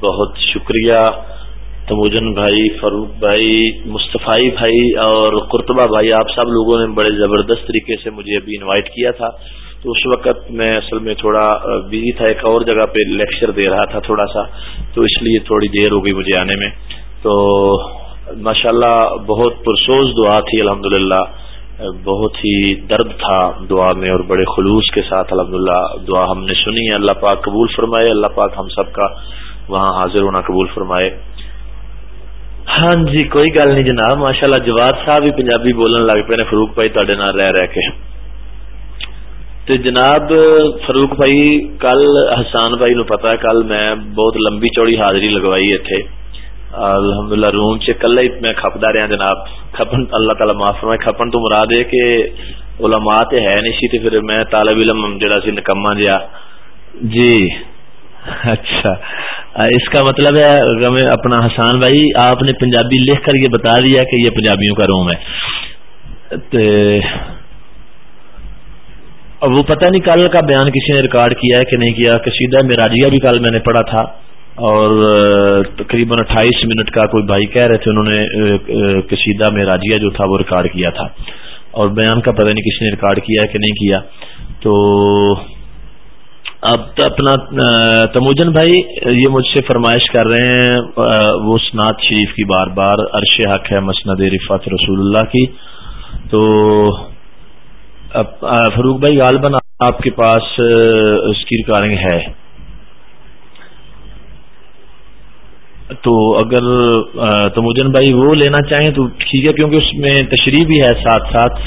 بہت شکریہ تموجن بھائی، فاروق بھائی، مصطفی بھائی اور قرطبہ بھائی، آپ سب لوگوں نے بڑے زبردست طریقے سے مجھے ابھی انوائٹ کیا تھا۔ تو اس وقت میں اصل میں تھوڑا بزی تھا، ایک اور جگہ پہ لیکچر دے رہا تھا تھوڑا سا۔ تو اس لیے تھوڑی دیر ہو گئی مجھے آنے میں۔ تو ماشاءاللہ بہت پرسوز دعا تھی، الحمدللہ۔ بہت ہی درد تھا دعا میں اور بڑے خلوص کے ساتھ الحمدللہ دعا ہم نے سنی ہے۔ اللہ پاک قبول فرمائے۔ اللہ پاک ہم سب کا وہاں حاضر ہونا قبول فرمائے۔ ہاں جی کوئی گل نہیں جناب۔ ماشاء اللہ جواد صاحب بھی پنجابی بولن لگ پے نے۔ فروخ بھائی تے رہ رہ کے۔ تو جناب فروخ بھائی، کل حسان بھائی نو پتا کل میں بہت لمبی چوڑی حاضری لگوائی اتنے الحمد للہ روم چ کلا ہی میں کھپتا رہا جناب۔ کھپن، اللہ تعالی معاف فرمائے، کھپن تو مراد ہے کہ علماء تے ہے نہیں سی تے پھر میں طالب علم جڑا سی نکما جیا۔ جی اچھا۔ اس کا مطلب ہے اپنا حسان بھائی، آپ نے پنجابی لکھ کر یہ بتا دیا کہ یہ پنجابیوں کا روم ہے۔ اب وہ پتہ نہیں کل کا بیان کسی نے ریکارڈ کیا ہے کہ نہیں کیا، کشیدہ میراجیہ بھی کل میں نے پڑھا تھا۔ اور تقریباً اٹھائیس منٹ کا کوئی بھائی کہہ رہے تھے، انہوں نے کشیدہ میں راجیہ جو تھا وہ ریکارڈ کیا تھا۔ اور بیان کا پتہ نہیں کسی نے ریکارڈ کیا ہے کہ نہیں کیا۔ تو اب اپنا تموجن بھائی، یہ مجھ سے فرمائش کر رہے ہیں وہ سنات شریف کی بار بار عرش حق ہے مسند رفت رسول اللہ کی۔ تو فروخ بھائی، غالباً آپ کے پاس اس کی ریکارڈنگ ہے۔ تو اگر تموجن بھائی وہ لینا چاہیں تو ٹھیک ہے، کیونکہ اس میں تشریح بھی ہے ساتھ ساتھ۔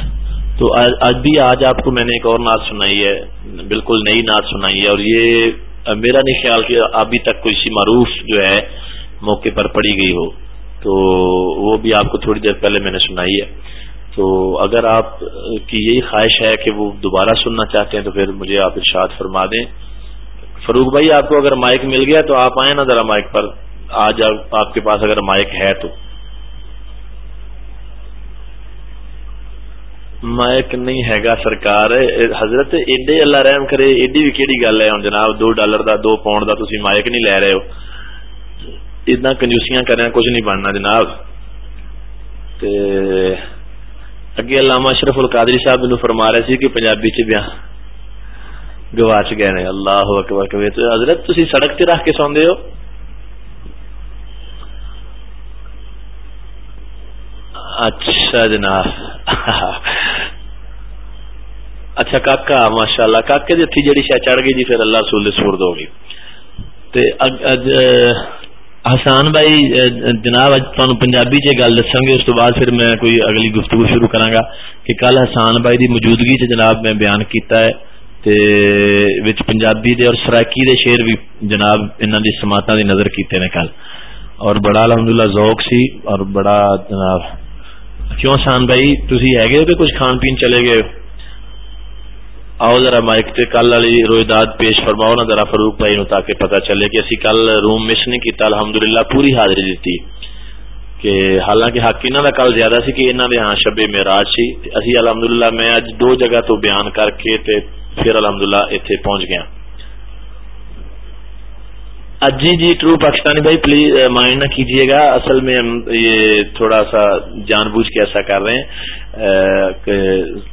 تو آج بھی آج آپ کو میں نے ایک اور نعت سنائی ہے، بالکل نئی نعت سنائی ہے، اور یہ میرا نہیں خیال کہ ابھی تک کوئی سی معروف جو ہے موقع پر پڑی گئی ہو۔ تو وہ بھی آپ کو تھوڑی دیر پہلے میں نے سنائی ہے۔ تو اگر آپ کی یہی خواہش ہے کہ وہ دوبارہ سننا چاہتے ہیں تو پھر مجھے آپ ارشاد فرما دیں۔ فروخ بھائی، آپ کو اگر مائک مل گیا تو آپ آئیں نا ذرا مائک پر۔ آج آپ کے پاس اگر مائک ہے تو۔ مائک نہیں ہے گا سرکار حضرت، ایڈے اللہ رحم کرے، ایڈی بھی کہڑی گل ہے جناب؟ دو ڈالر دا، دو پاؤنڈ دا تھی مائک نہیں لے رہے ہو۔ اتنا کنجوسیاں کریں کچھ نہیں بننا جناب۔ تے، اگے علامہ اشرف القادری صاحب مینو فرما رہے سی کہ پنجابی چ گواچ گئے اللہ اکبر حضرت تھی سڑک تے رکھ کے سوندے ہو؟ اچھا جناب. اچھا کاکا ماشاء اللہ کاکے کی اتھی جڑی شہ چڑھ گئی جی پھر اللہ رسول سورد ہو گئی. حسان بھائی، جناب، اج تہن پنجابی چ گل دساں گے، اس تو بعد پھر میں کوئی اگلی گفتگو شروع کراں گا کہ کل حسان بھائی دی موجودگی چ جناب میں بیان کیتا ہے، تے وچ پنجابی دے اور سرائکی دے شعر بھی جناب انہاں دی سماعتاں دی نظر کیتے نے کل۔ اور بڑا الحمدللہ ذوق سی، اور بڑا جناب کیوں سان بھائی؟ تھی ہے گے کچھ کھان پین چلے گئے آؤ ذرا مائک تے، کل والی رویداد پیش فرماؤ نا، ذرا فروخ بھائی نو تاکہ پتہ چلے کہ اسی کل روم مس نہیں کیتا، الحمدللہ پوری حاضری دیتی۔ کہ حالانکہ حق انہوں کا کل زیادہ سی کہ انہوں نے ہاں شبے معراج سی۔ اسی الحمدللہ میں اج دو جگہ تو بیان کر کے تے پھر الحمدللہ ایتھے پہنچ گیا۔ جی جی ٹرو پاکستانی بھائی پلیز مائنڈ نہ کیجیے گا۔ اصل میں ہم یہ تھوڑا سا جان بوجھ کے ایسا کر رہے ہیں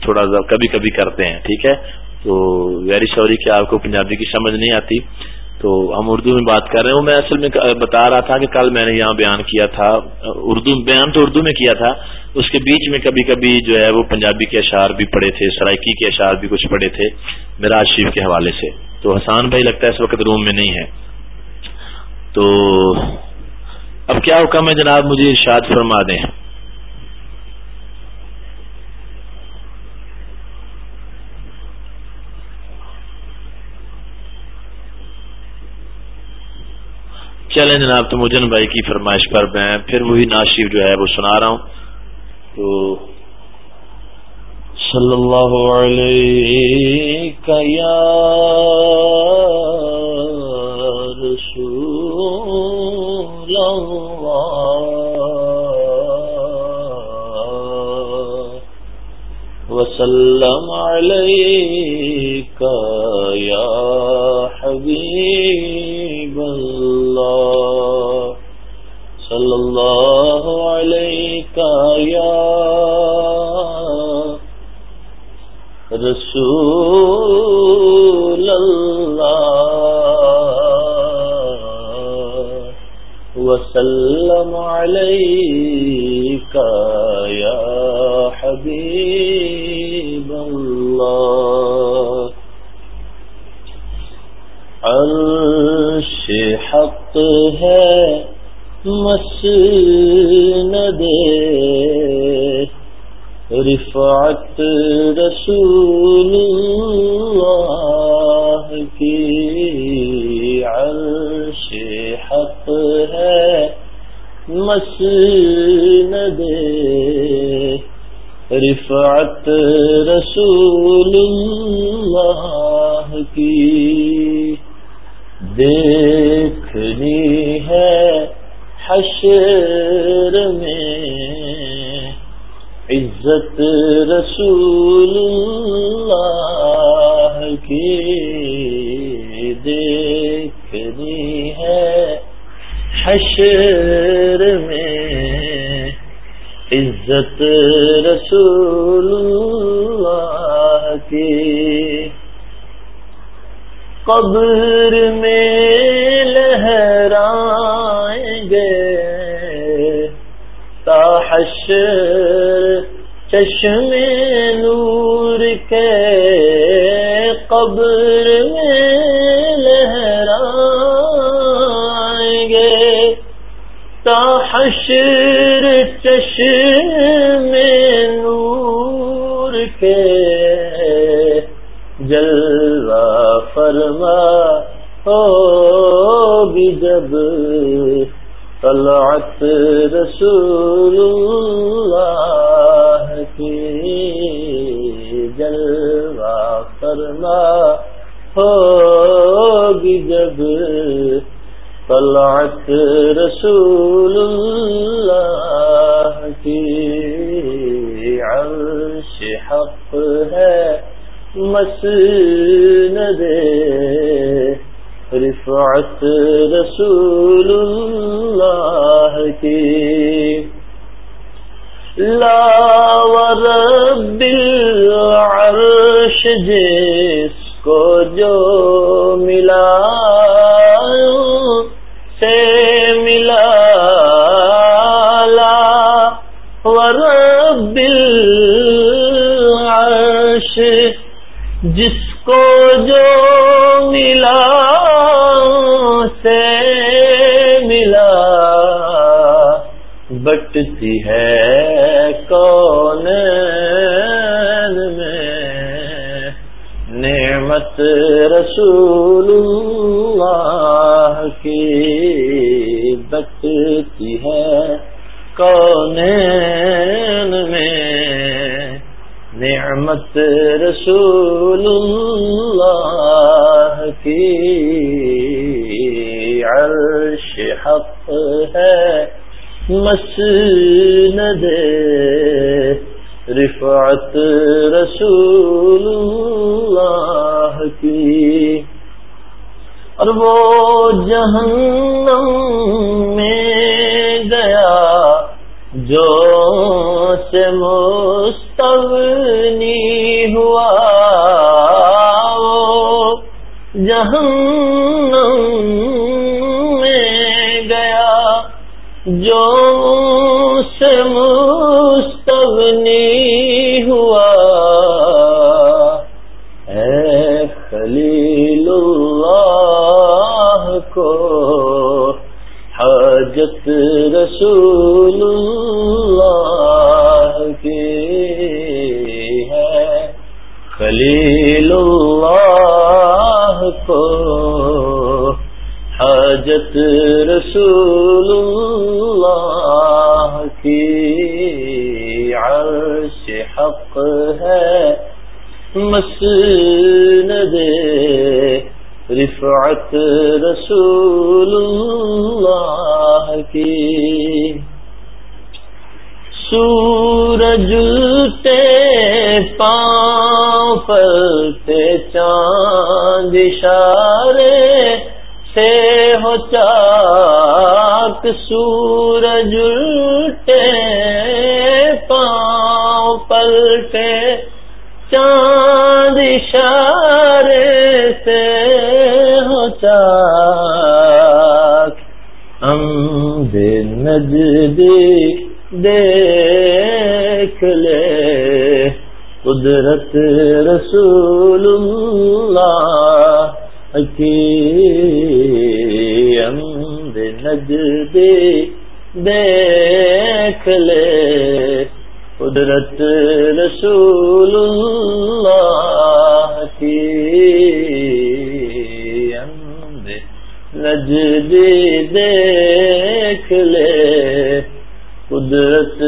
تھوڑا سا کبھی کبھی کرتے ہیں، ٹھیک ہے؟ تو ویری سوری کہ آپ کو پنجابی کی سمجھ نہیں آتی۔ تو ہم اردو میں بات کر رہے ہیں۔ میں اصل میں بتا رہا تھا کہ کل میں نے یہاں بیان کیا تھا اردو، بیان تو اردو میں کیا تھا، اس کے بیچ میں کبھی کبھی جو ہے وہ پنجابی کے اشعار بھی پڑے تھے، سرائکی کے اشعار بھی کچھ پڑے تھے مراج شریف کے حوالے سے۔ تو حسان بھائی لگتا ہے اس وقت روم میں نہیں ہے۔ تو اب کیا حکم ہے جناب مجھے ارشاد فرما دیں؟ چلیں جناب، تو مجن بھائی کی فرمائش پر میں پھر وہی ناشیف جو ہے وہ سنا رہا ہوں۔ تو صلی اللہ علیہ یا رسول اللہ وسلم عليك يا حبيب الله صلى الله عليك يا رسول الله وسلم عليك يا حبيب الله. عرش حق ہے مسند رفعت رسول اللہ کی۔ عرش حق ہے، مسند رفعت رسول اللہ کی۔ دیکھنی ہے حشر میں عزت رسول اللہ کی۔ دیکھنی ہے حشر میں۔ عزت رسول اللہ کی۔ قبر میں لہرائیں گے۔ تاحشر چشم نور کے قبر میں تاحشر چشم نور کے جلوہ فرما ہو بھی جب طلعت رسول اللہ کی جلوہ فرما ہو بھی جب طلعت رسول اللہ کی عرش حق ہے، مسند رفعت رسول اللہ کی لا ورب العرش جس کو جو ملا سے ملا لا ورب العرش جس کو جو ملا سے ملا بٹتی ہے نعمت رسول اللہ کی بٹتی ہے۔ کون میں نعمت رسول اللہ کی عرش حق ہے۔ مسند رفعت رسول اللہ کی۔ اور وہ جہنم میں گیا جو سے مستغنی ہوا۔ وہ جہنم میں گیا جو سے حاجت رسول اللہ کی ہے۔ خلیل اللہ کو حاجت رسول اللہ کی عرش حق ہے۔ مسند رفعت رسول اللہ کی۔ سورج سے پاؤں پلتے چاند اشارے سے ہو چاک۔ سورج الٹے پاؤں پلتے چاند اشارے سے ہو چاک۔ نجدی دیکھ لے قدرت رسول اللہ کی امد نجد دیکھ لے قدرت رسول اللہ کی امد نجد دیکھ لے قدرت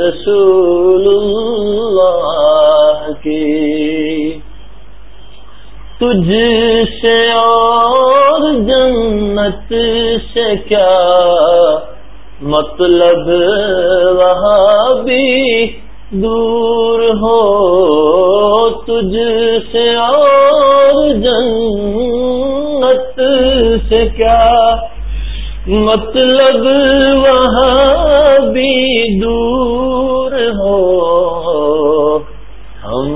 رسول اللہ کی۔ تجھ سے اور جنت سے کیا مطلب وہاں بھی دور ہو؟ تجھ سے اور جنت سے کیا مطلب وہاں بھی دور ہو ہم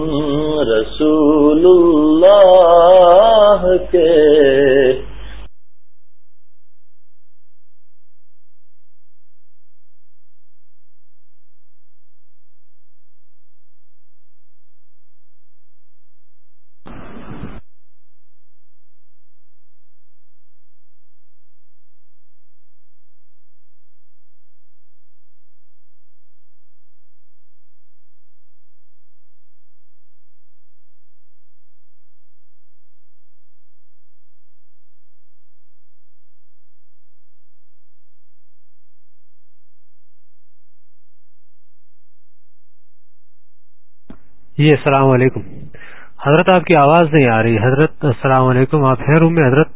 رسول اللہ کے جی السلام علیکم۔ حضرت آپ کی آواز نہیں آ رہی۔ حضرت، السلام علیکم۔ آپ ہیں روم میں؟ حضرت،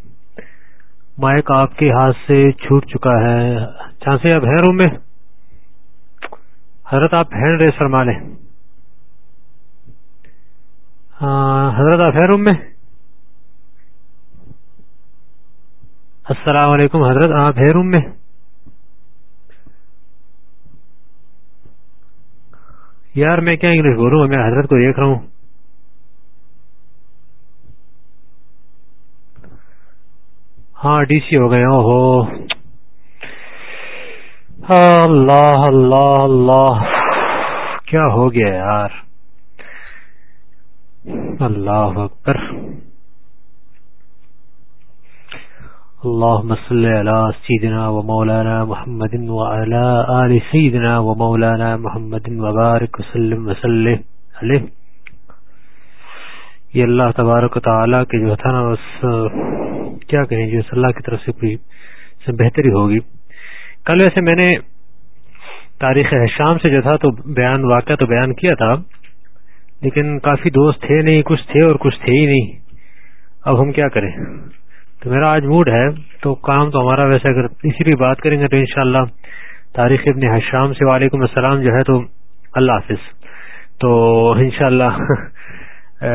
مائک آپ کے ہاتھ سے چھوٹ چکا ہے۔ جہاں سے آپ ہیں روم میں؟ حضرت، آپ ہینڈ ریس فرما لیں۔ ہاں، حضرت، آپ ہیں روم میں؟ السلام علیکم، حضرت، آپ ہیں روم میں؟ یار میں کیا انگلش بولوں؟ میں حضرت کو دیکھ رہا ہوں۔ ہاں ڈی سی ہو گئے۔ او ہو اللہ اللہ اللہ۔ کیا ہو گیا یار؟ اللہ اکبر۔ اللهم صل على سيدنا ومولانا محمد وعلى آل سيدنا ومولانا محمد وبارك وسلم وسلم عليه. یہ اللہ تبارک و تعالیٰ کے جو تھا نا بس کیا کہیں جو اللہ کی طرف سے کوئی سے بہتری ہوگی۔ کل ویسے میں نے تاریخ شام سے جو تھا تو بیان، واقعہ تو بیان کیا تھا، لیکن کافی دوست تھے نہیں، کچھ تھے اور کچھ تھے ہی نہیں۔ اب ہم کیا کریں؟ تو میرا آج موڈ ہے، تو کام تو ہمارا ویسے اگر اسی لیے بات کریں گے تو انشاءاللہ تاریخ ابن حشام سے وعلیکم السلام جو ہے تو اللہ حافظ۔ تو انشاءاللہ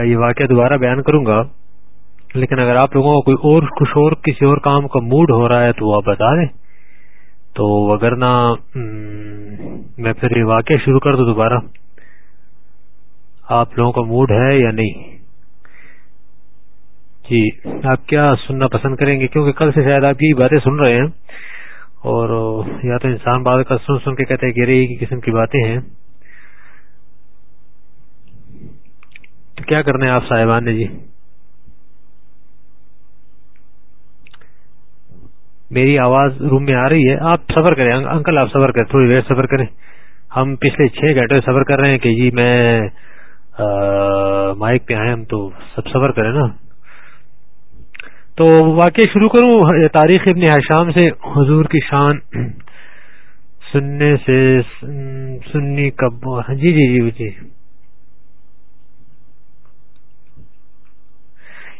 یہ واقعہ دوبارہ بیان کروں گا۔ لیکن اگر آپ لوگوں کو کوئی اور کچھ اور کسی اور کام کا موڈ ہو رہا ہے تو آپ بتا دیں۔ تو اگر نہ میں پھر یہ واقعہ شروع کر دوں دوبارہ۔ آپ لوگوں کا موڈ ہے یا نہیں؟ جی آپ کیا سننا پسند کریں گے؟ کیونکہ کل سے شاید آپ یہی باتیں سن رہے ہیں اور یا تو انسان بات کا سن سن کے کہتے ہیں کہ رہی قسم کی باتیں ہیں۔ تو کیا کرنا ہے آپ صاحبان نے جی؟ میری آواز روم میں آ رہی ہے۔ آپ سفر کریں انکل آپ سفر کریں، تھوڑی دیر سفر کریں۔ ہم پچھلے چھ گھنٹے سفر کر رہے ہیں کہ جی میں مائک پہ آئے، ہم تو سب سفر کریں نا۔ تو واقعی شروع کروں، تاریخ ابن حشام سے، حضور کی شان سننے سے، سننی کب جی جی جی جی۔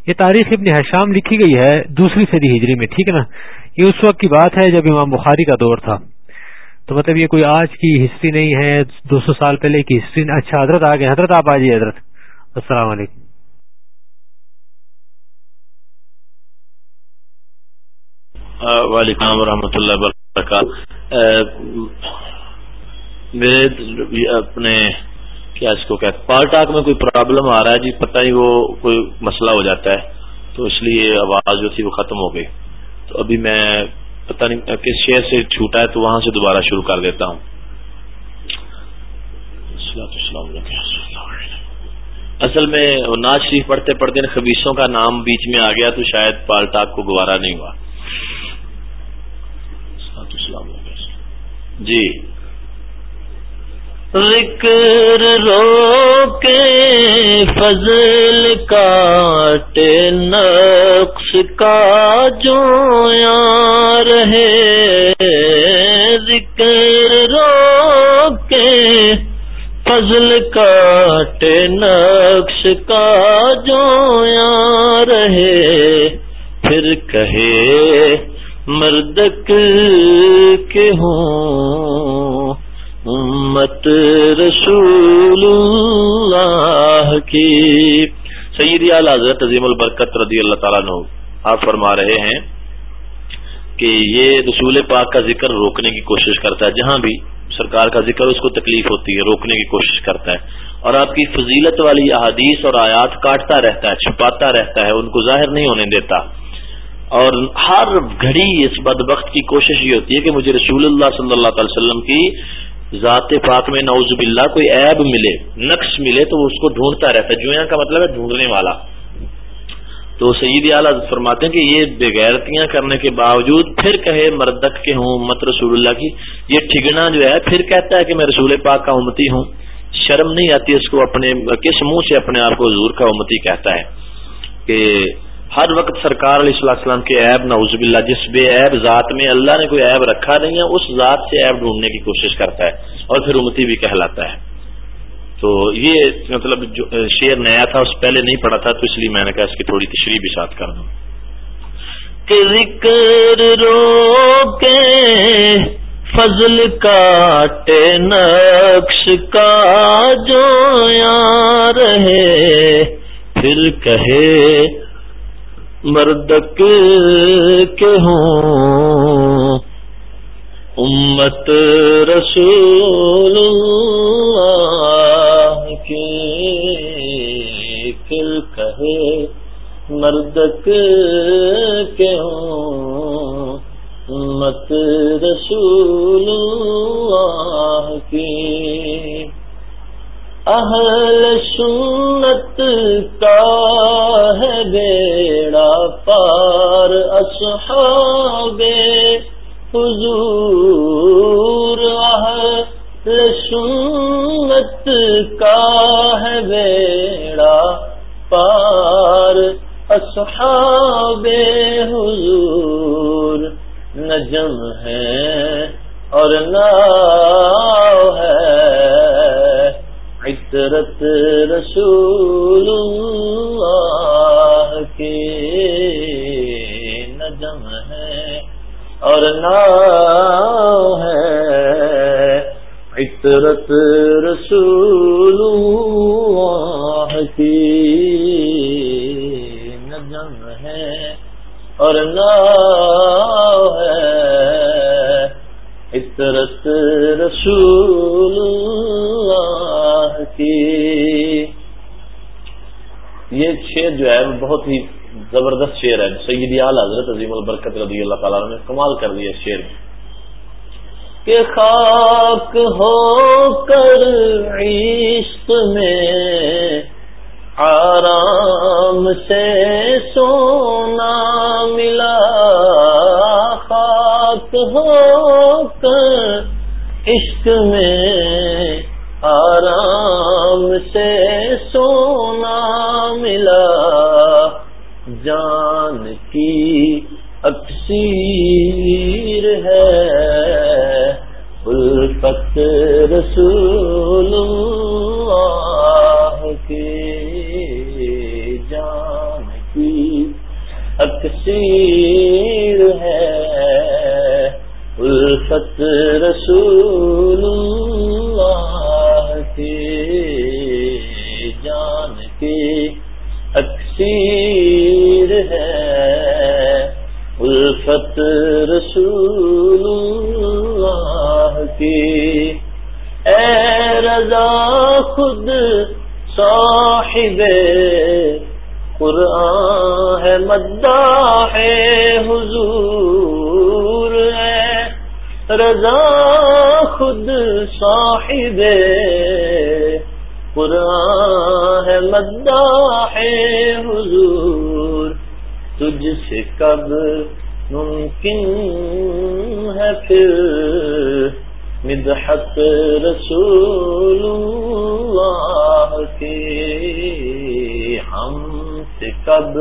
یہ تاریخ ابن حشام لکھی گئی ہے دوسری صدی ہجری میں، ٹھیک ہے نا؟ یہ اس وقت کی بات ہے جب امام بخاری کا دور تھا۔ تو مطلب یہ کوئی آج کی ہسٹری نہیں ہے، دو سو سال پہلے کی ہسٹری۔ اچھا حضرت آ گئے حضرت آپ آجیے حضرت۔ السلام علیکم۔ وعلیکم و رحمۃ اللہ وبرکاتہ۔ میرے اپنے، کیا اس کو پال ٹاک میں کوئی پرابلم آ رہا ہے جی؟ پتہ نہیں وہ کوئی مسئلہ ہو جاتا ہے۔ تو اس لیے آواز جو تھی وہ ختم ہو گئی۔ تو ابھی میں پتہ نہیں کس شہر سے چھوٹا ہے تو وہاں سے دوبارہ شروع کر دیتا ہوں۔ اصل میں ناز شریف پڑھتے پڑھتے خبیصوں کا نام بیچ میں آ گیا تو شاید پال ٹاک کو گوارا نہیں ہوا۔ جی۔ ذکر رو کے فضل کاٹ نقص کا جو رہے۔ ذکر رو کے فضل کاٹ نقص کا جو رہے۔ پھر کہے مردک کے ہوں۔ امت رسول اللہ کی۔ سیدی اعلی حضرت عظیم البرکت رضی اللہ تعالیٰ نے آپ فرما رہے ہیں کہ یہ رسول پاک کا ذکر روکنے کی کوشش کرتا ہے۔ جہاں بھی سرکار کا ذکر اس کو تکلیف ہوتی ہے، روکنے کی کوشش کرتا ہے۔ اور آپ کی فضیلت والی احادیث اور آیات کاٹتا رہتا ہے، چھپاتا رہتا ہے، ان کو ظاہر نہیں ہونے دیتا۔ اور ہر گھڑی اس بدبخت کی کوشش یہ ہوتی ہے کہ مجھے رسول اللہ صلی اللہ تعالی وسلم کی ذات پاک میں نعوذ باللہ کوئی عیب ملے، نقص ملے تو وہ اس کو ڈھونڈتا رہتا ہے۔ جویا کا مطلب ہے ڈھونڈنے والا۔ تو سعید اعلیٰ فرماتے ہیں کہ یہ بےغیرتیاں کرنے کے باوجود پھر کہے مردک کے ہوں مت رسول اللہ کی۔ یہ ٹھگنا جو ہے، پھر کہتا ہے کہ میں رسول پاک کا امتی ہوں۔ شرم نہیں آتی اس کو اپنے، کس منہ سے اپنے آپ کو حضور کا امتی کہتا ہے کہ ہر وقت سرکار علیہ اللہ السلام کے عیب، نعوذ باللہ، جس بے عیب ذات میں اللہ نے کوئی عیب رکھا نہیں ہے، اس ذات سے عیب ڈھونڈنے کی کوشش کرتا ہے اور پھر امتی بھی کہلاتا ہے۔ تو یہ مطلب جو شعر نیا تھا، اس پہلے نہیں پڑھا تھا، تو اس لیے میں نے کہا اس کی تھوڑی تشریح بھی ساتھ کر دوں۔ کہ ذکر رو کے فضل کاٹے، نقش کا جو رہے پھر کہے مردک کے ہوں۔ امت رسول اللہ کی کل کہے مردک کے ہوں۔ امت رسول اللہ کی اہل سنت کا ہے بیڑا پار اصحاب حضور۔ اہل سنت کا ہے بیڑا پار اصحاب حضور۔ نجم ہے اور نا ہے عطرت رسول اللہ کے نجم ہے اور ہے عطرت رسول اللہ کی نجم ہے اور ہے عطرت رسول اللہ کی۔ یہ شعر جو ہے بہت ہی زبردست شعر ہے۔ سیدی اعلی حضرت عظیم البرکت رضی اللہ تعالیٰ نے کمال کر دیا شعر میں۔ کہ خاک ہو کر عشق میں آرام سے سونا ملا۔ خاک ہو کر عشق میں آرام سے سونا ملا۔ جان کی اکثیر ہے۔ الفت رسول اللہ کی جان کی اکثیر ہے۔ الفت رسول الفت رسول اللہ کی۔ اے رضا خود صاحب قرآن ہے، مداح حضور ہے۔ رضا خود صاحب قرآن ہے، مداح حضور۔ تجھ سے کب ممکن ہے پھر مدحت رسول اللہ کے ہم سے کب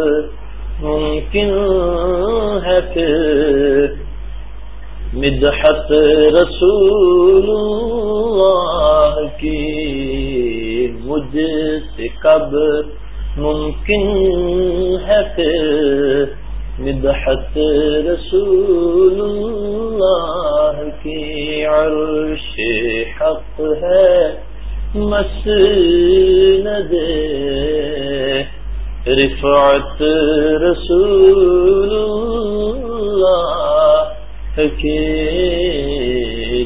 ممکن ہے پھر مدحت رسول اللہ کی مجھ سے کب ممکن ہے پھر مدحت رسول اللہ کی عرش حق ہے، مسند رفعت رسول اللہ کی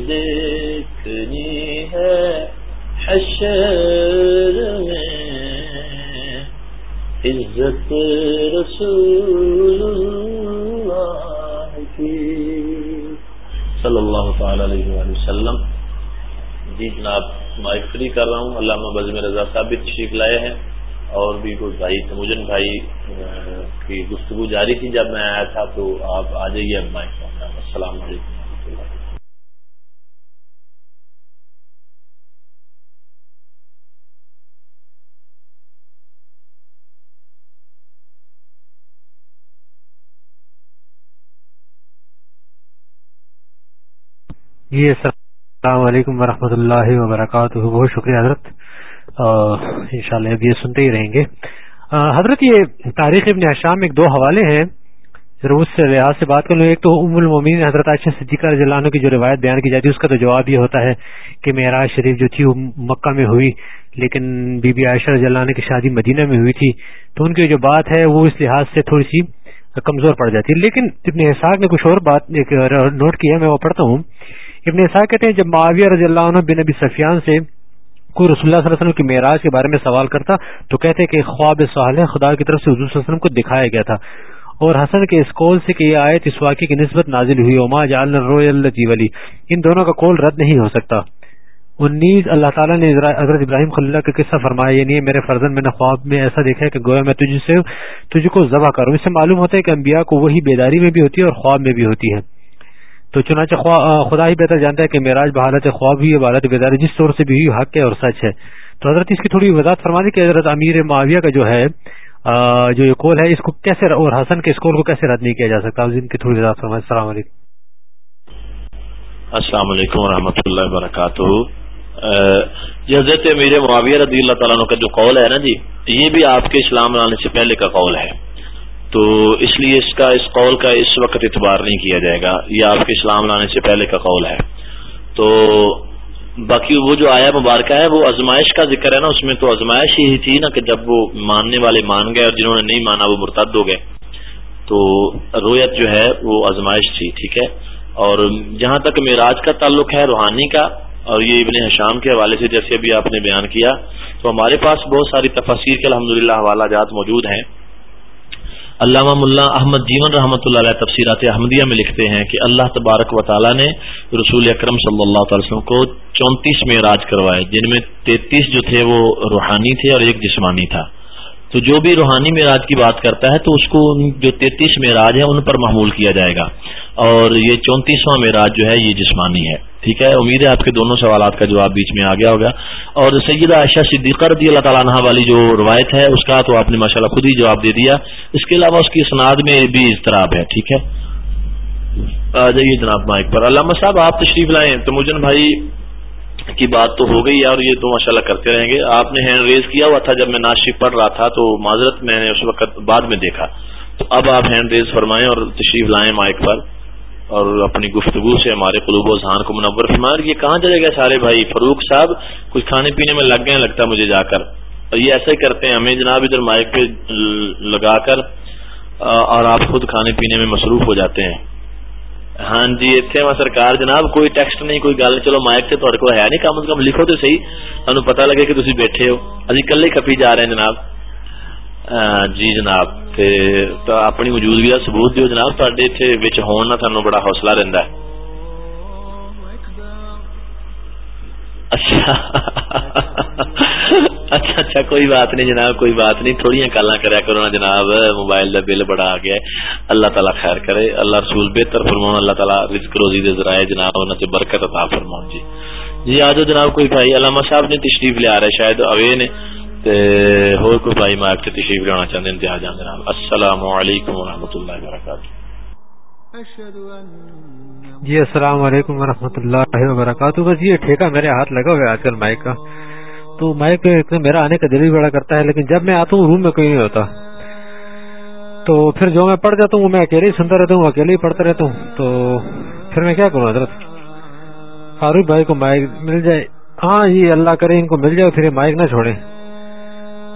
دیکھنی ہے، حشر عزت رسول اللہ کی۔ صلی اللہ تعالی علیہ وآلہ وسلم۔ جی جناب مائک فری کر رہا ہوں۔ علامہ بزم رضا صاحب بھی تشریف لائے ہیں۔ اور بھی کوئی بھائی، تموجن بھائی کی گفتگو جاری تھی جب میں آیا تھا، تو آپ آ جائیے اب مائک السلام علیکم۔ جی السلام علیکم ورحمۃ اللہ وبرکاتہ۔ بہت شکریہ حضرت۔ انشاءاللہ اب یہ سنتے ہی رہیں گے۔ حضرت، یہ تاریخ ابن حشام ایک دو حوالے ہیں۔ ضرور سے ریاض سے بات کر لوں ایک تو ام المومن حضرت عائشہ صدیقہ رضی اللہ عنہ کی جو روایت بیان کی جاتی ہے، اس کا تو جواب یہ ہوتا ہے کہ معراج شریف جو تھی، وہ مکہ میں ہوئی، لیکن بی بی عائشہ رضی اللہ عنہ کی شادی مدینہ میں ہوئی تھی۔ تو ان کی جو بات ہے، وہ اس لحاظ سے تھوڑی سی کمزور پڑ جاتی ہے۔ لیکن ابن احساق نے کچھ اور بات نوٹ کیا، میں وہ پڑھتا ہوں۔ ابن احساق کہتے ہیں، جب معاویہ رضی اللہ عنہ بن نبی سفیان سے کوئی رسول اللہ صلی اللہ علیہ وسلم کی معراج کے بارے میں سوال کرتا، تو کہتے کہ خواب صالح خدا کی طرف سے حضور صلی اللہ علیہ وسلم کو دکھایا گیا تھا۔ اور حسن کے اس قول سے کہ یہ آیت اس واقعے کی نسبت نازل ہوئی اما جال روی ولی ان دونوں کا قول رد نہیں ہو سکتا۔ انیس اللہ تعالیٰ نے حضرت ابراہیم خلی اللہ کا قصہ فرمایا یعنی میرے فرزن میں نے خواب میں ایسا دیکھا کہ گویا میں تجھ سے، تجھ کو ذبح کروں۔ اس سے معلوم ہوتا ہے کہ انبیاء کو وہی بیداری میں بھی ہوتی ہے اور خواب میں بھی ہوتی ہے۔ تو چنانچہ خدا ہی بہتر جانتا ہے کہ معراج بحالت خواب ہوئی بحالت بیداری جس طور سے بھی ہوئی حق ہے اور سچ ہے۔ تو حضرت اس کی تھوڑی وضاحت فرما دی کہ حضرت امیر معاویہ کا جو ہے جو یہ کول ہے، اس کو کیسے اور حسن کے اس کول کو کیسے رد نہیں کیا جا سکتا؟ ان کی تھوڑی وضاحت فرمائے السلام علیکم۔ السلام علیکم ورحمۃ اللہ وبرکاتہ۔ یہ حضرت امیر معاویہ رضی اللہ تعالیٰ کا جو قول ہے نا جی یہ بھی آپ کے اسلام لانے سے پہلے کا قول ہے۔ تو اس لیے اس کا اس قول کا اس وقت اعتبار نہیں کیا جائے گا، یہ آپ کے اسلام لانے سے پہلے کا قول ہے۔ تو باقی وہ جو آیا مبارکہ ہے، وہ ازمائش کا ذکر ہے نا، اس میں تو ازمائش ہی تھی نا کہ جب وہ ماننے والے مان گئے اور جنہوں نے نہیں مانا وہ مرتد ہو گئے۔ تو رویت جو ہے، وہ ازمائش تھی، ٹھیک ہے۔ اور جہاں تک معراج کا تعلق ہے، روحانی کا، اور یہ ابن حشام کے حوالے سے جیسے ابھی آپ نے بیان کیا، تو ہمارے پاس بہت ساری تفاصیر کے الحمد للہ حوالہ جات موجود ہیں۔ علامہ ملا احمد جیون رحمۃ اللہ علیہ تفسیرات احمدیہ میں لکھتے ہیں کہ اللہ تبارک و تعالیٰ نے رسول اکرم صلی اللہ تعالی وسلم کو چونتیس میں راج کروائے جن میں تینتیس جو تھے وہ روحانی تھے اور ایک جسمانی تھا۔ تو جو بھی روحانی معراج کی بات کرتا ہے تو اس کو جو تینتیس معراج ہے ان پر محمول کیا جائے گا۔ اور یہ چونتیسواں معراج جو ہے یہ جسمانی ہے۔ ٹھیک ہے؟ امید ہے آپ کے دونوں سوالات کا جواب بیچ میں آ گیا ہوگا۔ اور سیدہ عائشہ صدیقہ رضی اللہ تعالیٰ عنہ والی جو روایت ہے، اس کا تو آپ نے ماشاء خود ہی جواب دے دیا۔ اس کے علاوہ اس کی اسناد میں بھی اضطراب ہے، ٹھیک ہے؟ آ جائیے جناب مائک پر۔ علامہ صاحب، آپ تشریف لائیں۔ تو مجن بھائی کی بات تو ہو گئی اور یہ تو ماشاء اللہ کرتے رہیں گے۔ آپ نے ہینڈ ریز کیا ہوا تھا جب میں ناشک پڑھ رہا تھا، تو معذرت میں نے اس وقت بعد میں دیکھا۔ تو اب آپ ہینڈ ریز فرمائیں اور تشریف لائیں مائک پر۔ اور اپنی گفتگو سے ہمارے قلوب و ذہان کو منور فرمائے یہ کہاں چلے گئے سارے بھائی؟ فروخ صاحب، کچھ کھانے پینے میں لگ گئے لگتا مجھے جا کر۔ اور یہ ایسا ہی کرتے ہیں۔ ہمیں جناب ادھر مائک پہ لگا کر اور آپ خود کھانے پینے میں مصروف ہو جاتے ہیں۔ ہاں جی اتنے میں سرکار جناب، کوئی ٹیکسٹ نہیں، کوئی گل چلو مائک سے تھوڑے کو ہے نہیں، کم از کم لکھو تو صحیح۔ سانو پتا لگے کہ تھی بیٹھے ہو۔ ابھی کلے کپی جا رہے ہیں جناب۔ جی جناب اپنی موجودگی کا سبوت دیو جناب تے ہونا تھانوں بڑا حوصلہ رہندا ہے اچھا اچھا اچھا کوئی بات نہیں جناب کوئی بات نہیں تھوڑی کالا کریا کرو نا جناب موبائل دا بل بڑا آ گیا اللہ تعالیٰ خیر کرے اللہ رسول بہتر فرما اللہ تعالیٰ رزق روزی دے ذرائع جناب انہوں نے برکت عطا فرما جی جی آ جناب کوئی بھائی علامہ صاحب نے تشریف لے آ رہے شاید اوے نے ہور کوئی بھائی سے تشریف لانا چاہتے ہیں جناب السلام علیکم ورحمۃ اللہ وبرکاتہ۔ جی السلام علیکم ورحمۃ اللہ وبرکاتہ۔ بس یہ ٹھیکہ میرے ہاتھ لگا ہوا ہے آج کل مائک کا۔ تو مائک میرا آنے کا دل بھی بڑا کرتا ہے لیکن جب میں آتا ہوں روم میں کوئی نہیں ہوتا۔ تو پھر جو میں پڑھ جاتا ہوں میں اکیلے ہی سنتا رہتا ہوں اکیلے ہی پڑھتا رہتا ہوں۔ تو پھر میں کیا کروں حضرت؟ فاروق بھائی کو مائک مل جائے۔ ہاں جی اللہ کرے ان کو مل جائے پھر مائک نہ چھوڑے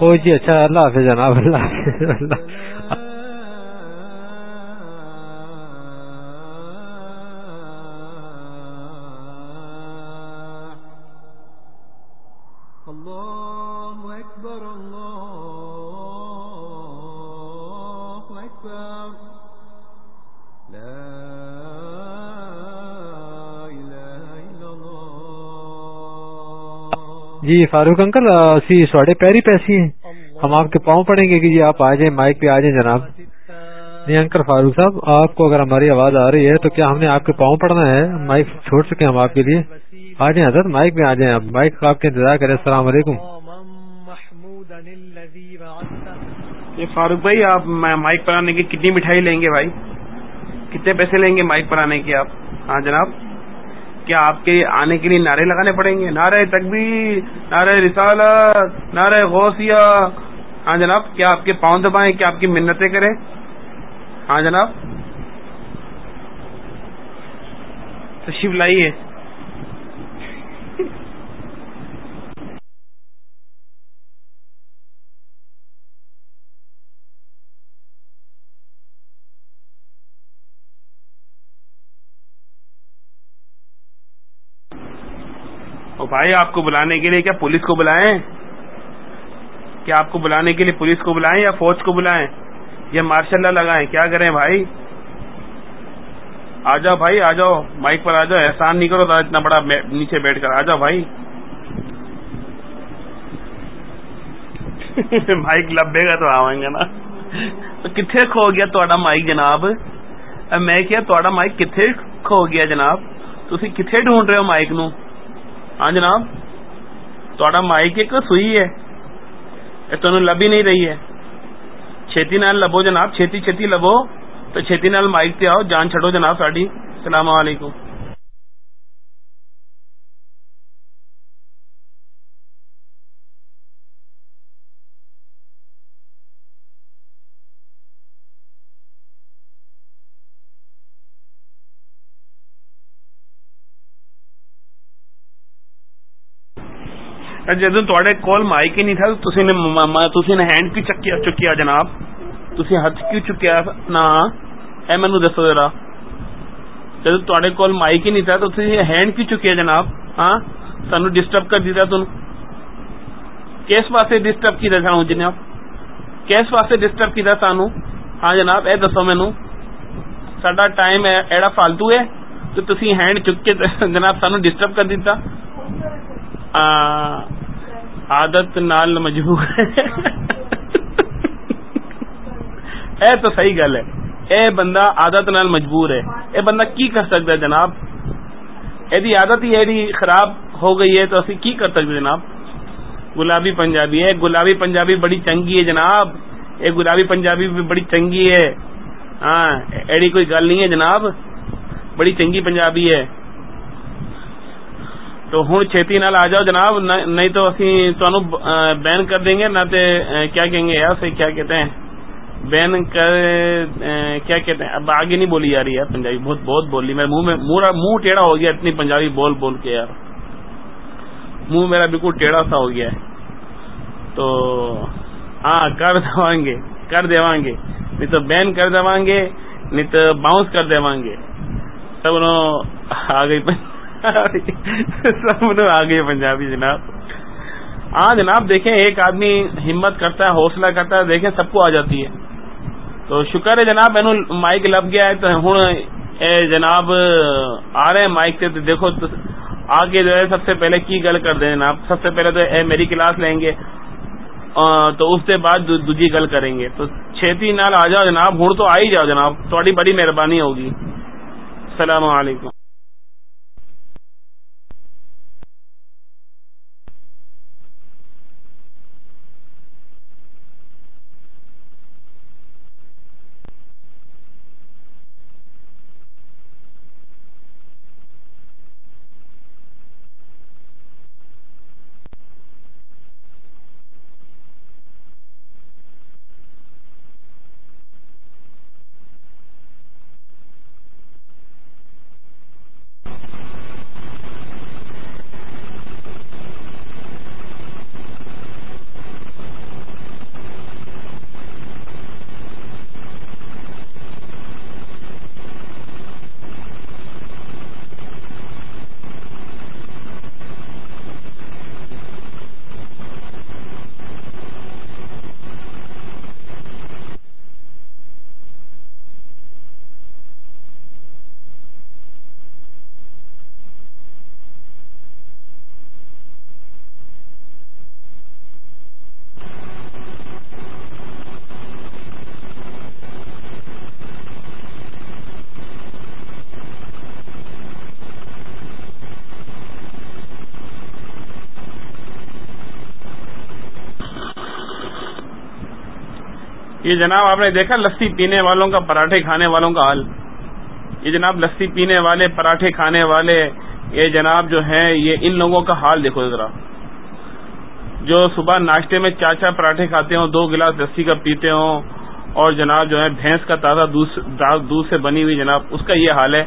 او جی اچھا اللہ حافظ جناب اللہ حافظ اللہ جی فاروق انکل، اسی سوڑے پیری پیسی ہیں۔ ہم آپ کے پاؤں پڑیں گے کہ جی آپ آ جائیں، مائک پہ آ جائیں جناب۔ جی انکل فاروق صاحب، آپ کو اگر ہماری آواز آ رہی ہے تو کیا ہم نے آپ کے پاؤں پڑنا ہے؟ مائک چھوڑ سکے ہم آپ کے لیے۔ آ جائیں حضرت، مائک پہ آ جائیں آپ۔ مائک آپ کے انتظار کریں۔ السلام علیکم۔ فاروق بھائی، آپ مائک پر آنے کی کتنی مٹھائی لیں گے بھائی؟ کتنے پیسے لیں گے مائک پر آنے کے آپ؟ ہاں جناب۔ کیا آپ کے آنے کے لیے نعرے لگانے پڑیں گے؟ نعرہ تکبیر، نعرہ رسالت، نعرہ غوثیہ. ہاں جناب، کیا آپ کے پاؤں دبائیں؟ کیا آپ کی منتیں کریں؟ ہاں جناب. تشریف لائیے. بھائی آپ کو بلانے کے لیے کیا پولیس کو بلائیں؟ کیا آپ کو بلانے کے لیے پولیس کو بلائیں یا فوج کو بلائیں؟ یا مارشل اللہ لگائیں؟ کیا کریں بھائی؟ آ جاؤ بھائی، آ جاؤ۔ مائک پر آ جاؤ۔ احسان نہیں کرو اتنا بڑا نیچے بیٹھ کر آ جاؤ بھائی۔ مائک لبے گا تو آئیں گے نا۔ تو کتنے کھو گیا تا مائک جناب؟ میں کیا تا مائک کتنے کھو گیا جناب؟ تھی کتنے ڈھونڈ رہے ہو مائک نو؟ ہاں جناب؟ تا مائک ایک سوئی ہے۔ تمہیں لب ہی نہیں رہی ہے۔ چھتی نال لبو جناب، چھتی چھتی لبو۔ تو چھتی نال مائک تے آؤ، جان چھڑو جناب ساڑی السلام ساڈی السلام علیکم جدو مائک نہیں تھا تھی نے ہینڈ کیوں چکیا جناب؟ تھی ہاتھ کیوں چکیا؟ نا، اے مینو دسو ذرا۔ جدو تے کول مائک نہیں تھا تو تھی ہینڈ کیوں چکیا جناب؟ ہاں؟ سانو ڈسٹرب کر دیتا تم کس واسطے ڈسٹرب کیا سانو جناب؟ کس واسطے ڈسٹرب کیا سانو ہاں جناب، اے دسو مینو سڈا ٹائم ایڑا فالتو ہے تو تھی ہینڈ چک کے جناب سانو ڈسٹرب کر دیتا۔ عادت نال مجبور اے تو صحیح گل ہے۔ اے بندہ عادت نال مجبور ہے۔ اے بندہ کی کر سکتا ہے جناب؟ یہ عادت ہی ایڈی خراب ہو گئی ہے تو اسی کی کر سکتے جناب؟ گلابی پنجابی ہے۔ گلابی پنجابی بڑی چنگی ہے جناب۔ یہ گلابی پنجابی بھی بڑی چنگی ہے۔ ہاں ایڈی کوئی گل نہیں ہے جناب۔ بڑی چنگی پنجابی ہے۔ تو ہوں چھتی نال آ جاؤ جناب نہیں تو اسی بین کر دیں گے، نہ کیا کہیں گے؟ یار کیا کہتے ہیں؟ بین کر کیا کہتے ہیں؟ اب آگے نہیں بولی جا رہی ہے پنجابی، بہت بہت بول لی میں، منہ میں، منہ ٹیڑھا ہو گیا اتنی پنجابی بول بول کے یار۔ منہ میرا بالکل ٹیڑھا سا ہو گیا ہے۔ تو ہاں کر دیں گے، کر دے گے۔ نہیں تو بین کر دیں گے، نہیں تو باؤنس کر دیں گے۔ سب آ گئی سب نو آ گئی پنجابی جناب۔ ہاں جناب، دیکھیں، ایک آدمی ہمت کرتا ہے، حوصلہ کرتا ہے، دیکھیں سب کو آ جاتی ہے۔ تو شکر ہے جناب، میں مائک لگ گیا ہے، تو ہوں جناب، آ رہے ہیں مائک سے، تو دیکھو آگے جو ہے، سب سے پہلے کی گل کر دیں جناب۔ سب سے پہلے تو اے میری کلاس لیں گے تو اس کے بعد دوجی گل کریں گے۔ تو چھتی نال آ جاؤ جناب، ہوں تو آ ہی جاؤ جناب تھوڑی بڑی مہربانی ہوگی۔ السلام علیکم۔ یہ جناب آپ نے دیکھا لسی پینے والوں کا پراٹھے کھانے والوں کا حال یہ جناب لسی پینے والے، پراٹھے کھانے والے، یہ جناب جو ہیں، یہ ان لوگوں کا حال دیکھو ذرا۔ جو صبح ناشتے میں چار چار پراٹھے کھاتے ہوں، دو گلاس لسی کا پیتے ہوں، اور جناب جو ہے بھینس کا تازہ دودھ سے بنی ہوئی جناب، اس کا یہ حال ہے۔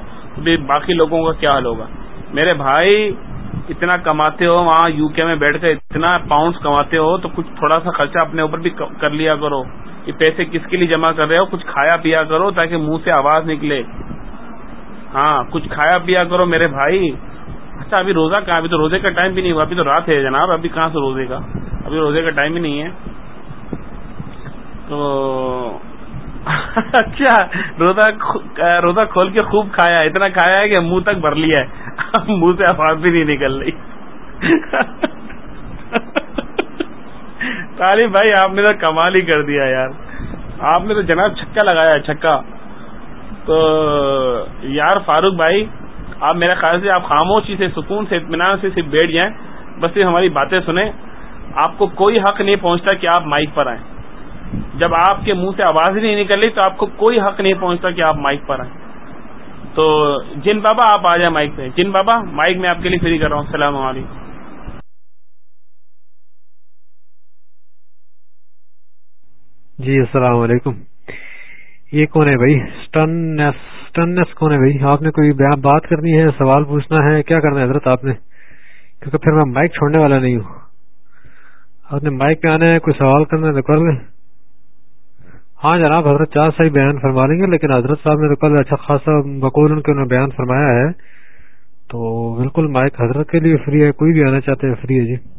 باقی لوگوں کا کیا حال ہوگا؟ میرے بھائی، اتنا کماتے ہو، وہاں یو کے میں بیٹھ کر اتنا پاؤنڈز کماتے ہو، تو کچھ تھوڑا سا خرچہ اپنے اوپر بھی کر لیا کرو۔ یہ پیسے کس کے لیے جمع کر رہے ہو؟ کچھ کھایا پیا کرو تاکہ منہ سے آواز نکلے۔ ہاں کچھ کھایا پیا کرو میرے بھائی۔ اچھا ابھی روزہ کہاں؟ ابھی تو روزے کا ٹائم بھی نہیں ہوا۔ ابھی تو رات ہے جناب، ابھی کہاں سے روزے کا؟ ابھی روزے کا ٹائم ہی نہیں ہے۔ تو اچھا روزہ روزہ کھول کے خوب کھایا اتنا کھایا ہے کہ منہ تک بھر لیا ہے۔ منہ سے آواز بھی نہیں نکل رہی۔ طالب بھائی، آپ نے تو کمال ہی کر دیا یار۔ آپ نے تو جناب چھکا لگایا چھکا۔ تو یار فاروق بھائی، آپ میرے خیال سے آپ خاموشی سے سکون سے، اطمینان سے صرف بیٹھ جائیں۔ بس صرف ہماری باتیں سنیں۔ آپ کو کوئی حق نہیں پہنچتا کہ آپ مائک پر آئیں۔ جب آپ کے منہ سے آواز ہی نہیں نکل رہی تو آپ کو کوئی حق نہیں پہنچتا کہ آپ مائک پر آئیں۔ تو جن بابا، آپ آ جائیں مائک پہ۔ جن بابا، مائک میں آپ کے لیے فری کر رہا ہوں۔ السلام علیکم۔ جی السلام علیکم۔ یہ کون ہے بھائی؟ اسٹنس کون ہے بھائی؟ آپ نے کوئی بات کرنی ہے، سوال پوچھنا ہے؟ کیا کرنا ہے حضرت آپ نے؟ کیونکہ پھر میں مائک چھوڑنے والا نہیں ہوں۔ آپ نے مائک پہ آنا ہے، کوئی سوال کرنا ہے تو کر لیں۔ ہاں جناب، حضرت چار صحیح بیان فرما لیں گے، لیکن حضرت صاحب نے تو کل اچھا خاصا بقول ان کے انہوں نے بیان فرمایا ہے۔ تو بالکل مائک حضرت کے لیے فری ہے، کوئی بھی آنا چاہتے ہیں، فری ہے جی۔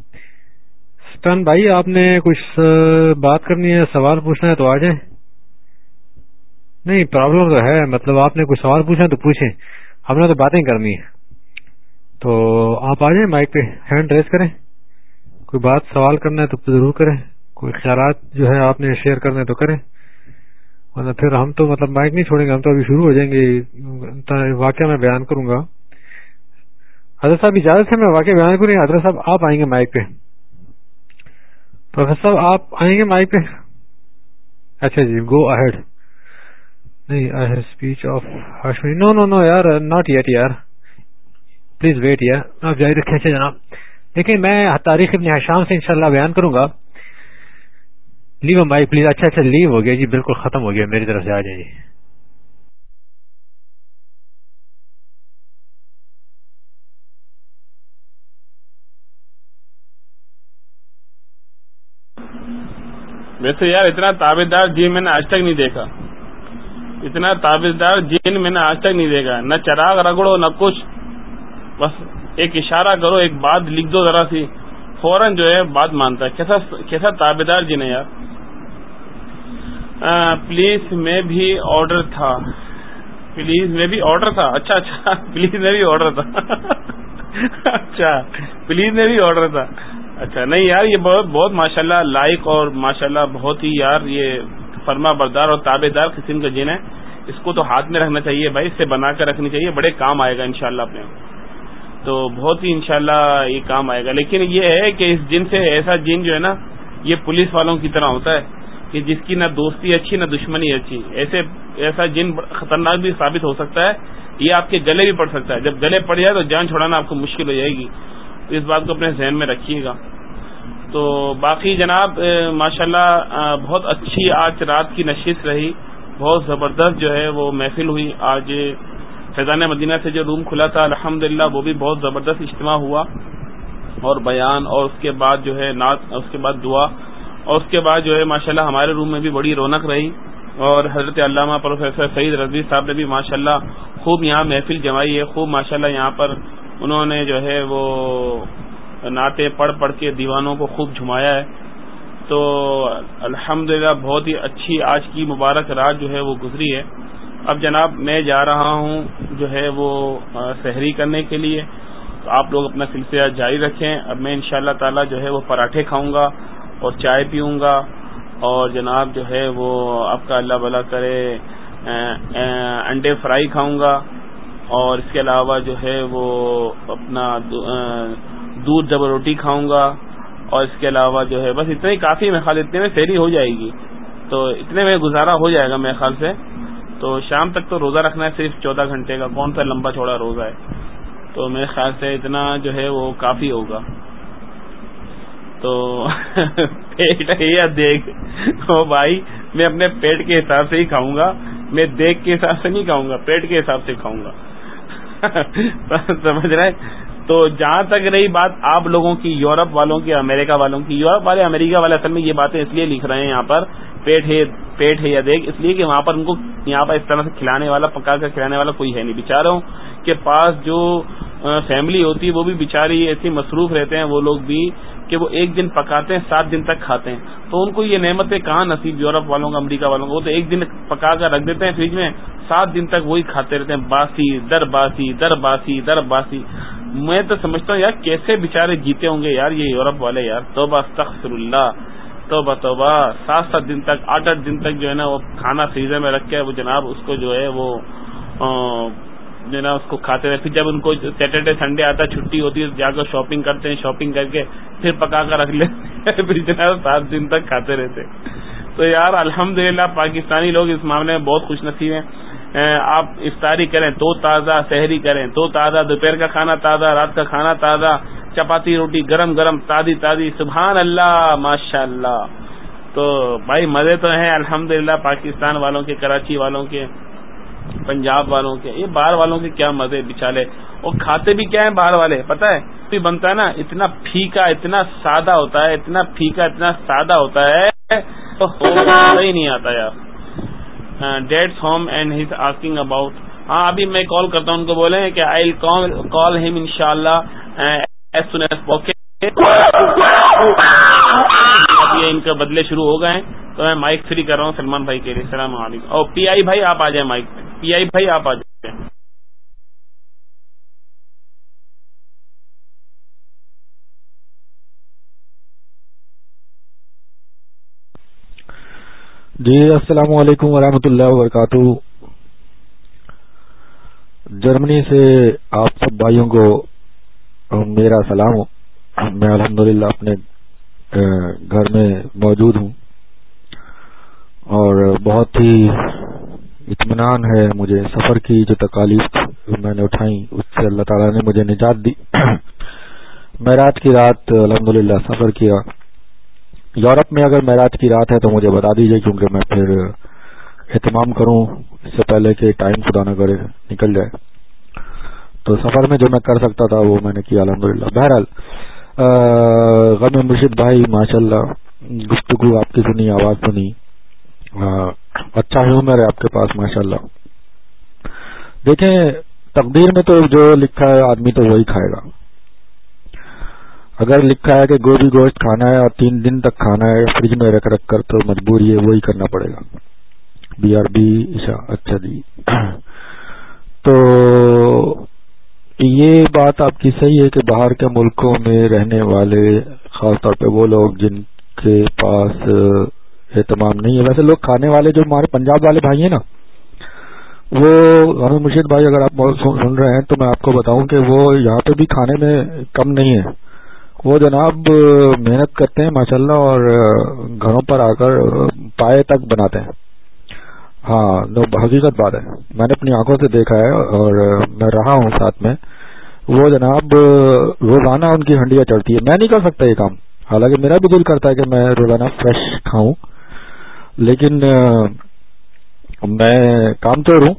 سٹن بھائی، آپ نے کچھ بات کرنی ہے، سوال پوچھنا ہے تو آ جائیں۔ نہیں پرابلم تو ہے مطلب آپ نے کچھ سوال پوچھنا تو پوچھیں۔ ہم نے تو باتیں کرنی ہے تو آپ آ جائیں مائک پہ ہینڈ ریس کریں۔ کوئی بات، سوال کرنا ہے تو ضرور کریں۔ کوئی خیالات جو ہے آپ نے شیئر کرنا ہے تو کریں۔ ورنہ پھر ہم تو مطلب مائک نہیں چھوڑیں گے، ہم تو ابھی شروع ہو جائیں گے۔ واقعہ میں بیان کروں گا۔ حضرت صاحب، اجازت ہے میں واقعہ بیان کروں حضرت صاحب، آپ آئیں گے مائک پہ۔ پروفیسر صاحب، آپ آئیں گے مائی پہ؟ اچھا جی گو اہڈ نہیں I have speech of Hashmi no no no یار ناٹ یٹ یار. پلیز ویٹ یار. آپ جاری رکھیں اچھا جناب. لیکن میں تاریخ ابن حشام سے انشاءاللہ بیان کروں گا. لیو مائی پلیز اچھا اچھا لیو ہو گیا جی بالکل ختم ہو گیا میری طرف سے آ جائیں جی. ویسے یار اتنا تابے دار جن جی میں نے آج تک نہیں دیکھا۔ اتنا تابے دار جن جی میں نے آج تک نہیں دیکھا۔ نہ چراغ رگڑو، نہ کچھ۔ بس ایک اشارہ کرو، ایک بات لکھ دو ذرا سی۔ فوراً جو ہے بات مانتا ہے۔ کیسا کیسا تابے دار جن جی ہے یار پلیز میں بھی آرڈر تھا۔ پلیز میں بھی آرڈر تھا؟ اچھا اچھا۔ پلیز میں بھی آرڈر تھا۔ اچھا پلیز میں بھی آرڈر تھا۔ اچھا نہیں یار، یہ بہت بہت ماشاء اللہ لائق اور ماشاء اللہ بہت ہی یار یہ فرما بردار اور تابے دار قسم کا جن ہے اس کو تو ہاتھ میں رکھنا چاہیے بھائی، اس سے بنا کر رکھنی چاہیے، بڑے کام آئے گا انشاءاللہ اپنے تو بہت ہی انشاءاللہ یہ کام آئے گا۔ لیکن یہ ہے کہ اس جن سے ایسا جن جو ہے نا، یہ پولیس والوں کی طرح ہوتا ہے کہ جس کی نہ دوستی اچھی، نہ دشمنی اچھی۔ ایسے ایسا جن خطرناک بھی ثابت ہو سکتا ہے، یہ آپ کے گلے بھی پڑ سکتا ہے۔ جب گلے پڑ جائے تو جان چھوڑانا آپ کو مشکل ہو جائے گی۔ تو اس بات کو اپنے ذہن میں رکھیے گا۔ تو باقی جناب ماشاءاللہ بہت اچھی آج رات کی نشست رہی۔ بہت زبردست جو ہے وہ محفل ہوئی۔ آج فیضان مدینہ سے جو روم کھلا تھا الحمد وہ بھی بہت زبردست اجتماع ہوا۔ اور بیان، اور اس کے بعد جو ہے نعت، اس کے بعد دعا۔ اور اس کے بعد جو ہے ماشاءاللہ ہمارے روم میں بھی بڑی رونق رہی۔ اور حضرت علامہ پروفیسر سعید رضوی صاحب نے بھی ماشاءاللہ خوب یہاں محفل جمائی ہے۔ خوب ماشاءاللہ یہاں پر انہوں نے جو ہے وہ نعتیں پڑھ پڑھ کے دیوانوں کو خوب جھمایا ہے۔ تو الحمد بہت ہی اچھی آج کی مبارک رات جو ہے وہ گزری ہے۔ اب جناب میں جا رہا ہوں جو ہے وہ سحری کرنے کے لیے۔ تو آپ لوگ اپنا سلسلہ جاری رکھیں۔ اب میں انشاءاللہ تعالی اللہ تعالیٰ جو ہے وہ پراٹھے کھاؤں گا اور چائے پیوں گا۔ اور جناب جو ہے وہ آپ کا اللہ بلا کرے انڈے فرائی کھاؤں گا۔ اور اس کے علاوہ جو ہے وہ اپنا دودھ جب روٹی کھاؤں گا اور اس کے علاوہ جو ہے بس اتنے ہی کافی میں خیال اتنے میں فیری ہو جائے گی۔ تو اتنے میں گزارا ہو جائے گا میرے خیال سے۔ تو شام تک تو روزہ رکھنا ہے صرف چودہ گھنٹے کا۔ کون سا لمبا چھوڑا روزہ ہے؟ تو میرے خیال سے اتنا جو ہے وہ کافی ہوگا۔ تو پیٹ ہے یا دیکھ بھائی، میں اپنے پیٹ کے حساب سے ہی کھاؤں گا۔ میں دیکھ کے حساب سے نہیں کھاؤں گا، پیٹ کے حساب سے کھاؤں گا۔ سمجھ رہے؟ تو جہاں تک رہی بات آپ لوگوں کی، یورپ والوں کی، امریکہ والوں کی، یورپ والے، امریکہ والے اصل میں یہ باتیں اس لیے لکھ رہے ہیں یہاں پر، پیٹ ہے پیٹ ہے یا دیکھ، اس لیے کہ وہاں پر ان کو یہاں پر اس طرح سے کھلانے والا، پکا کر کھلانے والا کوئی ہے نہیں۔ بےچاروں کے پاس جو فیملی ہوتی ہے وہ بھی بیچاری ایسی مصروف رہتے ہیں، وہ لوگ بھی کہ وہ ایک دن پکاتے ہیں، سات دن تک کھاتے ہیں۔ تو ان کو یہ نعمتیں کہاں نصیب یورپ والوں کا، امریکہ والوں کا؟ وہ تو ایک دن پکا کر رکھ دیتے ہیں فریج میں، سات دن تک وہی کھاتے رہتے ہیں، باسی، در باسی در باسی در باسی۔ میں تو سمجھتا ہوں یار، کیسے بےچارے جیتے ہوں گے یار یہ یورپ والے یار؟ توبہ تخصر اللہ توبہ توبہ۔ سات سات دن تک، آٹھ آٹھ دن تک جو ہے نا، وہ کھانا فریزر میں رکھ کے وہ جناب اس کو جو ہے وہ جو ہے نا، اس کو کھاتے رہے پھر جب ان کو سیٹرڈے سنڈے آتا ہے، چھٹی ہوتی ہے، جا کر شاپنگ کرتے ہیں شاپنگ کر کے پھر پکا کر رکھ لیتے پھر جناب سات دن تک کھاتے رہتے تو یار الحمد پاکستانی لوگ اس معاملے میں بہت خوش نصیب ہیں۔ آپ افطاری کریں تو تازہ شہری کریں تو تازہ، دوپہر کا کھانا تازہ، رات کا کھانا تازہ، چپاتی روٹی گرم گرم، تازی تازی۔ سبحان اللہ ماشاء اللہ تو بھائی، مزے تو ہیں الحمد پاکستان والوں کے، کراچی والوں کے۔ پنجاب والوں کے، یہ باہر والوں کے کیا مزے بچالے اور کھاتے بھی کیا ہیں باہر والے؟ پتہ ہے؟ بھی بنتا ہے نا، اتنا پھیکا، اتنا سادہ ہوتا ہے، اتنا پھیکا، اتنا سادہ ہوتا ہے، تو ہی نہیں آتا یار۔ That's home and his asking about ہاں ابھی میں کال کرتا ہوں، ان کو بولے کہ آئی کال ہم ان شاء اللہ ان کے بدلے شروع ہو گئے ہیں۔ تو میں مائک فری کر رہا ہوں، سلمان بھائی کے لیے۔ السلام علیکم۔ اور پی آئی بھائی، آپ آ جائیں مائک پہ۔ پی آئی بھائی آپ آ جائیں۔ جی السلام علیکم ورحمۃ اللہ وبرکاتہ۔ جرمنی سے آپ سب بھائیوں کو میرا سلام۔ میں الحمدللہ اپنے گھر میں موجود ہوں۔ اور بہت ہی اطمینان ہے مجھے سفر کی جو تکالیف میں نے اٹھائی، اس سے اللہ تعالیٰ نے مجھے نجات دی۔ میں رات کی رات، الحمدللہ، سفر کیا۔ یورپ میں اگر معراج کی رات ہے تو مجھے بتا دیجیے کیونکہ میں پھر اہتمام کروں۔ اس سے پہلے کہ ٹائم خدا نہ کرے، نکل جائے۔ تو سفر میں جو میں کر سکتا تھا، وہ میں نے کیا الحمد للہ بہرحال غم مرشد بھائی ماشاء اللہ گفتگو آپ کی سنی، آواز سنی۔ اچھا ہیومر ہے آپ کے پاس ماشاء اللہ دیکھیں، تقدیر میں تو جو لکھا ہے، آدمی تو وہی کھائے گا۔ اگر لکھا ہے کہ گوبھی گوشت کھانا ہے اور تین دن تک کھانا ہے، فریج میں رکھ رکھ کر تو مجبوری ہے، وہی کرنا پڑے گا۔ بی آر بی اچھا جی۔ تو یہ بات آپ کی صحیح ہے کہ باہر کے ملکوں میں رہنے والے، خاص طور پہ وہ لوگ جن کے پاس اہتمام نہیں ہے۔ ویسے لوگ کھانے والے جو ہمارے پنجاب والے بھائی ہیں نا، وہ ہمیں مرشید بھائی اگر آپ سن رہے ہیں تو میں آپ کو بتاؤں کہ وہ یہاں پہ بھی کھانے میں کم نہیں ہے۔ وہ جناب محنت کرتے ہیں ماشاءاللہ اور گھروں پر آ کر پائے تک بناتے ہیں۔ ہاں حقیقت بات ہے۔ میں نے اپنی آنکھوں سے دیکھا ہے اور میں رہا ہوں ساتھ میں۔ وہ جناب روزانہ ان کی ہنڈیاں چڑھتی ہے۔ میں نہیں کر سکتا یہ کام۔ حالانکہ میرا بھی دل کرتا ہے کہ میں روزانہ فریش کھاؤں۔ لیکن میں کام چور ہوں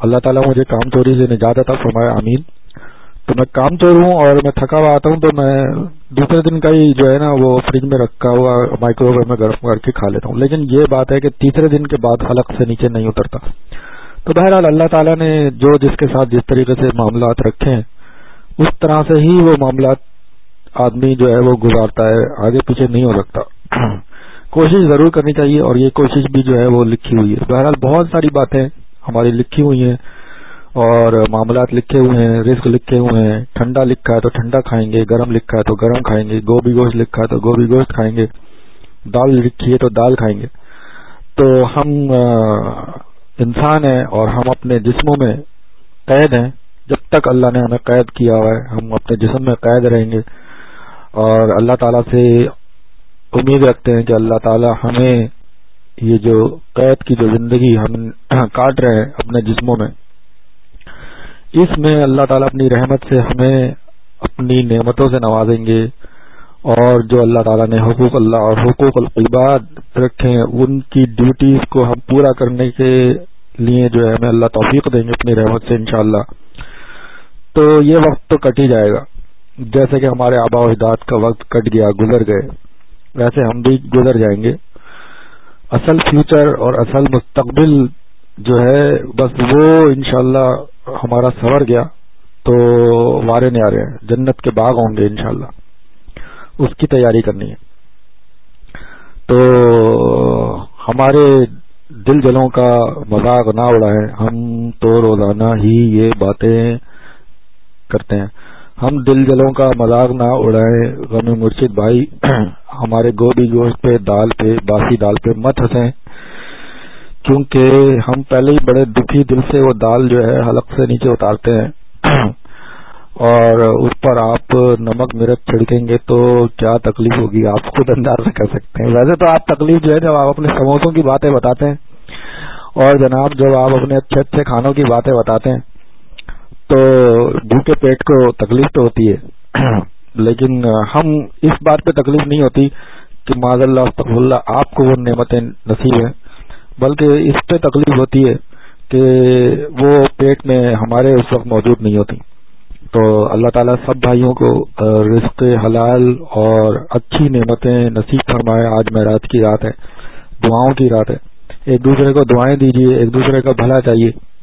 اللہ تعالیٰ مجھے کام چوری سے نجات تھا فرمایا امین تو میں کام چور ہوں اور میں تھکا ہوا آتا ہوں، تو میں دوسرے دن کا ہی جو ہے نا، وہ فریج میں رکھا ہوا مائکرو ویو میں گرم کر کے کھا لیتا ہوں۔ لیکن یہ بات ہے کہ تیسرے دن کے بعد حلق سے نیچے نہیں اترتا۔ تو بہرحال اللہ تعالیٰ نے جو جس کے ساتھ جس طریقے سے معاملات رکھے ہیں، اس طرح سے ہی وہ معاملات آدمی جو ہے وہ گزارتا ہے، آگے پیچھے نہیں ہو سکتا۔ کوشش ضرور کرنی چاہیے اور یہ کوشش بھی جو ہے وہ لکھی ہوئی ہے۔ بہرحال بہت ساری باتیں ہماری لکھی ہوئی ہیں اور معاملات لکھے ہوئے ہیں، رزق لکھے ہوئے ہیں۔ ٹھنڈا لکھا ہے تو ٹھنڈا کھائیں گے، گرم لکھا ہے تو گرم کھائیں گے، گوبھی گوشت لکھا ہے تو گوبھی گوشت کھائیں گے، دال لکھی ہے تو دال کھائیں گے۔ تو ہم انسان ہیں اور ہم اپنے جسموں میں قید ہیں۔ جب تک اللہ نے ہمیں قید کیا ہوا ہے، ہم اپنے جسم میں قید رہیں گے اور اللہ تعالیٰ سے امید رکھتے ہیں کہ اللہ تعالیٰ ہمیں یہ جو قید کی جو زندگی ہم کاٹ رہے ہیں اپنے جسموں میں، اس میں اللہ تعالیٰ اپنی رحمت سے ہمیں اپنی نعمتوں سے نوازیں گے اور جو اللہ تعالیٰ نے حقوق اللہ اور حقوق القباد رکھے ہیں، ان کی ڈیوٹیز کو ہم پورا کرنے کے لیے جو ہے ہمیں اللہ توفیق دیں گے اپنی رحمت سے انشاءاللہ۔ تو یہ وقت تو کٹ ہی جائے گا۔ جیسے کہ ہمارے آبا و اجداد کا وقت کٹ گیا، گزر گئے۔ ویسے ہم بھی گزر جائیں گے۔ اصل فیوچر اور اصل مستقبل جو ہے، بس وہ انشاءاللہ ہمارا سور گیا تو وارے نہیں آ رہے ہیں جنت کے باغ ہوں گے انشاءاللہ۔ اس کی تیاری کرنی ہے۔ تو ہمارے دل جلوں کا مذاق نہ اڑائے ہم تو روزانہ ہی یہ باتیں کرتے ہیں۔ ہم دل جلوں کا مذاق نہ اڑائے غم مرشد بھائی، ہمارے گوبھی گوشت پہ، دال پہ، باسی دال پہ مت ہنسیں۔ کیونکہ ہم پہلے ہی بڑے دکھی دل سے وہ دال جو ہے، حلق سے نیچے اتارتے ہیں۔ اور اس پر آپ نمک، مرچ چھڑکیں گے تو کیا تکلیف ہوگی؟ آپ خود انداز سے کر سکتے ہیں۔ ویسے تو آپ تکلیف جو ہے، جب آپ اپنے سموسوں کی باتیں بتاتے ہیں۔ اور جناب، جب آپ اپنے اچھے اچھے کھانوں کی باتیں بتاتے ہیں تو بھوکے پیٹ کو تکلیف تو ہوتی ہے۔ لیکن ہم اس بات پہ تکلیف نہیں ہوتی کہ معذ اللہ اللہ، آپ کو وہ نعمتیں نصیب ہیں۔ بلکہ اس پہ تکلیف ہوتی ہے کہ وہ پیٹ میں ہمارے اس وقت موجود نہیں ہوتی۔ تو اللہ تعالیٰ سب بھائیوں کو رزق حلال اور اچھی نعمتیں نصیب فرمائے۔ آج میں رات کی رات ہے، دعاؤں کی رات ہے۔ ایک دوسرے کو دعائیں دیجیے ایک دوسرے کا بھلا چاہیے۔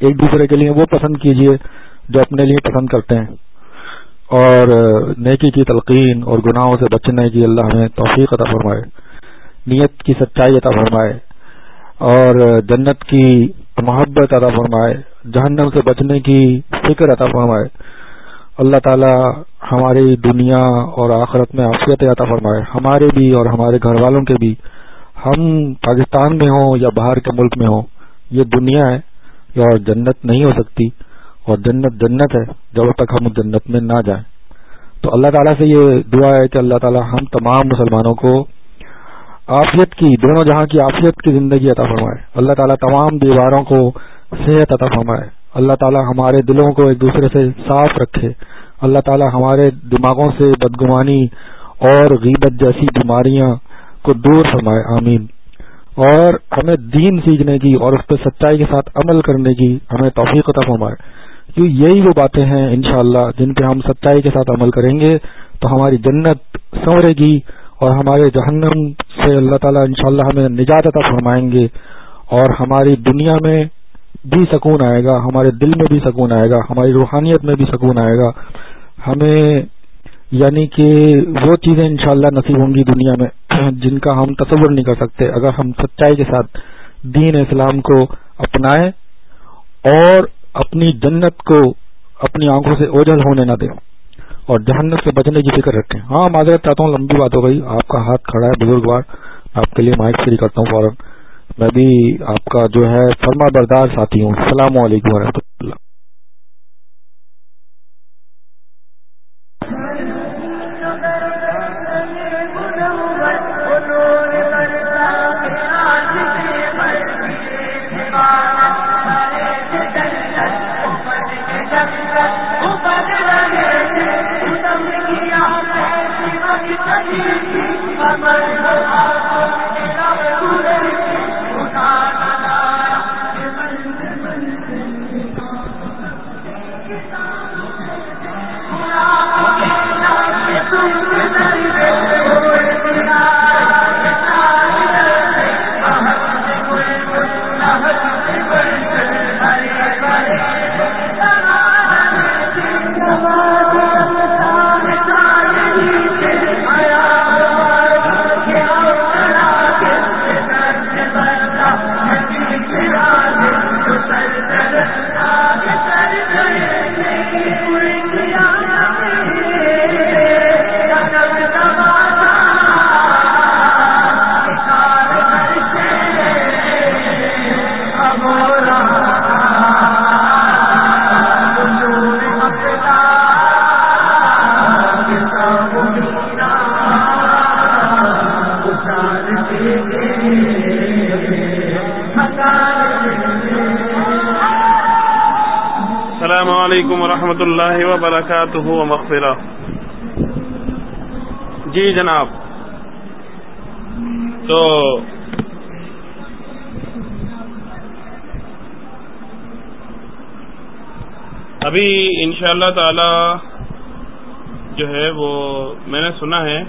ایک دوسرے کے لیے وہ پسند کیجیے جو اپنے لیے پسند کرتے ہیں۔ اور نیکی کی تلقین اور گناہوں سے بچنے کی اللہ ہمیں توفیق عطا فرمائے، نیت کی سچائی عطا فرمائے، اور جنت کی محبت عطا فرمائے، جہنم سے بچنے کی فکر عطا فرمائے۔ اللہ تعالی ہماری دنیا اور آخرت میں آفیت عطا فرمائے۔ ہمارے بھی اور ہمارے گھر والوں کے بھی۔ ہم پاکستان میں ہوں یا باہر کے ملک میں ہوں، یہ دنیا ہے۔ اور جنت نہیں ہو سکتی اور جنت جنت ہے جب تک ہم جنت میں نہ جائیں۔ تو اللہ تعالیٰ سے یہ دعا ہے کہ اللہ تعالیٰ ہم تمام مسلمانوں کو آفیت کی، دونوں جہاں کی آفیت کی زندگی عطا فرمائے۔ اللہ تعالیٰ تمام دیواروں کو صحت عطا فرمائے۔ اللہ تعالیٰ ہمارے دلوں کو ایک دوسرے سے صاف رکھے۔ اللہ تعالیٰ ہمارے دماغوں سے بدگمانی اور غیبت جیسی بیماریاں کو دور فرمائے۔ آمین۔ اور ہمیں دین سیکھنے کی اور اس پہ سچائی کے ساتھ عمل کرنے کی ہمیں توفیق عطا فرمائے۔ کیوں یہی وہ باتیں ہیں انشاءاللہ جن پہ ہم سچائی کے ساتھ عمل کریں گے، تو ہماری جنت سنورے گی اور ہمارے جہنم سے اللہ تعالیٰ انشاءاللہ ہمیں نجات عطا فرمائیں گے اور ہماری دنیا میں بھی سکون آئے گا، ہمارے دل میں بھی سکون آئے گا، ہماری روحانیت میں بھی سکون آئے گا۔ ہمیں یعنی کہ وہ چیزیں انشاءاللہ نصیب ہوں گی دنیا میں جن کا ہم تصور نہیں کر سکتے اگر ہم سچائی کے ساتھ دین اسلام کو اپنائیں اور اپنی جنت کو اپنی آنکھوں سے اوجل ہونے نہ دیں اور جہنت سے بچنے کی فکر رکھیں۔ ہاں معذرت چاہتا ہوں، لمبی بات ہو گئی۔ آپ کا ہاتھ کھڑا ہے، بزرگ بار۔ آپ کے لیے مائک فری کرتا ہوں فوراً۔ میں بھی آپ کا جو ہے، فرما بردار ساتھی ہوں۔ السلام علیکم و اللہ۔ وبرکاتہ مغفرہ جی جناب، تو ابھی ان شاء اللہ تعالی جو ہے وہ میں نے سنا ہے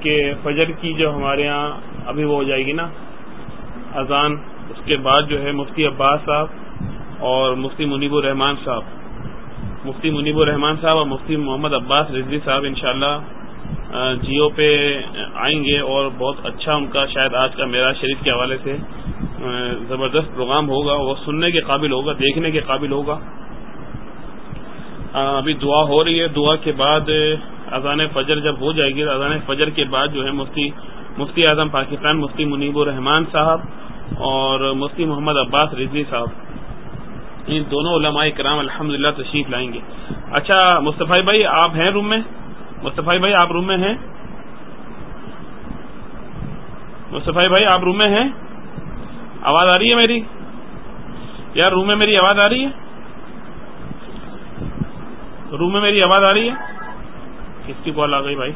کہ فجر کی جو ہمارے ہاں ابھی وہ ہو جائے گی نا، اذان، اس کے بعد جو ہے مفتی عباس صاحب اور مفتی منیب الرحمان صاحب مفتی منیب الرحمان صاحب اور مفتی محمد عباس رضوی صاحب انشاءاللہ جیو پہ آئیں گے اور بہت اچھا ان کا شاید آج کا میرا شریف کے حوالے سے زبردست پروگرام ہوگا، وہ سننے کے قابل ہوگا، دیکھنے کے قابل ہوگا۔ ابھی دعا ہو رہی ہے، دعا کے بعد اذان فجر جب ہو جائے گی، اذان فجر کے بعد جو ہے مفتی مفتی اعظم پاکستان مفتی منیب الرحمان صاحب اور مفتی محمد عباس رضوی صاحب۔ ان دونوں علماء کرام الحمد للہ تشریف لائیں گے۔ اچھا مصطفی بھائی، آپ ہیں روم میں؟ مصطفی بھائی، آپ روم میں ہیں؟ مصطفی بھائی، آپ روم میں ہیں؟ آواز آ رہی ہے میری؟ یار، روم میں میری آواز آ رہی ہے؟ روم میں میری آواز آ رہی ہے؟ کس کی کال آ گئی بھائی؟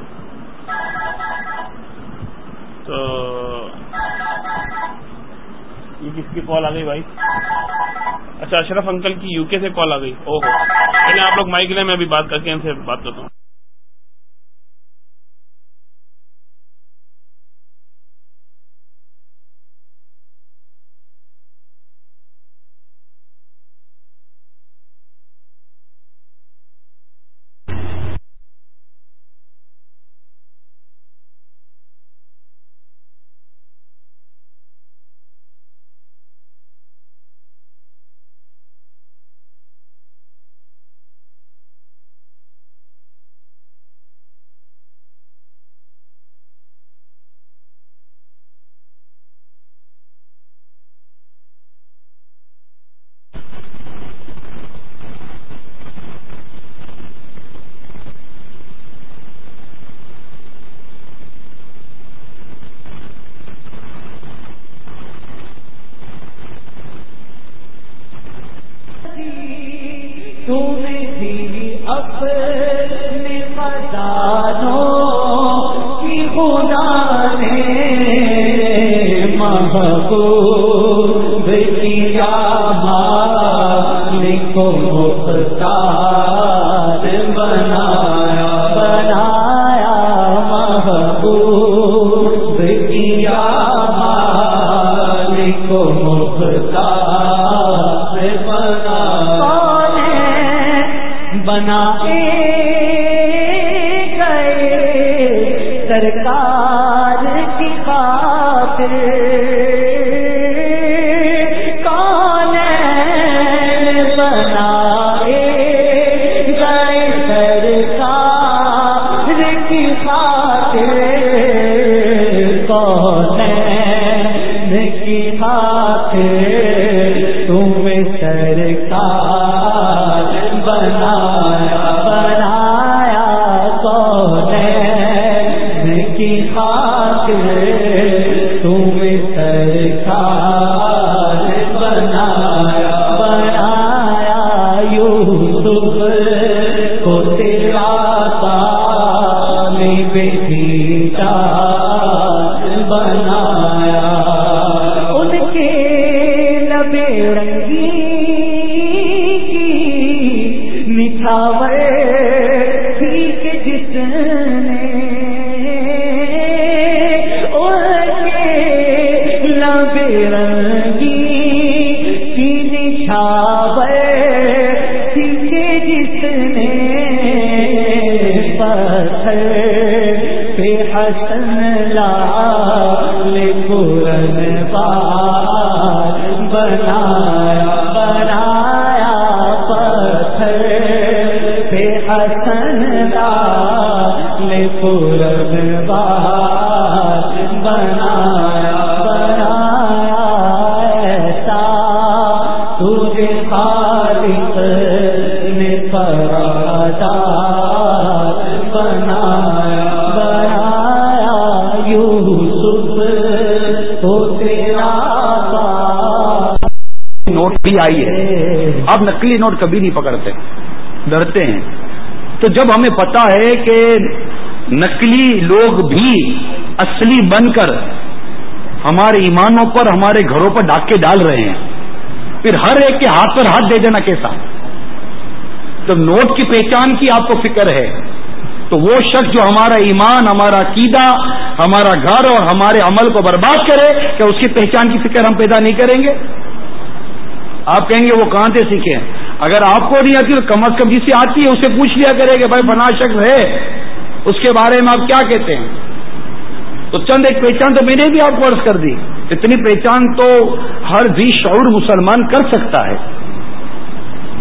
تو یہ کس کی کال آ گئی بھائی؟ اچھا اشرف انکل کی یو کے سے کال آ گئی۔ او میں پہلے آپ لوگ مائک لیں میں ابھی بات کر کے ان سے بات کرتا ہوں۔ لال پورن بنایا بنایا ایسا تجھے خالق نے پرادار بنایا بنایا یوسف تو تیرا نوٹ بھی آئی ہے۔ آپ نقلی نوٹ کبھی نہیں پکڑتے، ڈرتے ہیں۔ تو جب ہمیں پتا ہے کہ نقلی لوگ بھی اصلی بن کر ہمارے ایمانوں پر، ہمارے گھروں پر ڈاکے ڈال رہے ہیں۔ پھر ہر ایک کے ہاتھ پر ہاتھ دے دینا کیسا؟ جب نوٹ کی پہچان کی آپ کو فکر ہے، تو وہ شخص جو ہمارا ایمان، ہمارا عقیدہ، ہمارا گھر اور ہمارے عمل کو برباد کرے، کیا اس کی پہچان کی فکر ہم پیدا نہیں کریں گے؟ آپ کہیں گے وہ کہاں سے سیکھیں اگر آپ کو نہیں آتی تو کم از کم جس سے آتی ہے، اسے پوچھ لیا کرے کہ بھائی فنا شخص ہے۔ اس کے بارے میں آپ کیا کہتے ہیں؟ تو چند ایک پہچان تو میں نے بھی آپ کو عرض کر دی۔ اتنی پہچان تو ہر بھی شعور مسلمان کر سکتا ہے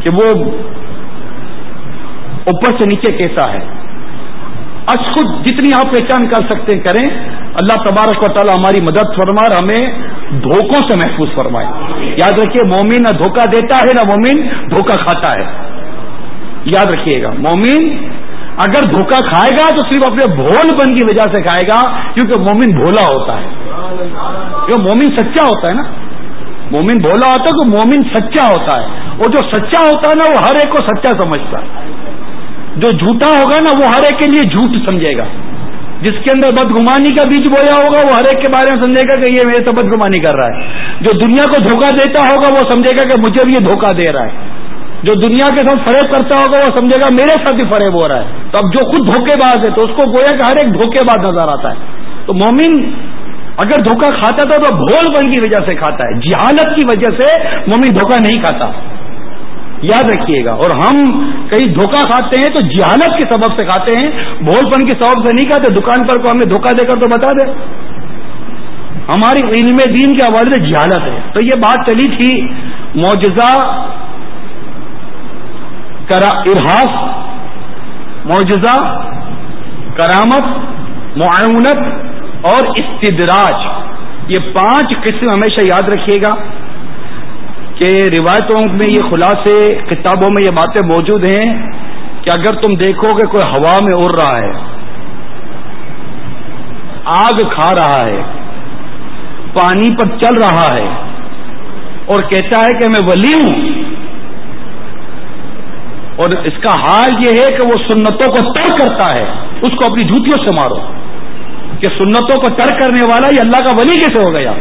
کہ وہ اوپر سے نیچے کیسا ہے۔ از خود جتنی آپ پہچان کر سکتے ہیں کریں، اللہ تبارک و تعالی ہماری مدد فرما اور ہمیں دھوکوں سے محفوظ فرمائے۔ یاد رکھیے، مومن نہ دھوکہ دیتا ہے، نہ مومن دھوکہ کھاتا ہے۔ یاد رکھیے گا، مومن اگر دھوکہ کھائے گا تو صرف اپنے بھول بن کی وجہ سے کھائے گا، کیونکہ مومن بھولا ہوتا ہے۔ کیونکہ مومن سچا ہوتا ہے نا، مومن بھولا ہوتا ہے تو مومن سچا ہوتا ہے۔ اور جو سچا ہوتا ہے نا، وہ ہر ایک کو سچا سمجھتا ہے۔ جو جھوٹا ہوگا نا، وہ ہر ایک کے لیے جھوٹ سمجھے گا۔ جس کے اندر بدگمانی کا بیج بویا ہوگا، وہ ہر ایک کے بارے میں سمجھے گا کہ یہ میرے سے بدگمانی کر رہا ہے۔ جو دنیا کو دھوکہ دیتا ہوگا، وہ سمجھے گا کہ مجھے بھی یہ دھوکہ دے رہا ہے۔ جو دنیا کے ساتھ فریب کرتا ہوگا وہ سمجھے گا میرے ساتھ ہی فریب ہو رہا ہے۔ تو اب جو خود دھوکے باز ہے، تو اس کو گویا کہ ہر ایک دھوکے باز نظر آتا ہے۔ تو مومن اگر دھوکہ کھاتا تھا تو بھول بن کی وجہ سے کھاتا ہے۔ جہالت کی وجہ سے مومن دھوکہ نہیں کھاتا۔ یاد رکھیے گا۔ اور ہم کہیں دھوکہ کھاتے ہیں تو جہالت کے سبب سے کھاتے ہیں۔ بھول پن کے سبب سے نہیں کھاتے، دکان پر کو ہمیں دھوکہ دے کر تو بتا دے۔ ہماری علم دین کے حوالے سے جہالت ہے۔ تو یہ بات چلی تھی معجزہ کرا ارحاس معجزہ، کرامت، معاونت اور استدراج۔ یہ پانچ قسم ہمیشہ یاد رکھیے گا کہ روایتوں میں یہ خلاصے، کتابوں میں یہ باتیں موجود ہیں کہ اگر تم دیکھو کہ کوئی ہوا میں اڑ رہا ہے، آگ کھا رہا ہے، پانی پر چل رہا ہے اور کہتا ہے کہ میں ولی ہوں اور اس کا حال یہ ہے کہ وہ سنتوں کو ترک کرتا ہے۔ اس کو اپنی جوتیوں سے مارو۔ کہ سنتوں کو ترک کرنے والا یہ اللہ کا ولی کیسے ہو گیا؟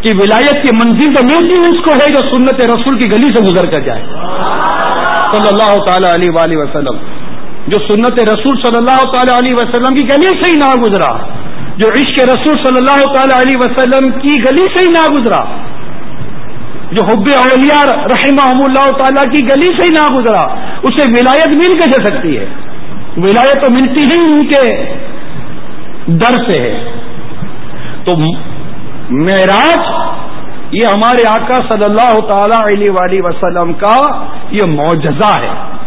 کہ ولایت کی منزل تو ملتی اس کو ہے جو سنت رسول کی گلی سے گزر کر جائے۔ صلی اللہ تعالی علیہ وآلہ وسلم۔ جو سنت رسول صلی اللہ تعالی علیہ وسلم کی گلی سے ہی نہ گزرا۔ جو عشق رسول صلی اللہ تعالی علیہ وسلم کی گلی سے ہی نہ گزرا۔ جو حب اولیاء رحمہ اللہ تعالیٰ کی گلی سے ہی نہ گزرا، اسے ولایت مل کے جا سکتی ہے۔ ولایت تو ملتی ہی ان کے در سے ہے۔ تو معراج، یہ ہمارے آقا صلی اللہ تعالی علیہ وسلم کا یہ معجزہ ہے۔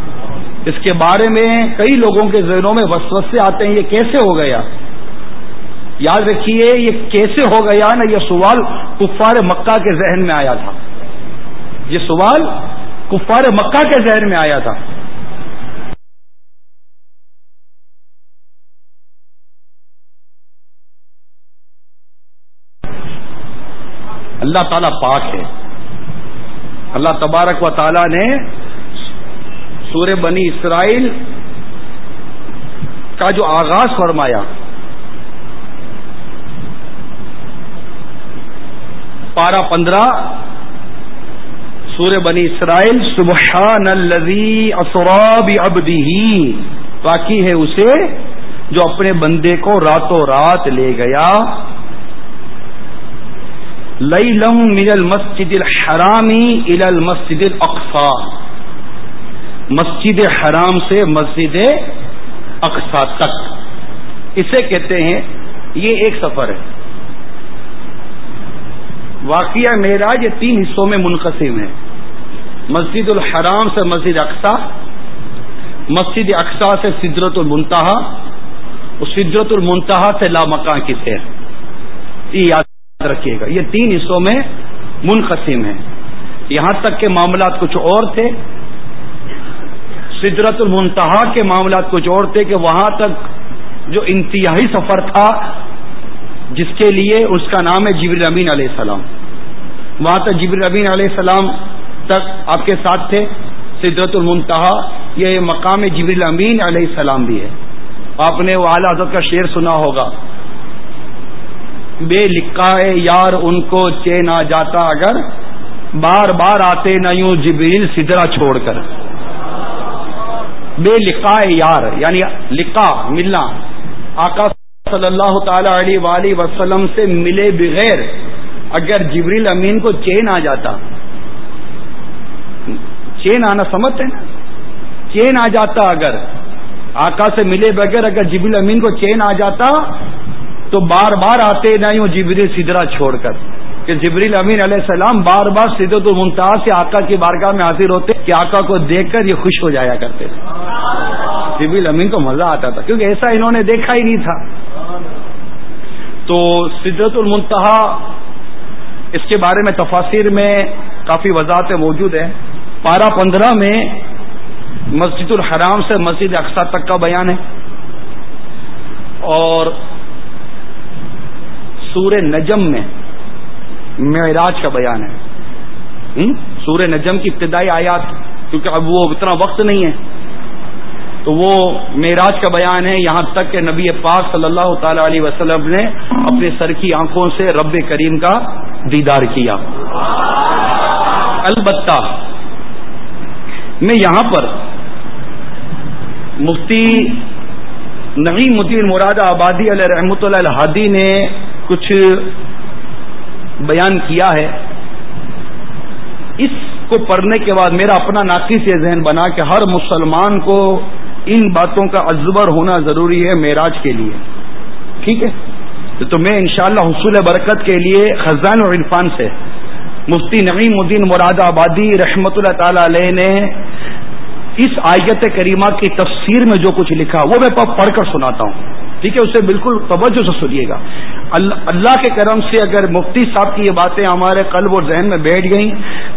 اس کے بارے میں کئی لوگوں کے ذہنوں میں وسوسے آتے ہیں، یہ کیسے ہو گیا؟ یاد رکھیے، یہ کیسے ہو گیا نا؟ یہ سوال کفار مکہ کے ذہن میں آیا تھا۔ یہ سوال کفار مکہ کے ذہن میں آیا تھا۔ اللہ تعالیٰ پاک ہے۔ اللہ تبارک و تعالیٰ نے سورہ بنی اسرائیل کا جو آغاز فرمایا، پارہ پندرہ سورہ بنی اسرائیل سبحان الذی اسراب ابدی باقی ہے اسے جو اپنے بندے کو راتوں رات لے گیا۔ لئی لم من المسجد الحرامی الى المسجد الاقصا مسجد حرام سے مسجد اقسا تک۔ اسے کہتے ہیں، یہ ایک سفر ہے۔ واقعہ معراج یہ تین حصوں میں منقسم ہے۔ مسجد الحرام سے مسجد اقسا مسجد اقسا سے سدرت المنتہا سدرت المنتہا سے لامکان کی سیر یہ یاد رکھیے گا۔ یہ تین حصوں میں منقسم ہے یہاں تک کے معاملات کچھ اور تھے۔ سدرت المنتہا کے معاملات کچھ اور تھے کہ وہاں تک جو انتہائی سفر تھا، جس کے لیے اس کا نام ہے جبر امین علیہ السلام۔ وہاں تک جبر امین علیہ السلام تک آپ کے ساتھ تھے، سدرت المنتہا، یہ مقام جبر امین علیہ السلام بھی ہے۔ آپ نے وہ اعلی حضرت کا شعر سنا ہوگا۔ بے لکھا ہے یار ان کو چین آ جاتا اگر، بار بار آتے نہ یوں جبریل سدرا چھوڑ کر۔ بے لکھا ہے یار یعنی لکھا، ملنا۔ آقا صلی اللہ تعالی علیہ وآلہ وسلم سے ملے بغیر اگر جبریل امین کو چین آ جاتا۔ چین آنا سمجھتے نا؟ چین آ جاتا اگر آقا سے ملے بغیر اگر جبریل امین کو چین آ جاتا تو بار بار آتے نہ یوں جبریل سدرا چھوڑ کر۔ کہ جبریل امین علیہ السلام بار بار سیدت الممتاز سے آقا کی بارگاہ میں حاضر ہوتے کہ آقا کو دیکھ کر یہ خوش ہو جایا کرتے۔ تھے جبریل امین کو مزہ آتا تھا، کیونکہ ایسا انہوں نے دیکھا ہی نہیں تھا۔ تو سدرت المنتہا اس کے بارے میں تفاصر میں کافی وضاحتیں موجود ہیں۔ پارہ پندرہ میں مسجد الحرام سے مسجد اقسا تک کا بیان ہے اور سورہ نجم میں معراج کا بیان ہے۔ سورہ نجم کی ابتدائی آیات، کیونکہ اب وہ اتنا وقت نہیں ہے۔ تو وہ معراج کا بیان ہے، یہاں تک کہ نبی پاک صلی اللہ تعالی علیہ وسلم نے اپنے سر کی آنکھوں سے رب کریم کا دیدار کیا۔ البتہ میں یہاں پر مفتی نعیم مدین مراد آبادی علیہ رحمۃ اللہ الحادی نے کچھ بیان کیا ہے۔ اس کو پڑھنے کے بعد میرا اپنا ناقص یہ ذہن بنا کہ ہر مسلمان کو ان باتوں کا ازبر ہونا ضروری ہے معراج کے لیے۔ ٹھیک ہے؟ تو میں انشاءاللہ حصول برکت کے لیے خزان اور عرفان سے مفتی نعیم الدین مراد آبادی رحمت اللہ تعالی علیہ نے اس آیت کریمہ کی تفسیر میں جو کچھ لکھا وہ میں پڑھ کر سناتا ہوں۔ ٹھیک ہے، اسے بالکل توجہ سے سنیے گا۔ اللہ کے کرم سے اگر مفتی صاحب کی یہ باتیں ہمارے قلب اور ذہن میں بیٹھ گئیں،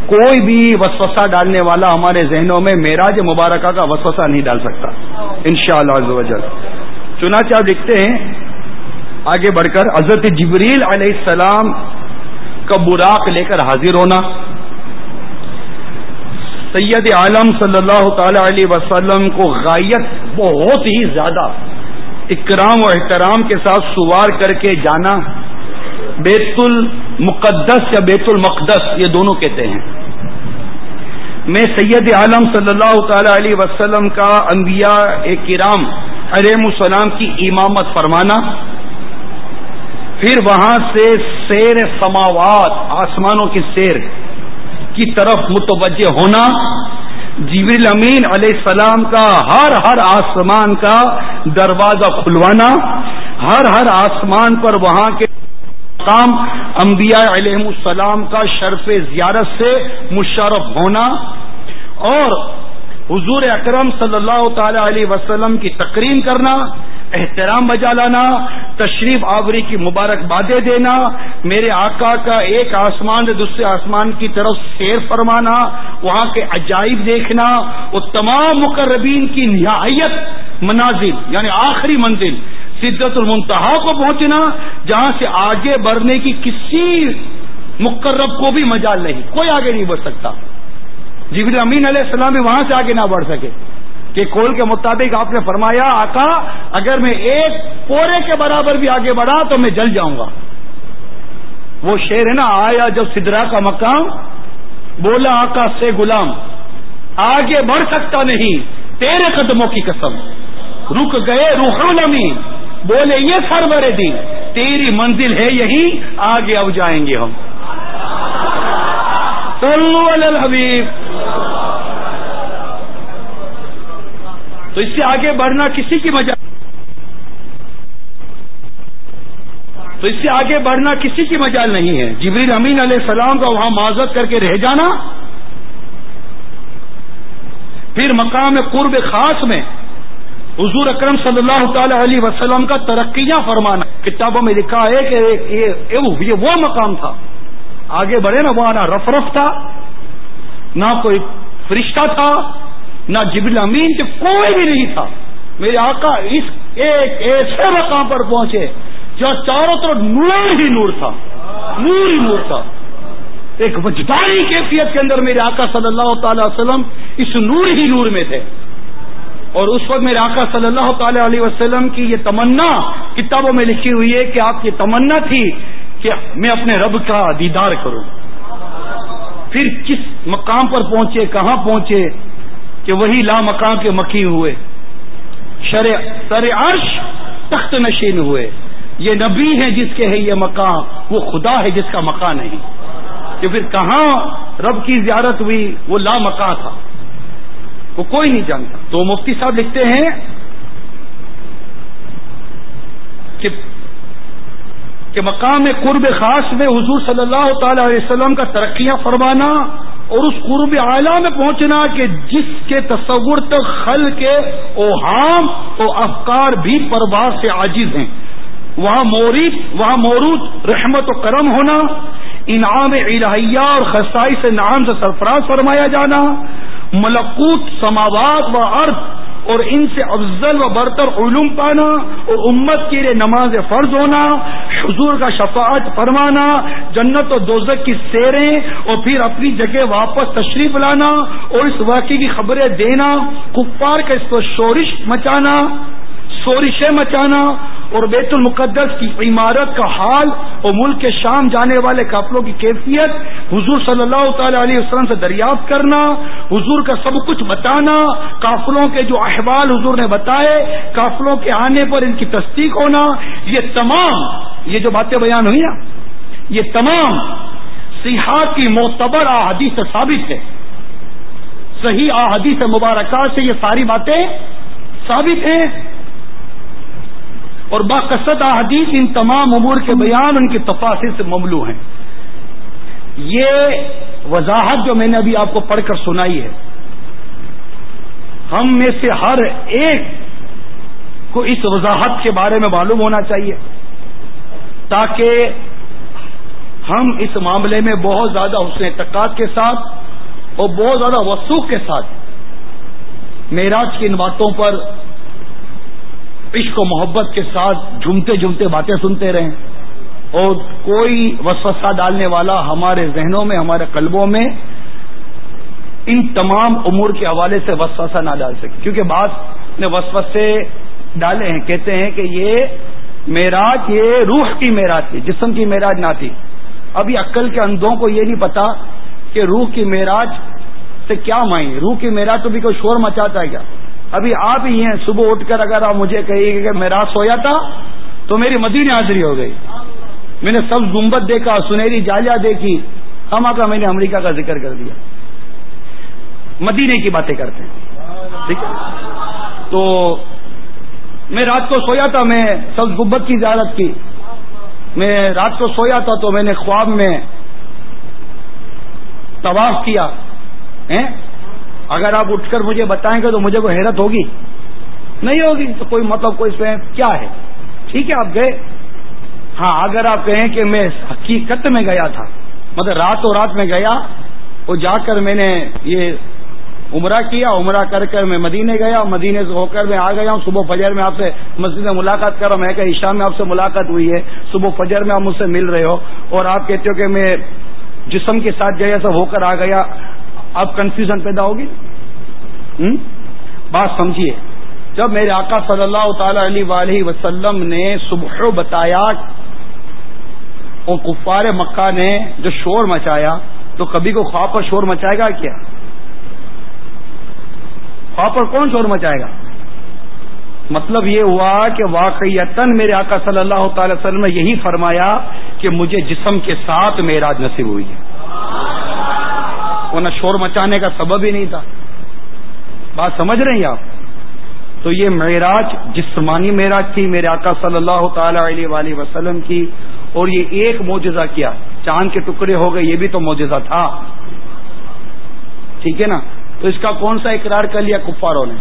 کوئی بھی وسوسہ ڈالنے والا ہمارے ذہنوں میں معراج مبارکہ کا وسوسہ نہیں ڈال سکتا۔ ان شاء اللہ چنانچہ آپ لکھتے ہیں، آگے بڑھ کر حضرت جبریل علیہ السلام کا براق لے کر حاضر ہونا۔ سید عالم صلی اللہ تعالی علیہ وسلم کو غائیت بہت ہی زیادہ اکرام و احترام کے ساتھ سوار کر کے جانا۔ بیت المقدس یا بیت المقدس یہ دونوں کہتے ہیں۔ میں سید عالم صلی اللہ تعالی علیہ وسلم کا انبیاء کرام علیہ السلام کی امامت فرمانا۔ پھر وہاں سے سیر سماوات، آسمانوں کی سیر کی طرف متوجہ ہونا جیور امین علیہ السلام کا ہر ہر آسمان کا دروازہ کھلوانا، ہر ہر آسمان پر وہاں کے مقام انبیاء علیہ السلام کا شرف زیارت سے مشرف ہونا اور حضور اکرم صلی اللہ تعالی علیہ وسلم کی تقریم کرنا، احترام بجا لانا، تشریف آوری کی مبارکبادیں دینا، میرے آقا کا ایک آسمان سے دوسرے آسمان کی طرف سیر فرمانا، وہاں کے عجائب دیکھنا، وہ تمام مقربین کی نہایت منازل یعنی آخری منزل سدت المنتہا کو پہنچنا، جہاں سے آگے بڑھنے کی کسی مقرب کو بھی مجال نہیں، کوئی آگے نہیں بڑھ سکتا۔ جبری امین علیہ السلام بھی وہاں سے آگے نہ بڑھ سکے کہ کول کے مطابق آپ نے فرمایا، آقا، اگر میں ایک پورے کے برابر بھی آگے بڑھا تو میں جل جاؤں گا۔ وہ شیر ہے نا، آیا جب سدرا کا مقام، بولا، آقا سے غلام، آگے بڑھ سکتا نہیں، تیرے قدموں کی قسم۔ رک گئے روح الامین بولے، یہ سر برے دن تیری منزل ہے یہی، آگے اب جائیں گے ہم۔ الحبیب۔ تو اس سے آگے بڑھنا کسی کی مجال تو اس سے آگے بڑھنا کسی کی مجال نہیں ہے۔ جبریل امین علیہ السلام کا وہاں معذت کر کے رہ جانا پھر مقام قرب خاص میں حضور اکرم صلی اللہ تعالی علیہ وسلم کا ترقیاں فرمانا۔ کتابوں میں لکھا ہے کہ یہ وہ مقام تھا۔ آگے بڑھے نا، وہاں نہ رف رف تھا۔ نہ کوئی فرشتہ تھا، نہ جبل امین کے کوئی بھی نہیں تھا۔ میرے آقا اس ایک ایسے مقام پر پہنچے جہاں چاروں طرف نور ہی نور تھا۔ نور ہی نور تھا۔ ایک وجدانی کیفیت کے اندر میرے آقا صلی اللہ تعالی وسلم اس نور ہی نور میں تھے۔ اور اس وقت میرے آقا صلی اللہ تعالی علیہ وسلم کی یہ تمنا کتابوں میں لکھی ہوئی ہے کہ آپ کی تمنا تھی کہ میں اپنے رب کا دیدار کروں۔ پھر کس مقام پر پہنچے، کہاں پہنچے کہ وہی لا مقام کے مکی ہوئے۔ سر عرش تخت نشین ہوئے۔ یہ نبی ہے جس کے ہے یہ مقام، وہ خدا ہے جس کا مکان نہیں۔ کہ پھر کہاں رب کی زیارت ہوئی، وہ لا مکان تھا۔ وہ کوئی نہیں جانتا۔ تو مفتی صاحب لکھتے ہیں کہ کہ مقام قرب خاص میں حضور صلی اللہ تعالی علیہ وسلم کا ترقیاں فرمانا اور اس قرب اعلیٰ میں پہنچنا کہ جس کے تصور تک خل کے اوہام اور افکار بھی پرواز سے عاجز ہیں۔ وہاں مورد وہاں مورود رحمت و کرم ہونا، انعام الہیہ اور خسائی سے نام سے سرفراز فرمایا جانا، ملکوت سماوات و ارد اور ان سے افضل و برتر علوم پانا اور امت کے لیے نماز فرض ہونا، حضور کا شفاعت فرمانا، جنت و دوزک کی سیریں اور پھر اپنی جگہ واپس تشریف لانا اور اس واقعے کی خبریں دینا کپار کا اس پر شورش مچانا۔ سورشیں مچانا اور بیت المقدس کی عمارت کا حال اور ملک کے شام جانے والے قافلوں کی کیفیت، حضور صلی اللہ تعالی علیہ وسلم سے دریافت کرنا، حضور کا سب کچھ بتانا قافلوں کے جو احوال حضور نے بتائے قافلوں کے آنے پر ان کی تصدیق ہونا، یہ تمام، یہ جو باتیں بیان ہوئی نا، یہ تمام سیاحت کی معتبر احادیث سے ثابت ہے صحیح احادیث مبارکات سے یہ ساری باتیں ثابت ہیں۔ اور باقصد احادیث ان تمام امور کے بیان ان کی تفاصر سے مملو ہیں۔ یہ وضاحت جو میں نے ابھی آپ کو پڑھ کر سنائی ہے۔ ہم میں سے ہر ایک کو اس وضاحت کے بارے میں معلوم ہونا چاہیے تاکہ ہم اس معاملے میں بہت زیادہ حسن اعتقاد کے ساتھ اور بہت زیادہ وسوخ کے ساتھ معراج کی ان باتوں پر عشق و محبت کے ساتھ جھومتے جھومتے باتیں سنتے رہیں۔ اور کوئی وسوسہ ڈالنے والا ہمارے ذہنوں میں، ہمارے قلبوں میں ان تمام امور کے حوالے سے وسوسہ نہ ڈال سکے۔ کیونکہ بعض نے وسوسے ڈالے ہیں، کہتے ہیں کہ یہ معراج، یہ روح کی معراج تھی، جسم کی معراج نہ تھی۔ ابھی عقل کے اندھوں کو یہ نہیں پتا کہ روح کی معراج سے کیا مائیں۔ روح کی معراج تو بھی کوئی شور مچاتا ہے کیا؟ ابھی آپ ہی ہیں، صبح اٹھ کر اگر آپ مجھے کہیے کہ میں رات سویا تھا، تو میری مدینہ حاضری ہو گئی۔ میں نے سب گنبد دیکھا، سنہری جالیا دیکھی ہم کا میں نے امریکہ کا ذکر کر دیا۔ مدینے کی باتیں کرتے ہیں۔ ٹھیک ہے؟ تو میں رات کو سویا تھا، میں سب گبت کی زیارت کی۔ میں رات کو سویا تھا تو میں نے خواب میں طواف کیا اگر آپ اٹھ کر مجھے بتائیں گے تو مجھے کوئی حیرت ہوگی۔ نہیں ہوگی، تو کوئی مطلب کوئی اس میں کیا ہے؟ ٹھیک ہے، آپ گئے۔ ہاں اگر آپ کہیں کہ میں حقیقت میں گیا تھا مطلب رات و رات میں گیا وہ جا کر میں نے یہ عمرہ کیا، عمرہ کر کر میں مدینے گیا، مدینے سے ہو کر میں آ گیا ہوں۔ صبح فجر میں آپ سے مسجد میں ملاقات کر رہا ہوں۔ میں کہ عشاء میں آپ سے ملاقات ہوئی ہے۔ صبح فجر میں آپ مجھ سے مل رہے ہو۔ اور آپ کہتے ہو کہ میں جسم کے ساتھ جیسا ہو کر آ گیا۔ اب کنفیوژن پیدا ہوگی۔ بات سمجھیے۔ جب میرے آقا صلی اللہ تعالی علیہ وسلم نے صبح بتایا اور کفار مکہ نے جو شور مچایا، تو کبھی کو خواب پر شور مچائے گا کیا؟ خواب پر کون شور مچائے گا؟ مطلب یہ ہوا کہ واقعیتاً میرے آقا صلی اللہ تعالی وسلم نے یہی فرمایا کہ مجھے جسم کے ساتھ میراج نصیب ہوئی ہے۔ ورنہ شور مچانے کا سبب ہی نہیں تھا۔ بات سمجھ رہے ہیں آپ؟ تو یہ معراج، جسمانی معراج تھی، میرے آقا صلی اللہ تعالی علیہ وآلہ وسلم کی، اور یہ ایک معجزہ کیا۔ چاند کے ٹکڑے ہو گئے، یہ بھی تو معجزہ تھا۔ ٹھیک ہے نا؟ تو اس کا کون سا اقرار کر لیا کفاروں نے؟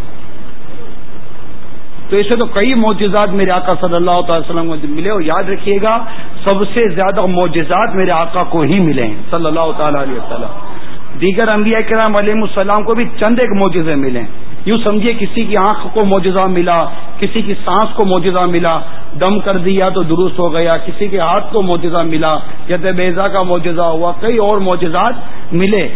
تو اسے تو کئی معجزات میرے آقا صلی اللہ تعالی وسلم کو ملے، اور یاد رکھیے گا، سب سے زیادہ معجزات میرے آقا کو ہی ملے ہیں، صلی اللہ تعالی علیہ وسلم۔ دیگر انبیاء کرام علیہ السلام کو بھی چند ایک معجزے ملے۔ یوں سمجھیے کسی کی آنکھ کو موجزہ ملا، کسی کی سانس کو موجزہ ملا، دم کر دیا تو درست ہو گیا، کسی کے ہاتھ کو موجزہ ملا یا بیزا کا معجزہ ہوا، کئی اور معجزات ملے۔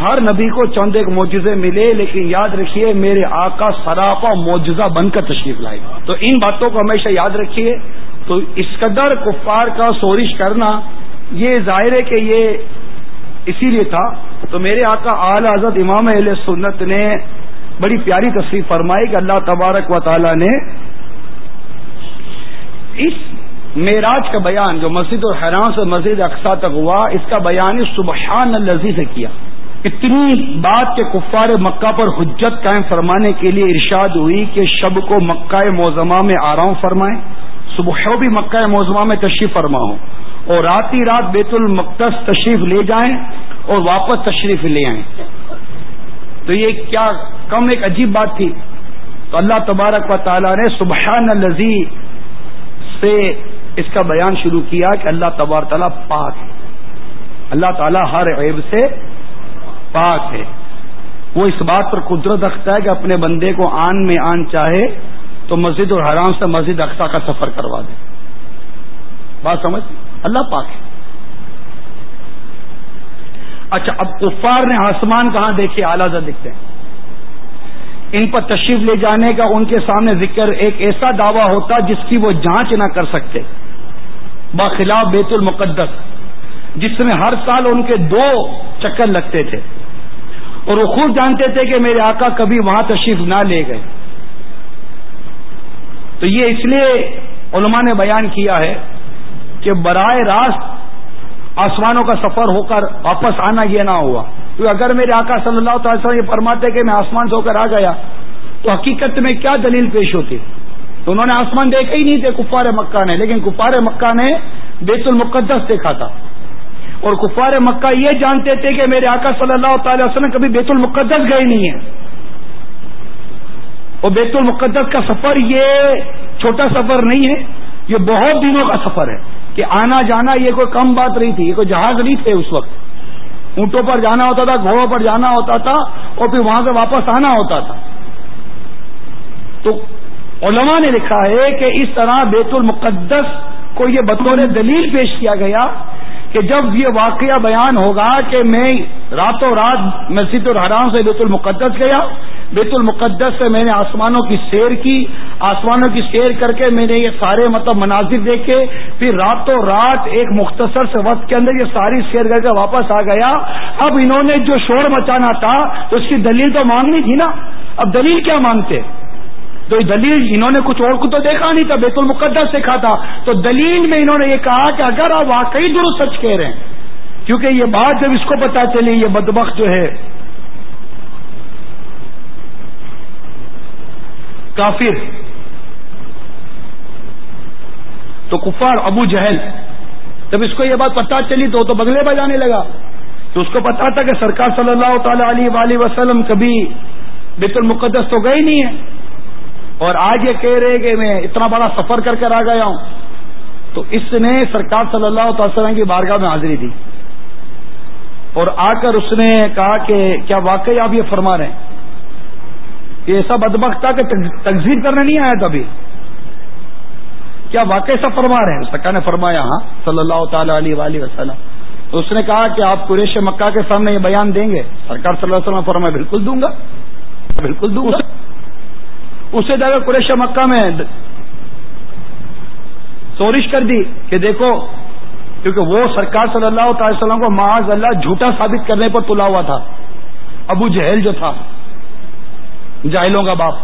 ہر نبی کو چند ایک معجزے ملے، لیکن یاد رکھیے میرے آقا سراپا معجزہ بن کر تشریف لائے۔ تو ان باتوں کو ہمیشہ یاد رکھیے۔ تو اس قدر کفار کا سورش کرنا، یہ ظاہر ہے کہ یہ اسی لیے تھا۔ تو میرے آقا اعلی حضرت امام علیہ سنت نے بڑی پیاری تصویر فرمائی کہ اللہ تبارک و تعالی نے اس معراج کا بیان جو مسجد الحرام سے مسجد اقسا تک ہوا، اس کا بیان سبحان الزی سے کیا۔ اتنی بات کے کفار مکہ پر حجت قائم فرمانے کے لیے ارشاد ہوئی کہ شب کو مکہ موزمہ میں آرام فرمائیں، صبح بھی مکہ موزمہ میں تشریف فرما ہوں اور رات ہی رات بیت المقدس تشریف لے جائیں اور واپس تشریف لے آئیں۔ تو یہ کیا کم ایک عجیب بات تھی۔ تو اللہ تبارک و تعالیٰ نے سبحان الزی سے اس کا بیان شروع کیا کہ اللہ تبار تعالیٰ پاک ہے۔ اللہ تعالیٰ ہر عیب سے پاک ہے۔ وہ اس بات پر قدرت رکھتا ہے کہ اپنے بندے کو آن میں آن چاہے تو مسجد اور حرام سے مسجد اقسا کا سفر کروا دے۔ بات سمجھ؟ اللہ پاک ہے۔ اچھا اب کفار نے آسمان کہاں دیکھے؟ اعلیٰ دکھتے ہیں۔ ان پر تشریف لے جانے کا ان کے سامنے ذکر ایک ایسا دعویٰ ہوتا جس کی وہ جانچ نہ کر سکتے۔ باخلاف بیت المقدس، جس میں ہر سال ان کے دو چکر لگتے تھے۔ اور وہ خود جانتے تھے کہ میرے آقا کبھی وہاں تشریف نہ لے گئے۔ تو یہ اس لیے علماء نے بیان کیا ہے کہ برائے راست آسمانوں کا سفر ہو کر واپس آنا یہ نہ ہوا۔ کیونکہ اگر میرے آقا صلی اللہ تعالی وسلم یہ فرماتے کہ میں آسمان سے ہو کر آ گیا، تو حقیقت میں کیا دلیل پیش ہوتی؟ تو انہوں نے آسمان دیکھا ہی نہیں تھے، کفار مکہ نے۔ لیکن کفار مکہ نے بیت المقدس دیکھا تھا۔ اور کفار مکہ یہ جانتے تھے کہ میرے آقا صلی اللہ تعالی وسلم کبھی بیت المقدس گئے نہیں ہیں۔ اور بیت المقدس کا سفر یہ چھوٹا سفر نہیں ہے، یہ بہت دنوں کا سفر ہے۔ کہ آنا جانا یہ کوئی کم بات نہیں تھی، یہ کوئی جہاز نہیں تھے اس وقت۔ اونٹوں پر جانا ہوتا تھا، گھوڑوں پر جانا ہوتا تھا اور پھر وہاں سے واپس آنا ہوتا تھا۔ تو علماء نے لکھا ہے کہ اس طرح بیت المقدس کو یہ بطور دلیل پیش کیا گیا کہ جب یہ واقعہ بیان ہوگا کہ میں راتوں رات مسجد الحرام سے بیت المقدس گیا، بیت المقدس سے میں نے آسمانوں کی سیر کی، آسمانوں کی سیر کر کے میں نے یہ سارے مطلب مناظر دیکھے، پھر راتوں رات ایک مختصر سے وقت کے اندر یہ ساری سیر کر کے واپس آ گیا۔ اب انہوں نے جو شور مچانا تھا، تو اس کی دلیل تو مانگنی تھی نا۔ اب دلیل کیا مانگتے؟ تو دلیل انہوں نے کچھ اور کو تو دیکھا نہیں تھا، بیت المقدس دیکھا تھا۔ تو دلیل میں انہوں نے یہ کہا کہ اگر آپ واقعی درست سچ کہہ رہے ہیں، کیونکہ یہ بات جب اس کو پتا چلی، یہ بدبخت جو ہے، کافر۔ تو کفار ابو جہل، جب اس کو یہ بات پتا چلی تو تو بگلے بجانے لگا۔ تو اس کو پتا تھا کہ سرکار صلی اللہ تعالی علیہ وسلم کبھی بیت المقدس تو گئی نہیں ہے۔ اور آج یہ کہہ رہے کہ میں اتنا بڑا سفر کر کر آ گیا ہوں، تو اس نے سرکار صلی اللہ تعالی وسلم کی بارگاہ میں حاضری دی۔ اور آ کر اس نے کہا کہ کیا واقعی آپ یہ فرما رہے ہیں؟ یہ ایسا بدبخت تھا کہ تنظیم کرنے نہیں آیا تھا کیا واقعی سب فرما رہے ہیں؟ سکا نے فرمایا ہاں صلی اللہ تعالی علیہ وآلہ وسلم۔ تو اس نے کہا کہ آپ قریش مکہ کے سامنے یہ بیان دیں گے۔ سرکار صلی اللہ علیہ وسلم فرمایا، بالکل دوں گا، بالکل دوں گا۔ اسے جگہ قریش مکہ میں سورش کر دی کہ دیکھو، کیونکہ وہ سرکار صلی اللہ تعالی وسلم کو معاذ اللہ جھوٹا ثابت کرنے پر تلا ہوا تھا۔ ابو جہل جو تھا، جاہلوں کا باپ۔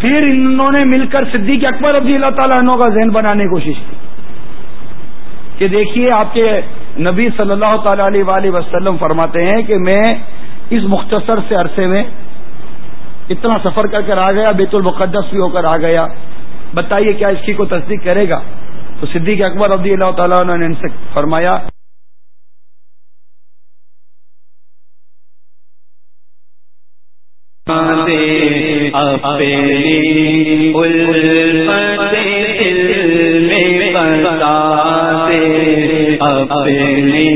پھر انہوں نے مل کر صدیق اکبر رضی اللہ تعالیٰ عنہ کا ذہن بنانے کی کوشش کی۔ کہ دیکھیے، آپ کے نبی صلی اللہ تعالی علیہ وآلہ وسلم فرماتے ہیں کہ میں اس مختصر سے عرصے میں اتنا سفر کر کر آ گیا، بیت المقدس بھی ہو کر آ گیا۔ بتائیے کیا اس کی کو تصدیق کرے گا؟ تو صدیق اکبر رضی اللہ تعالیٰ عنہ نے ان سے فرمایا، اپنی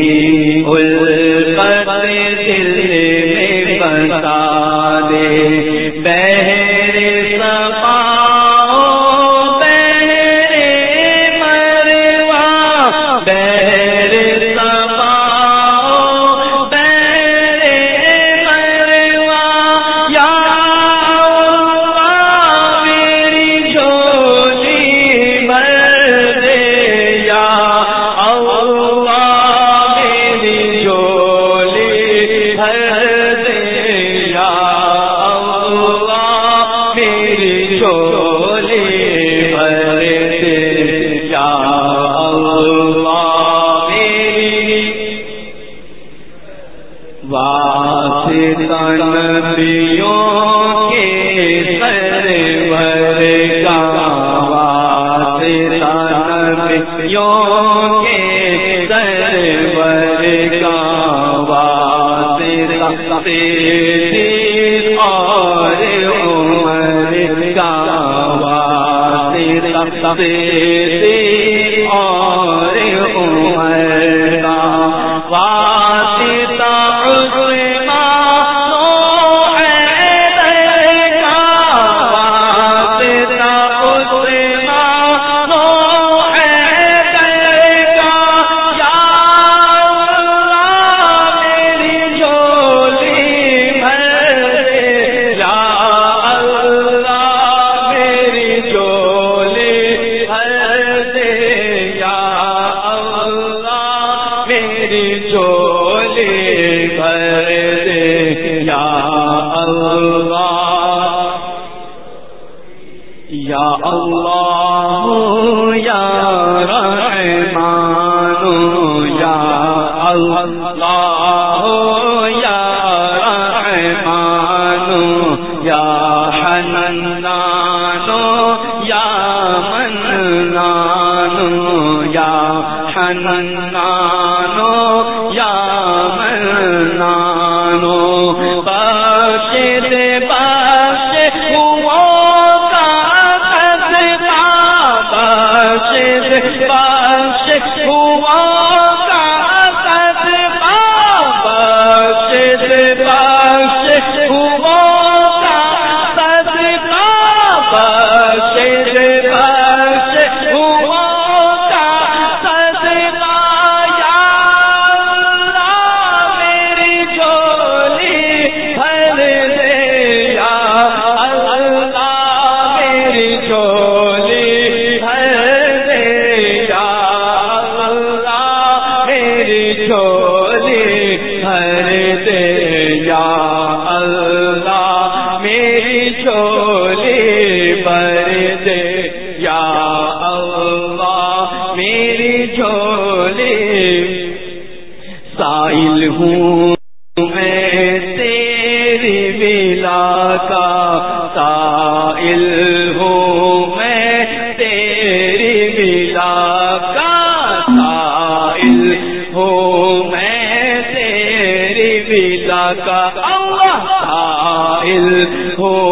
اللہ یا رحمانو، یا حنانو یا منانو یا حنانو یا منانو بخش بس بخش ہوا کا خزبہ بخش ہوا افسر ہو ہو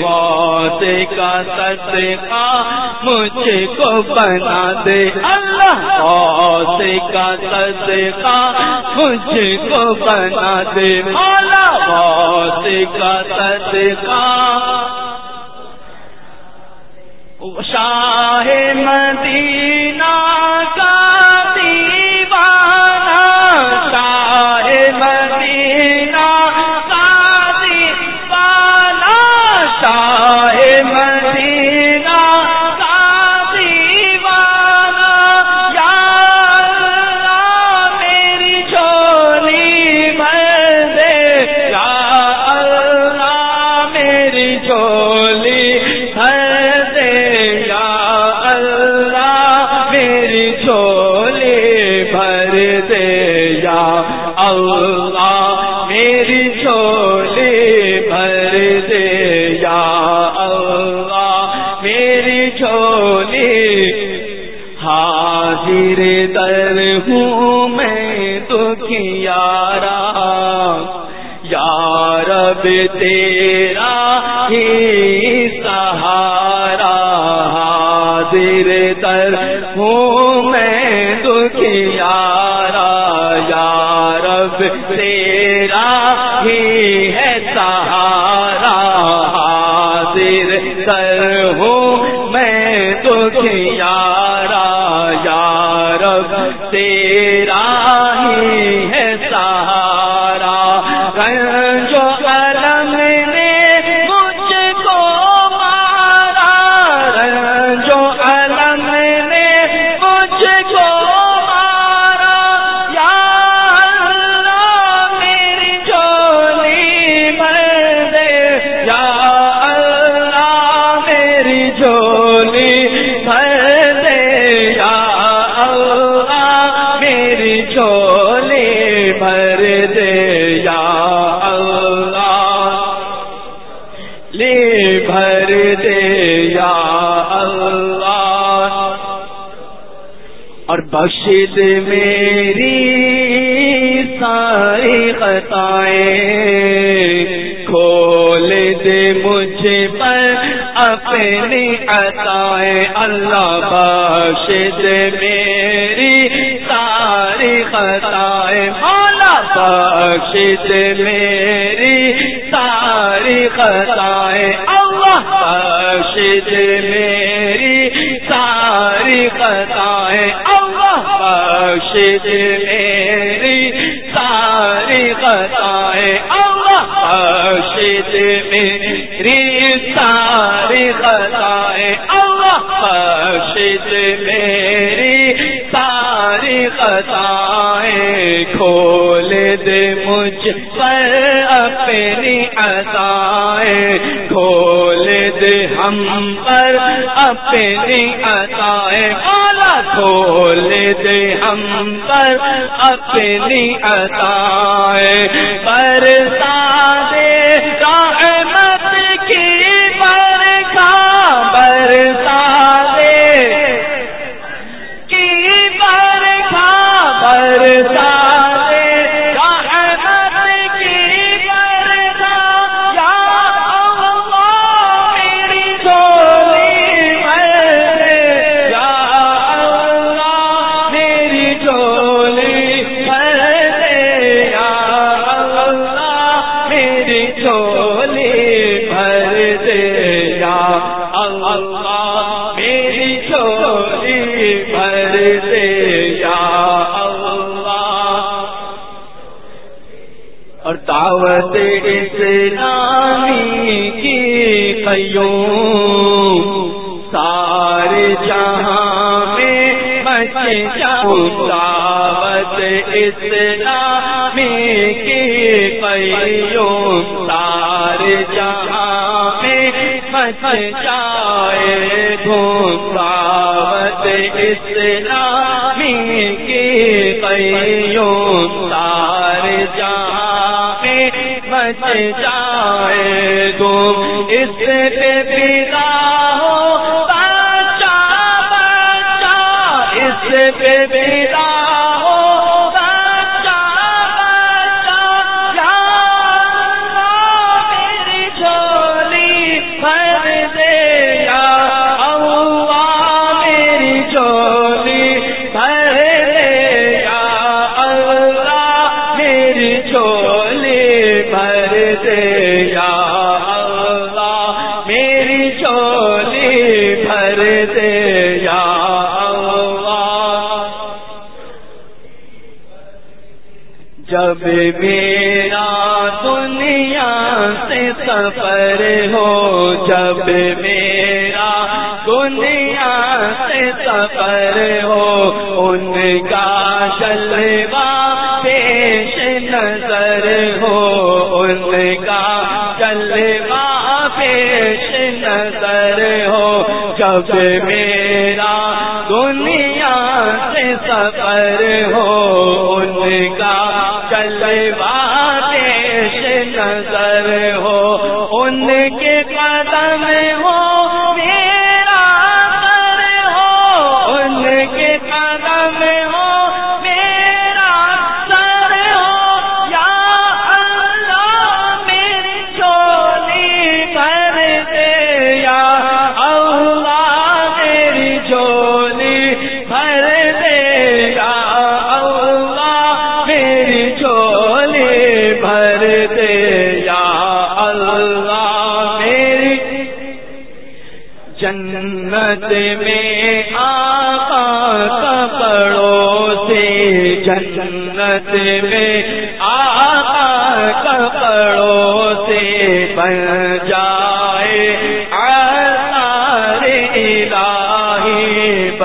غوث کا صدقہ مجھ کو بنا دے۔ اللہ غوث کا صدقہ مجھ کو بنا دے۔ مولا غوث کا صدقہ تیرا ہی سہارا حاضر در ہوں میں دکھیارا یارب تیرا ہی ہے سہارا حاضر در ہوں میں دکھیارا یارب تیرا بخشد میری ساری خطائیں کھول دے مجھے پر اپنی عطائیں۔ اللہ باشد میری ساری خطائیں۔ مولا باشد میری ساری خطائیں۔ اللہ باشد میری میری، ساری خطائیں اللہ میری، ساری خطائیں اللہ میری، ساری خطائیں کھول دے مجھ پر اپنی عطائیں کھول دے ہم پر اپنی عطائیں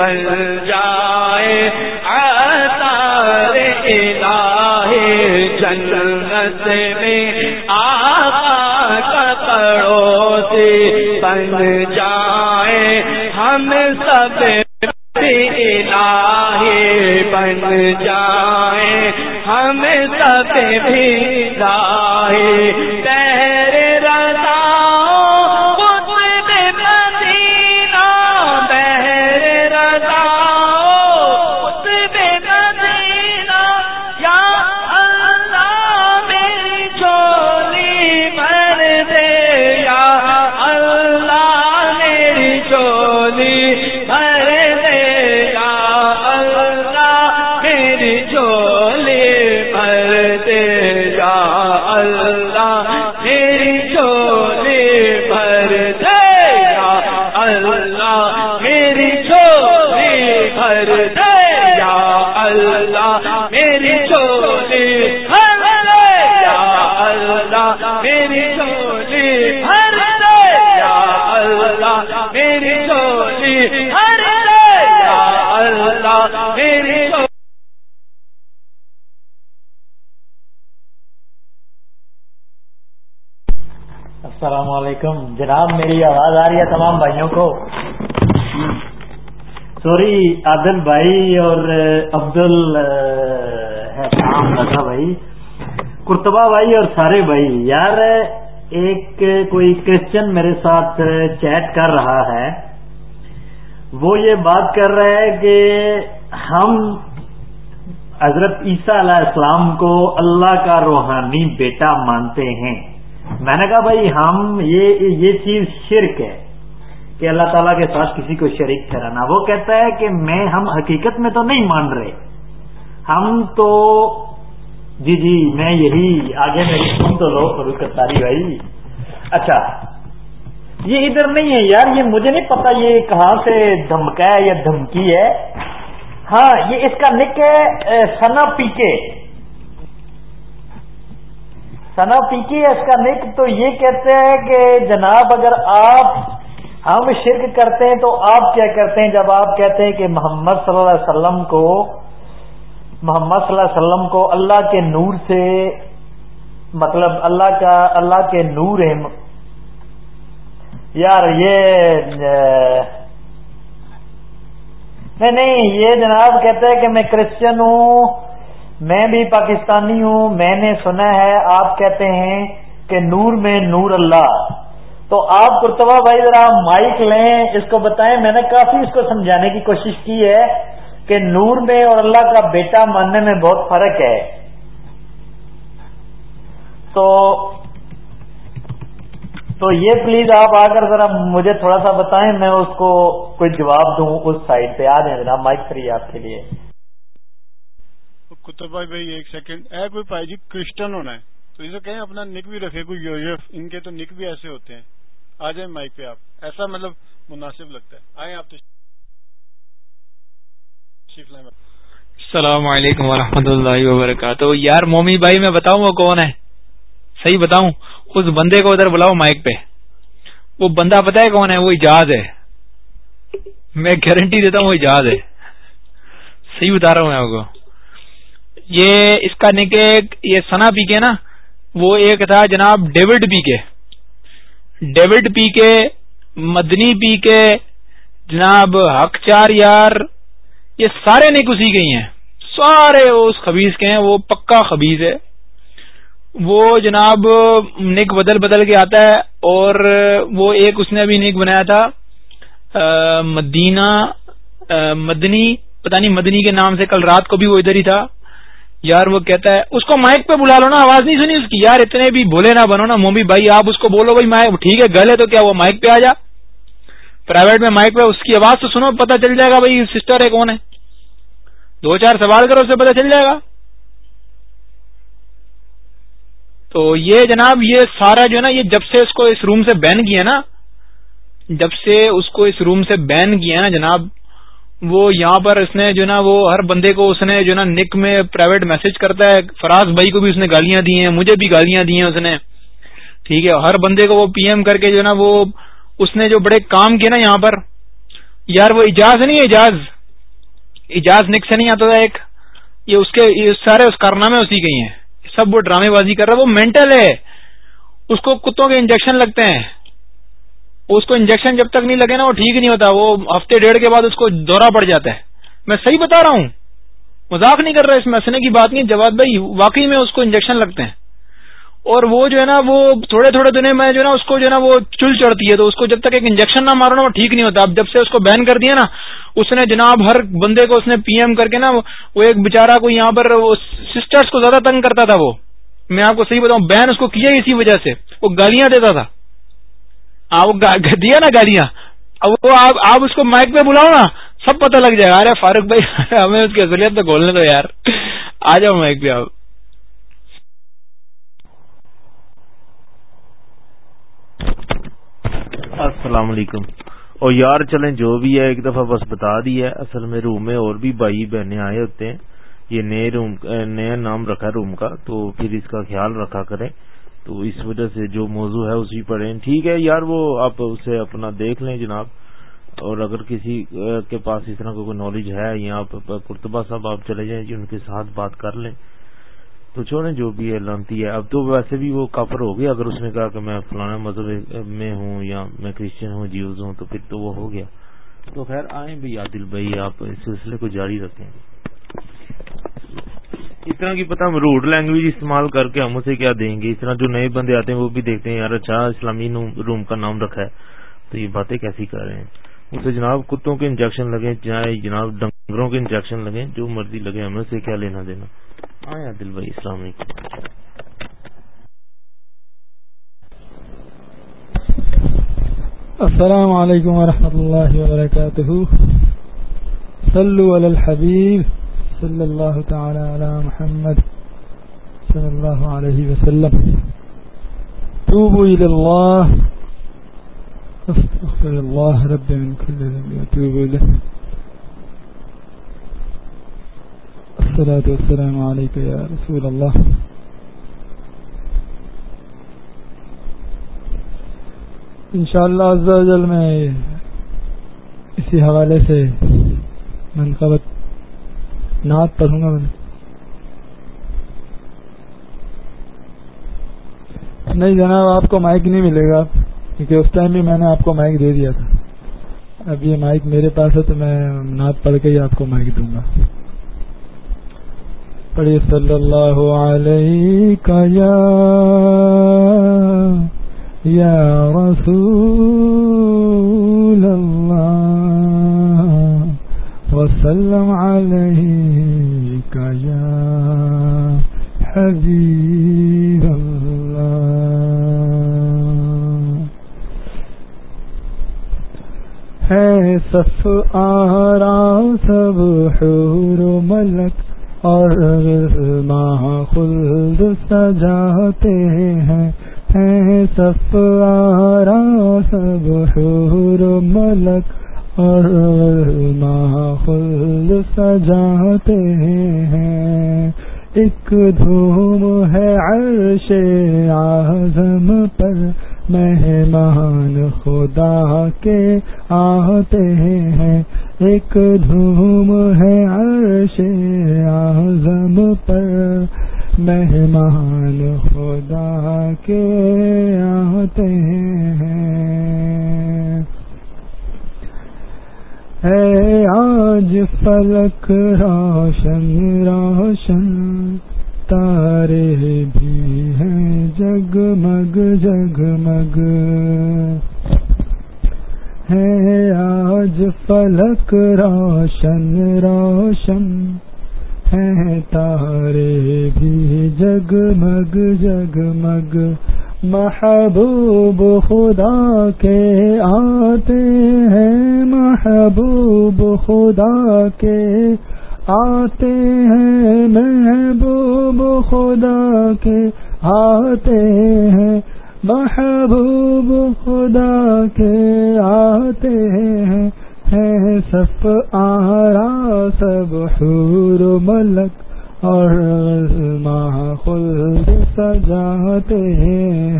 ہے۔ میری آواز آ رہی ہے تمام بھائیوں کو۔ سوری، عادل بھائی اور عبد الحام رضا بھائی کرتبہ بھائی اور سارے بھائی۔ یار، ایک کوئی کرسچن میرے ساتھ چیٹ کر رہا ہے۔ وہ یہ بات کر رہا ہے کہ ہم حضرت عیسیٰ علیہ السلام کو اللہ کا روحانی بیٹا مانتے ہیں۔ میں نے کہا بھائی ہم یہ یہ چیز شرک ہے کہ اللہ تعالیٰ کے ساتھ کسی کو شریک ٹھہرانا۔ وہ کہتا ہے کہ میں ہم حقیقت میں تو نہیں مان رہے۔ ہم تو جی جی میں یہی آگے میں سن تو لو تاری بھائی۔ اچھا یہ ادھر نہیں ہے یار، یہ مجھے نہیں پتا یہ کہاں سے دھمکا ہے یا دھمکی ہے۔ ہاں یہ اس کا نک ہے سنا پی کے سنا پیکی ہے اس کا نک تو یہ کہتے ہیں کہ جناب اگر آپ ہم شرک کرتے ہیں تو آپ کیا کرتے ہیں جب آپ کہتے ہیں کہ محمد صلی اللہ علیہ وسلم کو محمد صلی اللہ علیہ وسلم کو اللہ کے نور سے مطلب اللہ کا اللہ کے نور ہے۔ یار یہ، نہیں نہیں، یہ جناب کہتے ہیں کہ میں کرسچن ہوں۔ میں بھی پاکستانی ہوں، میں نے سنا ہے، آپ کہتے ہیں کہ نور میں نور اللہ۔ تو آپ کرتبہ بھائی ذرا مائک لیں، اس کو بتائیں۔ میں نے کافی اس کو سمجھانے کی کوشش کی ہے کہ نور میں اور اللہ کا بیٹا ماننے میں بہت فرق ہے۔ تو تو یہ پلیز آپ آ کر ذرا مجھے تھوڑا سا بتائیں، میں اس کو کوئی جواب دوں اس سائڈ پہ۔ آ جائیں جناب، مائک فری آپ کے لیے۔ کتب بھائی بھائی، ایک سیکنڈ اے کوئی بھائی جی کرسچن ہونا ہے۔ تو اسے کہیں اپنا نک بھی رکھے، کوئی یوزف ان کے تو نک بھی ایسے ہوتے ہیں۔ آ جائیں مائک پہ آپ۔ ایسا مطلب مناسب لگتا ہے۔ آئیں آپ السلام علیکم ورحمۃ اللہ وبرکاتہ۔ یار مومی بھائی، میں بتاؤں وہ کون ہے؟ صحیح بتاؤں؟ اس بندے کو ادھر بلاؤ مائک پہ۔ وہ بندہ پتا ہے کون ہے؟ وہ ایجاد ہے۔ میں گارنٹی دیتا ہوں وہ ایجاد ہے۔ صحیح بتا رہا ہوں میں آپ کو۔ یہ اس کا نکے یہ سنا پی کے نا، وہ ایک تھا جناب ڈیوڈ پی کے۔ ڈیوڈ پی کے، مدنی پی کے، جناب حق چار یار، یہ سارے نک اسی کے ہی ہیں۔ سارے اس خبیز کے ہیں، وہ پکا خبیز ہے۔ وہ جناب نک بدل بدل کے آتا ہے اور وہ ایک اس نے ابھی نک بنایا تھا مدینہ مدنی، پتہ نہیں مدنی کے نام سے کل رات کو بھی وہ ادھر ہی تھا۔ یار وہ کہتا ہے، اس کو مائک پہ بلا لو نا، آواز نہیں سنی اس کی۔ یار اتنے بھی بولے نہ بنو نا، مومی بھائی آپ اس کو بولو، بھائی مائک ٹھیک ہے، گل ہے تو کیا وہ مائک پہ آ جا؟ پرائیویٹ میں مائک پہ اس کی آواز تو سنو پتا چل جائے گا بھائی سسٹر ہے کون ہے۔ دو چار سوال کرو اسے پتا چل جائے گا۔ تو یہ جناب، یہ سارا جو ہے نا، یہ جب سے اس کو اس روم سے بین کیا نا، جب سے اس کو اس روم سے بین کیا نا جناب وہ یہاں پر اس نے جو نا وہ ہر بندے کو اس نے جو نا نک میں پرائیویٹ میسج کرتا ہے، فراز بھائی کو بھی اس نے گالیاں دی ہیں، مجھے بھی گالیاں دی ہیں اس نے۔ ٹھیک ہے، ہر بندے کو وہ پی ایم کر کے جو نا وہ اس نے جو بڑے کام کیے نا یہاں پر۔ یار وہ اجاز نہیں اجاز اجاز نک سے نہیں آتا تھا، ایک یہ اس کے سارے اس کارنامے اسی کے ہی ہیں۔ سب وہ ڈرامے بازی کر رہا ہے، وہ مینٹل ہے۔ اس کو کتوں کے انجیکشن لگتے ہیں؟ اس کو انجیکشن جب تک نہیں لگے نا وہ ٹھیک نہیں ہوتا، وہ ہفتے ڈیڑھ کے بعد اس کو دورہ پڑ جاتا ہے۔ میں صحیح بتا رہا ہوں۔ مذاق نہیں کر رہا، اس میں ہنسنے کی بات نہیں۔ جواد بھائی، واقعی میں اس کو انجیکشن لگتے ہیں۔ اور وہ جو ہے نا، وہ تھوڑے تھوڑے دنوں میں جو ہے نا، اس کو جو ہے نا، وہ چل چڑھتی ہے۔ تو اس کو جب تک ایک انجیکشن نہ مارو نا، وہ ٹھیک نہیں ہوتا۔ اب جب سے اس کو بین کر دیا نا، اس نے جناب ہر بندے کو اس نے پی ایم کر کے نا، وہ ایک بےچارا کو یہاں پر سسٹرس کو زیادہ تنگ کرتا تھا وہ۔ میں آپ کو صحیح بتاؤں بین اس کو کیا اسی وجہ سے؟ وہ گالیاں دیتا تھا۔ دیا نا گالیاں۔ اب وہ آپ اس کو مائک پہ بلاؤ نا، سب پتہ لگ جائے گا۔ ارے فاروق بھائی، ہمیں اس کی اصلیت تو کھولنے دو یار۔ آ جاؤ مائک پہ آپ السلام علیکم۔ اور یار چلیں، جو بھی ہے، ایک دفعہ بس بتا دی ہے۔ اصل میں روم میں اور بھی بھائی بہنیں آئے ہوتے ہیں۔ یہ نئے روم نیا نام رکھا ہے روم کا، تو پھر اس کا خیال رکھا کریں۔ تو اس وجہ سے جو موضوع ہے اسی پڑھیں ٹھیک ہے یار، وہ آپ اسے اپنا دیکھ لیں جناب۔ اور اگر کسی کے پاس اس طرح کا کوئی نالج ہے یا آپ کرتبہ صاحب، آپ چلے جائیں جی ان کے ساتھ بات کر لیں۔ تو چھوڑیں جو بھی ہے، لانتی ہے۔ اب تو ویسے بھی وہ کافر ہو گیا اگر اس نے کہا کہ میں فلانا مذہب میں ہوں یا میں کرسچن ہوں، جیوز ہوں، تو پھر تو وہ ہو گیا۔ تو خیر، آئیں بھی، عادل بھائی، آپ اس سلسلے کو جاری رکھیں۔ اس طرح کی پتہ ہم روڈ لینگویج استعمال کر کے ہم اسے کیا دیں گے؟ اس طرح جو نئے بندے آتے ہیں وہ بھی دیکھتے ہیں، یار اچھا اسلامی روم کا نام رکھا ہے۔ تو یہ باتیں کیسی کر رہے ہیں؟ اسے جناب کتوں کے انجیکشن لگے چاہے جناب ڈنگروں کے انجیکشن لگے جو مرضی لگے، ہمیں سے کیا لینا دینا؟ آیا دل بھائی، السلام علیکم۔ السلام علیکم ورحمۃ اللہ وبرکاتہ۔ صلو علی الحبیب۔ صلی اللہ تعالی علی محمد صلی اللہ علیہ وسلم. توبوا الى اللہ استغفر الله رب من كل ذنب واتوب له الصلاة والسلام عليك يا رسول الله. انشاءاللہ عز و جل میں اسی حوالے سے منقبت نعت پڑھوں گا میں۔ نہیں جناب، آپ کو مائک نہیں ملے گا، کیونکہ اس ٹائم بھی میں نے آپ کو مائک دے دیا تھا۔ اب یہ مائک میرے پاس ہے تو میں نعت پڑھ کے ہی آپ کو مائک دوں گا۔ پڑھی صلی اللہ علیہ کا یا یا رسول اللہ۔ وسلم علیہ کا یا حبیب اللہ ہے صف آرا سب حور ملک اور ماہ خلد سجاتے ہیں. ہے صف آرا سب حور ملک اور خلد سجاتے ہیں۔ ایک دھوم ہے عرش اعظم پر۔ مہمان خدا کے آتے ہیں۔ ایک دھوم ہے عرش اعظم پر۔ مہمان خدا کے آتے ہیں۔ آج فلک روشن روشن۔ تارے بھی ہیں جگمگ جگمگ۔ ہے آج فلک روشن روشن۔ ہے تارے بھی جگمگ جگمگ۔ محبوب خدا کے آتے ہیں، محبوب خدا کے آتے ہیں، محبوب خدا کے آتے ہیں، محبوب خدا کے آتے ہیں۔ ہے سب آرا، سب حور ملک اور خود سجاتے ہیں۔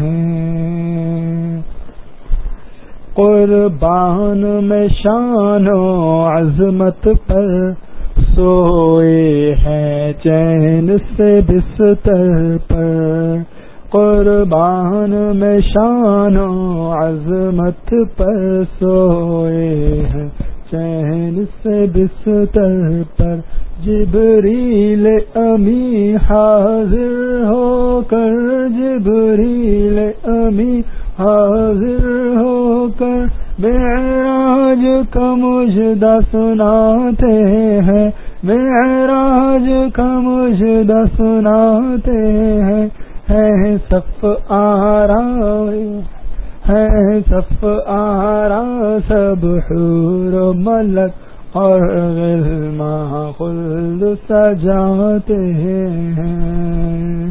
قربان میں شان و عظمت پر سوئے ہیں چین سے بستر پر۔ قربان میں شان و عظمت پر سوئے ہیں چین سے بستر پر جبریل امی حاضر ہو کر، جبریل امی حاضر ہو کر معراج کا مجدہ سناتے ہیں معراج کا مجدہ سناتے ہیں۔ ہے صف آرا ہے صف آرا سب حور ملک اور غلما خلد سجاتے ہیں۔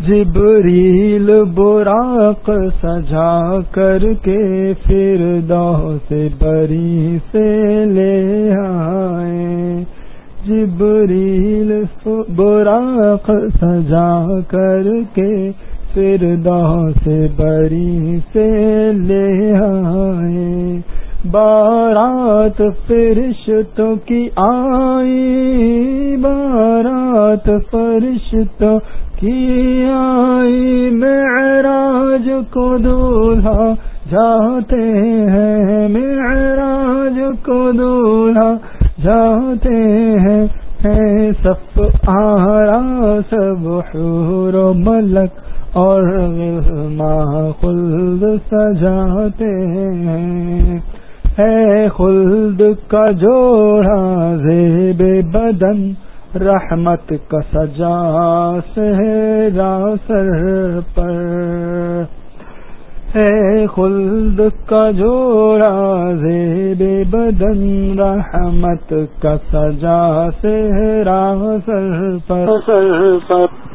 جبریل براق سجا کر کے پھر دو سے بری سے لے آئے۔ جبریل براق سجا کر کے پھر سے بری سے لے آئے۔ بارات فرشتوں کی آئی۔ بارات فرشتوں کی آئی۔ معراج کو دولہا جاتے ہیں۔ معراج کو دولہا جاتے ہیں۔ سب آرا، سب حور و ملک۔ اور خلد سجاتے ہیں۔ ہے خلد کا جوڑا زیب بدن، رحمت کا سجا سہرا سر پر۔ ہے خلد کا جوڑا زیب بدن، رحمت کا سجا سہرا سر پر۔ سر پر۔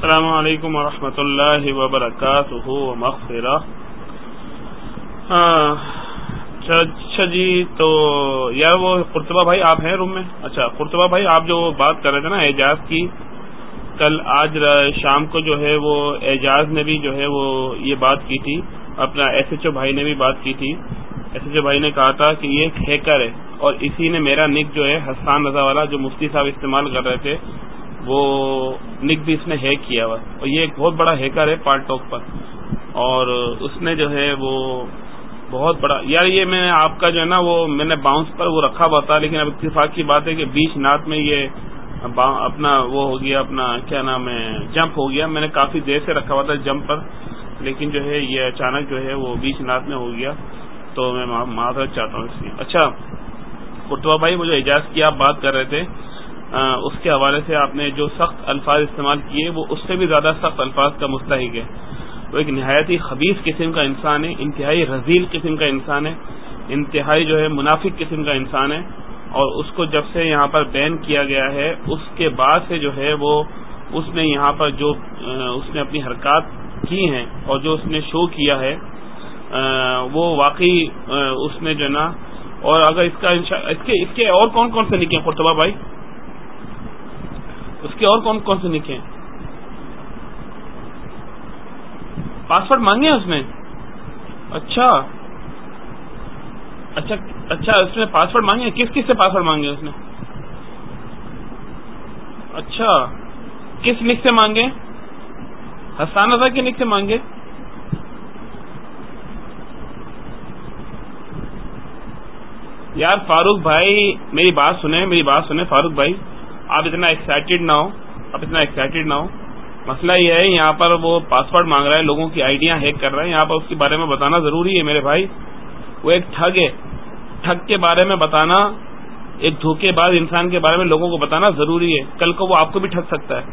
السلام علیکم ورحمۃ اللہ وبرکاتہ مغفرہ اچھا جی تو یار وہ قرطبہ بھائی آپ ہیں روم میں؟ اچھا قرطبہ بھائی آپ جو بات کر رہے تھے نا اعجاز کی، کل آج شام کو جو ہے وہ اعجاز نے بھی جو ہے وہ یہ بات کی تھی، اپنا ایس ایچ او بھائی نے بھی بات کی تھی۔ ایس ایچ او بھائی نے کہا تھا کہ یہ ایک ہیکر ہے اور اسی نے میرا نک جو ہے حسان رضا والا جو مفتی صاحب استعمال کر رہے تھے وہ نک بھی اس نے ہیک کیا ہوا۔ اور یہ ایک بہت بڑا ہیکر ہے پارٹ ٹاک پر۔ اور اس نے جو ہے وہ بہت بڑا، یار یہ میں نے آپ کا جو ہے نا وہ میں نے باؤنس پر وہ رکھا ہوا تھا، لیکن اب اتفاق کی بات ہے کہ بیچ نات میں یہ اپنا وہ ہو گیا، اپنا کیا نام ہے جمپ ہو گیا۔ میں نے کافی دیر سے رکھا ہوا تھا جمپ پر، لیکن جو ہے یہ اچانک جو ہے وہ بیچ نات میں ہو گیا۔ تو میں معذرت چاہتا ہوں اس کی۔ اچھا کٹوا بھائی وہ جو اجازت کی آپ بات کر رہے تھے۔ اس کے حوالے سے آپ نے جو سخت الفاظ استعمال کیے، وہ اس سے بھی زیادہ سخت الفاظ کا مستحق ہے۔ وہ ایک نہایت ہی خبیص قسم کا انسان ہے، انتہائی رزیل قسم کا انسان ہے، انتہائی جو ہے منافق قسم کا انسان ہے۔ اور اس کو جب سے یہاں پر بین کیا گیا ہے، اس کے بعد سے جو ہے وہ اس نے یہاں پر جو اس نے اپنی حرکات کی ہیں اور جو اس نے شو کیا ہے وہ واقعی اس نے جو ہے نا، اور اگر اس کا اس کے اس کے اور کون کون سے نکے قرطبہ بھائی؟ اس کے اور کون کون سے نکے پاسورڈ مانگے اس نے اچھا۔ اچھا اچھا اس نے پاسورڈ مانگے کس کس سے پاسورڈ مانگے اس نے؟ اچھا۔ کس نک سے مانگے؟ حسان رضا کے نک سے مانگے؟ یار فاروق بھائی، میری بات سنیں، میری بات سنیں، فاروق بھائی۔ آپ اتنا ایکسائٹیڈ نہ ہو، آپ اتنا ایکسائٹیڈ نہ ہو۔ مسئلہ یہ ہے، یہاں پر وہ پاسورڈ مانگ رہا ہے، لوگوں کی آئیڈیاں ہیک کر رہے ہیں یہاں پر اس کے بارے میں بتانا ضروری ہے میرے بھائی۔ وہ ایک ٹھگ ہے۔ ٹھگ کے بارے میں بتانا، ایک دھوکے باز انسان کے بارے میں لوگوں کو بتانا ضروری ہے۔ کل کو وہ آپ کو بھی ٹھگ سکتا ہے۔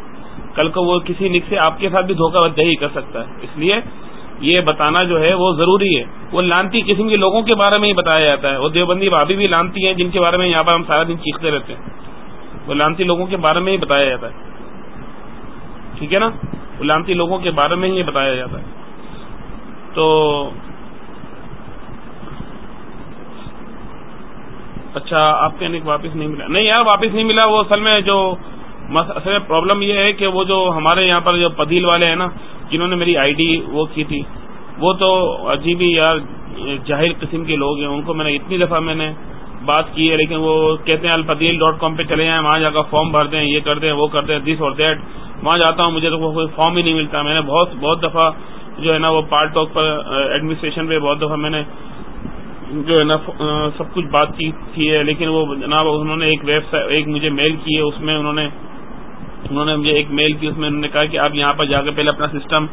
کل کو وہ کسی نک سے آپ کے ساتھ بھی دھوکہ دہی کر سکتا ہے۔ اس لیے یہ بتانا جو ہے وہ ضروری ہے۔ وہ لانتی قسم کے لوگوں کے بارے میں ہی بتایا جاتا ہے۔ وہ دیوبندی بھابھی بھی لانتی ہیں، جن کے بارے میں یہاں پر ہم سارا دن چیختے رہتے ہیں۔ وہ لانتی لوگوں کے بارے میں ہی بتایا جاتا ہے۔ ٹھیک ہے نا؟ وہ لانتی لوگوں کے بارے میں ہی بتایا جاتا ہے۔ تو اچھا آپ کے واپس نہیں ملا۔ نہیں یار، واپس نہیں ملا۔ وہ اصل میں جو اصل میں پرابلم یہ ہے کہ وہ جو ہمارے یہاں پر جو پدیل والے ہیں نا، جنہوں نے میری آئی ڈی وہ کی تھی، وہ تو عجیب ہی یار جاہر قسم کے لوگ ہیں۔ ان کو میں نے اتنی دفعہ میں نے بات کی ہے، لیکن وہ کہتے ہیں الفدیل ڈاٹ کام پہ چلے جائیں، وہاں جا کر فارم بھر دیں، یہ کر دیں، وہ کر دیں دس اور دیٹ وہاں جاتا ہوں، مجھے تو کوئی فارم ہی نہیں ملتا۔ میں نے بہت بہت دفعہ جو ہے نا وہ پارٹ ٹاک پر ایڈمنسٹریشن پہ بہت دفعہ میں نے جو ہے نا سب کچھ بات کی تھی ہے۔ لیکن وہ جناب انہوں نے ایک ویب سائٹ ایک مجھے میل کی ہے، اس میں انہوں نے انہوں نے مجھے ایک میل کی، اس میں انہوں نے کہا کہ آپ یہاں پر جا کے پہلے اپنا سسٹم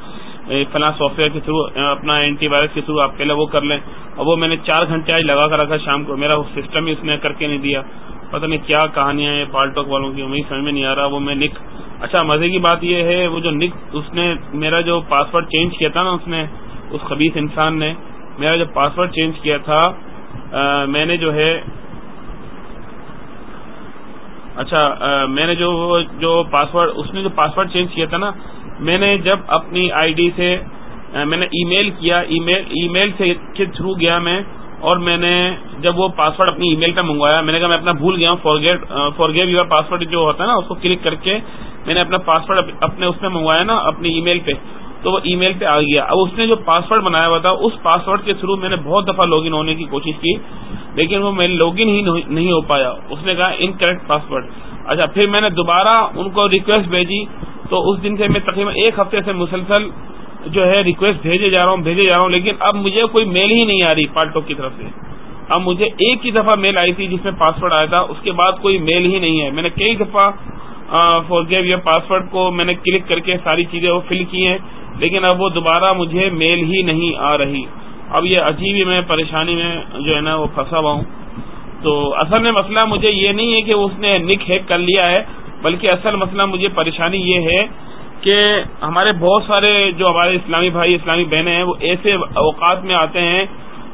فلاں سافٹ ویئر کے تھرو اپنا اینٹی وائرس کے تھرو آپ پہلے وہ کر لیں۔ اور وہ میں نے چار گھنٹے آج لگا کر رکھا شام کو، میرا وہ سسٹم ہی اس نے کر کے نہیں دیا۔ پتہ نہیں کیا کہانیاں ہیں، پال ٹاک والوں کی وہی سمجھ میں نہیں آ رہا، وہ میں نک۔ اچھا مزے کی بات یہ ہے، وہ جو نک، اس نے میرا جو پاسورڈ چینج کیا تھا نا، اس نے، اس خبیص انسان نے میرا جو پاسورڈ چینج کیا تھا میں نے جو ہے اچھا میں نے جو جو پاسورڈ اس نے جو پاسورڈ چینج کیا تھا نا میں نے جب اپنی آئی ڈی سے میں نے ای میل کیا ای میل ای میل سے کے تھرو گیا میں، اور میں نے جب وہ پاسورڈ اپنی ای میل پہ منگوایا، میں نے کہا میں اپنا بھول گیا ہوں فارگیٹ فارگیو یور پاسورڈ جو ہوتا ہے نا، اس کو کلک کر کے میں نے اپنا پاسورڈ اپنے اس میں منگوایا نا، اپنی ای میل پہ، تو وہ ای میل پہ آ گیا۔ اب اس نے جو پاسورڈ بنایا ہوا تھا، اس پاسورڈ کے تھرو میں نے بہت دفعہ لاگ ان ہونے کی کوشش کی، لیکن وہ میں لاگ ان ہی نہیں ہو پایا۔ اس نے کہا ان کریکٹ پاسورڈ اچھا پھر میں نے دوبارہ ان کو ریکویسٹ بھیجی۔ تو اس دن سے میں تقریباً ایک ہفتے سے مسلسل جو ہے ریکویسٹ بھیجے جا رہا ہوں، بھیجے جا رہا ہوں، لیکن اب مجھے کوئی میل ہی نہیں آ رہی پالٹو کی طرف سے۔ اب مجھے ایک ہی دفعہ میل آئی تھی جس میں پاسورڈ آیا تھا، اس کے بعد کوئی میل ہی نہیں ہے۔ میں نے کئی دفعہ فور گیو یہ پاسورڈ کو میں نے کلک کر کے ساری چیزیں وہ فل کی ہیں، لیکن اب وہ دوبارہ مجھے میل ہی نہیں آ رہی۔ اب یہ عجیب ہی میں، پریشانی میں جو ہے نا، وہ پھنسا ہوا ہوں۔ تو اصل میں مسئلہ مجھے یہ نہیں ہے کہ اس نے نک ہیک کر لیا ہے۔ بلکہ اصل مسئلہ مجھے پریشانی یہ ہے کہ ہمارے بہت سارے جو ہمارے اسلامی بھائی، اسلامی بہنیں ہیں، وہ ایسے اوقات میں آتے ہیں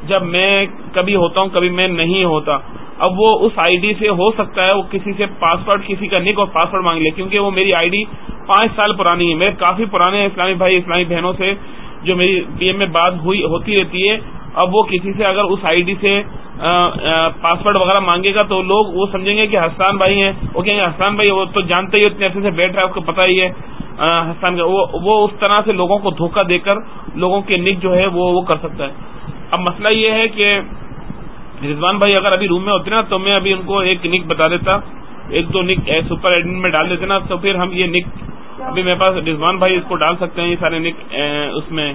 جب میں کبھی ہوتا ہوں، کبھی میں نہیں ہوتا۔ اب وہ اس آئی ڈی سے ہو سکتا ہے، وہ کسی سے پاسورڈ کسی کا نک اور پاسورڈ مانگ لے، کیونکہ وہ میری آئی ڈی پانچ سال پرانی ہے۔ میرے کافی پرانے اسلامی بھائی، اسلامی بہنوں سے جو میری پی ایم میں بات ہوئی، ہوتی رہتی ہے۔ اب وہ کسی سے اگر اس آئی ڈی سے پاسورڈ وغیرہ مانگے گا تو لوگ وہ سمجھیں گے کہ حسان بھائی ہیں۔ وہ کہیں گے، حسان بھائی، وہ تو جانتے ہی اتنے عرصے سے بیٹھ رہا ہے، آپ کو پتا ہی ہے۔ حسان کا وہ اس طرح سے لوگوں کو دھوکہ دے کر لوگوں کے نک جو ہے وہ وہ کر سکتا ہے۔ اب مسئلہ یہ ہے کہ رضوان بھائی اگر ابھی روم میں ہوتے نا، تو میں ابھی ان کو ایک نک بتا دیتا۔ ایک دو نک سپر ایڈمن میں ڈال دیتے نا، تو پھر ہم یہ نک، ابھی میرے پاس رضوان بھائی اس کو ڈال سکتے ہیں، یہ سارے نک اس میں۔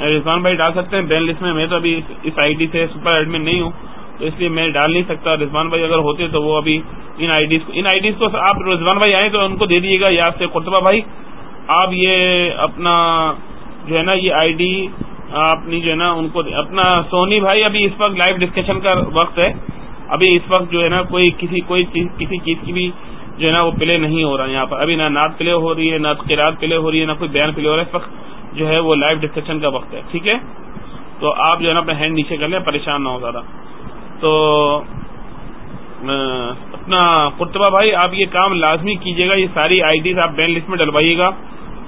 رضوان بھائی ڈال سکتے ہیں بین لسٹ میں میں تو ابھی اس آئی ڈی سے سپر ایڈمن نہیں ہوں، تو اس لیے میں ڈال نہیں سکتا۔ رضوان بھائی اگر ہوتے تو وہ ابھی ان آئی ڈیز کو ان آئی ڈیز کو آپ رضوان بھائی آئے تو ان کو دے دیجیے گا یاد سے قرطبہ بھائی۔ آپ یہ اپنا جو ہے نا، یہ آئی ڈی اپنی جو ہے نا، ان کو اپنا سونی بھائی ابھی اس وقت لائیو ڈسکشن کا وقت ہے۔ ابھی اس وقت جو ہے نا، کوئی کسی کوئی کسی چیز کی بھی جو ہے نا، وہ پلے نہیں ہو رہا ہے یہاں پر۔ ابھی نہ نعت پلے ہو رہی ہے، نہ قرآد پلے ہو رہی ہے، نہ کوئی بیان پلے ہو رہا ہے۔ اس وقت جو ہے وہ لائیو ڈسکشن کا وقت ہے، ٹھیک ہے؟ تو آپ جو ہے نا اپنا ہینڈ نیچے کر لیں، پریشان نہ ہو زیادہ۔ تو اپنا قرطبہ بھائی، آپ یہ کام لازمی کیجیے گا، یہ ساری آئی ڈیز آپ بین لسٹ میں ڈلوائیے گا،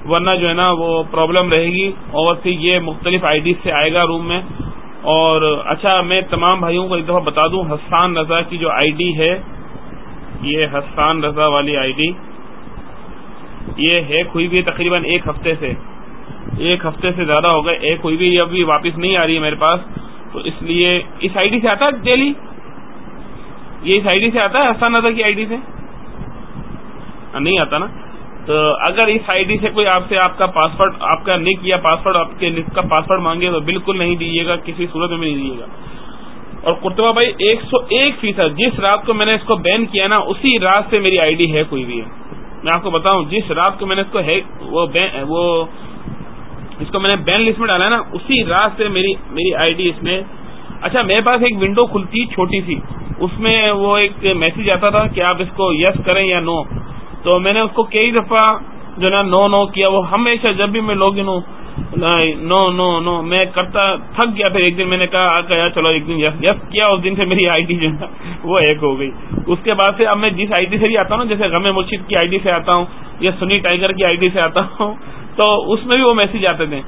ورنہ جو ہے نا وہ پرابلم رہے گی۔ اور پھر یہ مختلف آئی ڈیز سے آئے گا روم میں۔ اور اچھا میں تمام بھائیوں کو ایک دفعہ بتا دوں، حسان رضا کی جو آئی ڈی ہے، یہ حسان رضا والی آئی ڈی یہ ہیک ہوئی بھی تقریباً ایک ہفتے سے۔ ایک ہفتے سے زیادہ ہو گئے، ایک ہوئی بھی ابھی واپس نہیں آ رہی ہے میرے پاس، تو اس لیے اس آئی ڈی سے آتا ہے ڈیلی یہ اس آئی ڈی سے آتا ہے حسان رضا کی آئی ڈی سے؟ نہیں آتا نا۔ تو اگر اس آئی ڈی سے کوئی آپ سے آپ کا پاسورڈ آپ کا نک یا پاسورڈ آپ کے نک کا پاسورڈ مانگے تو بالکل نہیں دیجیے گا، کسی صورت میں نہیں دیجیے گا۔ اور قرطبہ بھائی، ایک سو ایک فیصد، جس رات کو میں نے اس کو بین کیا نا، اسی رات سے میری آئی ڈی ہے کوئی بھی ہے۔ میں آپ کو بتاؤں، جس رات کو میں نے اس کو ہے وہ وہ اس کو میں نے بین لسٹ میں ڈالا ہے نا، اسی رات سے میری میری آئی ڈی اس میں۔ اچھا میرے پاس ایک ونڈو کھلتی چھوٹی سی۔ اس میں وہ ایک میسج آتا تھا کہ آپ اس کو یس کریں یا نو تو میں نے اس کو کئی دفعہ جو نا نو نو کیا۔ وہ ہمیشہ جب بھی میں لاگ ان ہوں نو نو نو میں کرتا تھک گیا پھر ایک دن میں نے کہا آ چلو ایک دن یس یس کیا۔ اس دن سے میری آئی ڈی جو ہے وہ ایک ہو گئی۔ اس کے بعد سے اب میں جس آئی ڈی سے بھی آتا ہوں جیسے غم مرشید کی آئی ڈی سے آتا ہوں یا سنی ٹائیگر کی آئی ڈی سے آتا ہوں تو اس میں بھی وہ میسج آتے تھے۔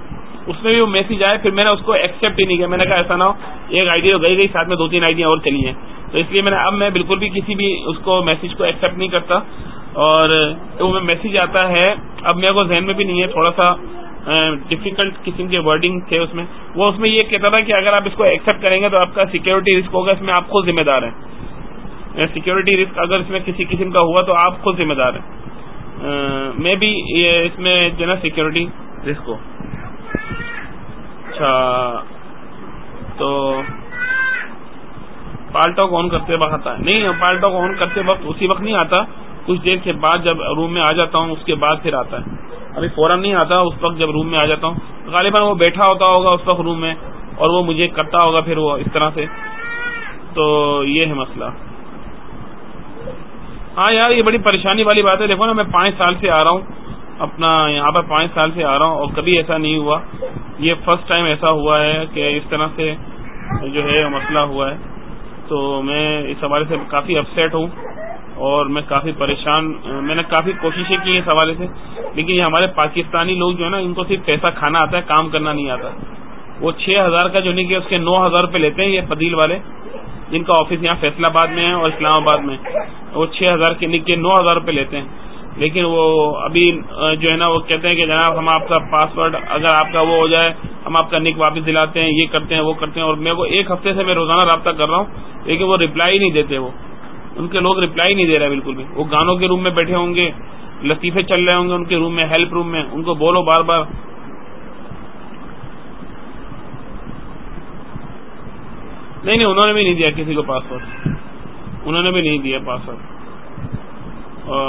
اس میں بھی وہ میسج آئے پھر میں نے اس کو ایکسپٹ ہی نہیں کیا۔ میں نے کہا، ایسا نہ ہو، ایک آئی ڈی تو گئی گئی، ساتھ میں دو تین آئی ڈیاں اور چلی ہیں۔ تو اس لیے میں نے، اب میں بالکل بھی کسی بھی اس کو میسج کو ایکسپٹ نہیں کرتا۔ اور وہ میسج آتا ہے، اب میرے کو ذہن میں بھی نہیں ہے، تھوڑا سا ڈفیکلٹ قسم کے ورڈنگ تھے اس میں۔ وہ اس میں یہ کہتا تھا کہ اگر آپ اس کو ایکسپٹ کریں گے تو آپ کا سیکورٹی رسک ہوگا، اس میں آپ خود ذمہ دار ہیں۔ سیکورٹی رسک اگر اس میں کسی قسم کا ہوا تو آپ خود ذمہ دار ہیں۔ میں بھی اس میں جو نا سیکورٹی رسک ہو اچھا تو پالٹا کو آن کرتے وقت آتا؟ ہے نہیں پالٹا کو آن کرتے وقت اسی وقت نہیں آتا۔ کچھ دیر کے بعد جب روم میں آ جاتا ہوں، اس کے بعد پھر آتا ہے۔ ابھی فوراً نہیں آتا، اس وقت جب روم میں آ جاتا ہوں۔ غالباً وہ بیٹھا ہوتا ہوگا اس وقت روم میں اور وہ مجھے کرتا ہوگا پھر وہ اس طرح سے۔ تو یہ ہے مسئلہ۔ ہاں یار، یہ بڑی پریشانی والی بات ہے۔ دیکھو نا، میں پانچ سال سے آ رہا ہوں، اپنا یہاں پر پانچ سال سے آ رہا ہوں اور کبھی ایسا نہیں ہوا۔ یہ فرسٹ ٹائم ایسا ہوا ہے کہ اس طرح سے جو ہے مسئلہ ہوا ہے۔ تو میں اس حوالے سے کافی اپسیٹ ہوں اور میں کافی پریشان، میں نے کافی کوششیں کی ہیں اس حوالے سے۔ لیکن یہ ہمارے پاکستانی لوگ جو ہے نا، ان کو صرف پیسہ کھانا آتا ہے، کام کرنا نہیں آتا۔ وہ چھ ہزار کا جو نہیں کہ اس کے نو ہزار روپے لیتے ہیں یہ پدیل والے۔ جن کا آفس یہاں فیصلہ آباد میں ہے اور اسلام آباد میں وہ چھ ہزار کے نک کے نو ہزار روپے لیتے ہیں۔ لیکن وہ ابھی جو ہے نا، وہ کہتے ہیں کہ جناب، ہم آپ کا پاسورڈ اگر آپ کا وہ ہو جائے، ہم آپ کا نک واپس دلاتے ہیں، یہ کرتے ہیں، وہ کرتے ہیں۔ اور میں وہ ایک ہفتے سے میں روزانہ رابطہ کر رہا ہوں، لیکن وہ رپلائی نہیں دیتے وہ۔ ان کے لوگ رپلائی نہیں دے رہے بالکل بھی۔ وہ گانوں کے روم میں بیٹھے ہوں گے، لطیفے چل رہے ہوں گے ان کے روم میں ہیلپ روم میں۔ ان کو بولو بار بار۔ نہیں نہیں، انہوں نے بھی نہیں دیا کسی کو پاسورڈ انہوں نے بھی نہیں دیا پاسورڈ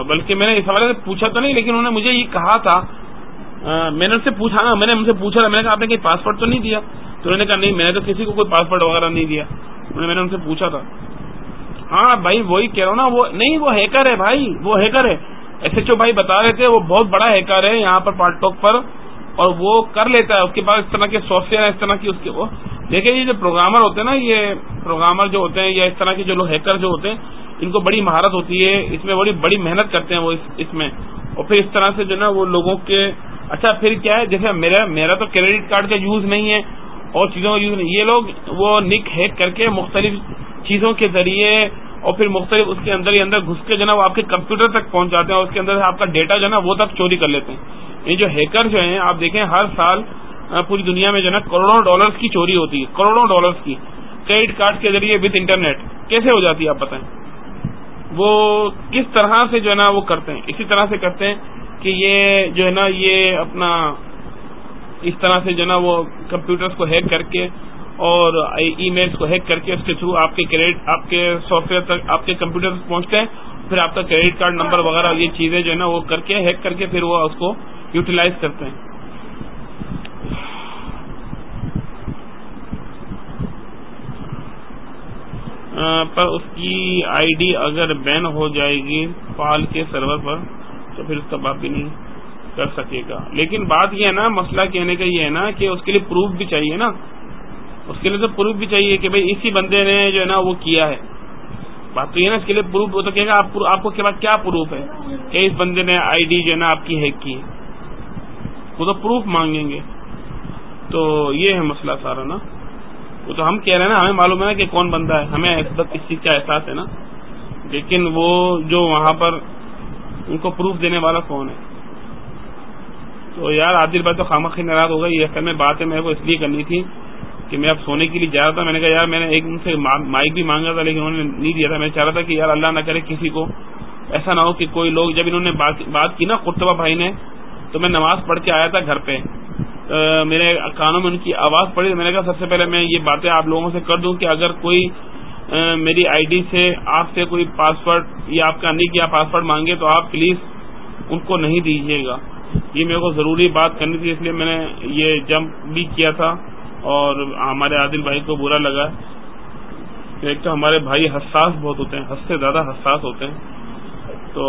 بلکہ میں نے اس حوالے سے پوچھا تو نہیں، لیکن انہوں نے مجھے یہ کہا تھا۔ میں نے ان سے پوچھا نا، میں نے ان سے پوچھا تھا، میں نے کہا آپ نے کہیں پاسپورٹ تو نہیں دیا؟ تو انہوں نے کہا نہیں، میں نے تو کسی کو کوئی پاسپورٹ وغیرہ نہیں دیا۔ میں نے ان سے پوچھا تھا۔ ہاں بھائی، وہی کہہ رہا ہوں نا، وہ نہیں، وہ ہیکر ہے بھائی، وہ ہیکر ہے۔ ایس ایچ او بھائی بتا رہے تھے، وہ بہت بڑا ہیکر ہے یہاں پر پارٹ ٹاک پر۔ اور وہ کر لیتا ہے، اس کے پاس اس طرح کے سافٹ ویئر اس طرح کی اس کے وہ۔ دیکھیں یہ جو پروگرامر ہوتے ہیں نا، یہ پروگرامر جو ہوتے ہیں یا اس طرح کے جو لوگ ہیکر جو ہوتے ہیں، ان کو بڑی مہارت ہوتی ہے، اس میں بڑی بڑی محنت کرتے ہیں وہ اس میں۔ اور پھر اس طرح سے جو نا، وہ لوگوں کے اچھا پھر کیا ہے جیسے میرا میرا تو کریڈٹ کارڈ کا یوز نہیں ہے، اور چیزوں کا یوز نہیں۔ یہ لوگ وہ نک ہیک کر کے مختلف چیزوں کے ذریعے اور پھر مختلف اس کے اندر ہی اندر گھس کے جو نا، وہ آپ کے کمپیوٹر تک پہنچ جاتے ہیں اور اس کے اندر آپ کا ڈیٹا جو ہے نا، وہ تک چوری کر لیتے ہیں۔ یہ جو ہیکر جو ہیں، آپ دیکھیں ہر سال پوری دنیا میں جو ہے نا کروڑوں ڈالرز کی چوری ہوتی ہے، کروڑوں ڈالرز کی۔ کریڈٹ کارڈ کے ذریعے وتھ انٹرنیٹ کیسے ہو جاتی ہے آپ بتائیں؟ وہ کس طرح سے جو ہے نا وہ کرتے ہیں؟ اسی طرح سے کرتے ہیں کہ یہ جو ہے نا یہ اپنا اس طرح سے جو ہے نا وہ کمپیوٹرز کو ہیک کر کے اور ای میلس کو ہیک کر کے اس کے تھرو آپ کے کریڈٹ آپ کے سافٹ ویئر تک، آپ کے کمپیوٹر تک پہنچتے ہیں، پھر آپ کا کریڈٹ کارڈ نمبر وغیرہ، یہ چیزیں جو ہے نا وہ کر کے ہیک کر کے پھر وہ اس کو یوٹیلائز کرتے ہیں۔ پر اس کی آئی ڈی اگر بین ہو جائے گی فال کے سرور پر، تو پھر اس کا باپ بھی نہیں کر سکے گا۔ لیکن بات یہ ہے نا، مسئلہ کہنے کا یہ ہے نا کہ اس کے لیے پروف بھی چاہیے نا۔ اس کے لیے تو پروف بھی چاہیے کہ بھائی اسی بندے نے جو ہے نا وہ کیا ہے۔ بات تو یہ نا، اس کے لیے پروف وہ تو کہے گا، آپ کو کے کیا پروف ہے؟ کہ اس بندے نے آئی ڈی جو ہے نا آپ کی ہیک کی ہے۔ وہ تو پروف مانگیں گے۔ تو یہ ہے مسئلہ سارا نا۔ وہ تو ہم کہہ رہے ہیں نا، ہمیں معلوم ہے نا کہ کون بندہ ہے، ہمیں اس چیز کا احساس ہے نا۔ لیکن وہ جو وہاں پر ان کو پروف دینے والا کون ہے؟ تو یار عادل بھائی تو خامہ خی ناراض ہوگا یہ اصل میں بات ہے میرے کو اس لیے کرنی تھی کہ میں اب سونے کے لیے جا رہا تھا۔ میں نے کہا یار، میں نے ایک ان سے مائک بھی مانگا تھا، لیکن انہوں نے نہیں دیا تھا۔ میں چاہ رہا تھا کہ یار اللہ نہ کرے کسی کو۔ ایسا نہ ہو کہ کوئی لوگ، جب انہوں نے بات کی نا، قرطبہ بھائی نے تو میں نماز پڑھ کے آیا تھا گھر پہ۔ میرے کانوں میں ان کی آواز پڑی۔ میں نے کہا، سب سے پہلے میں یہ باتیں آپ لوگوں سے کر دوں کہ اگر کوئی میری آئی ڈی سے آپ سے کوئی پاسورڈ یا آپ کا نک یا پاسورڈ مانگے تو آپ پلیز ان کو نہیں دیجیے گا۔ یہ میرے کو ضروری بات کرنی تھی، اس لیے میں نے یہ جمپ بھی کیا تھا اور ہمارے عادل بھائی کو برا لگا۔ ایک تو ہمارے بھائی حساس بہت ہوتے ہیں، حد سے زیادہ حساس ہوتے ہیں۔ تو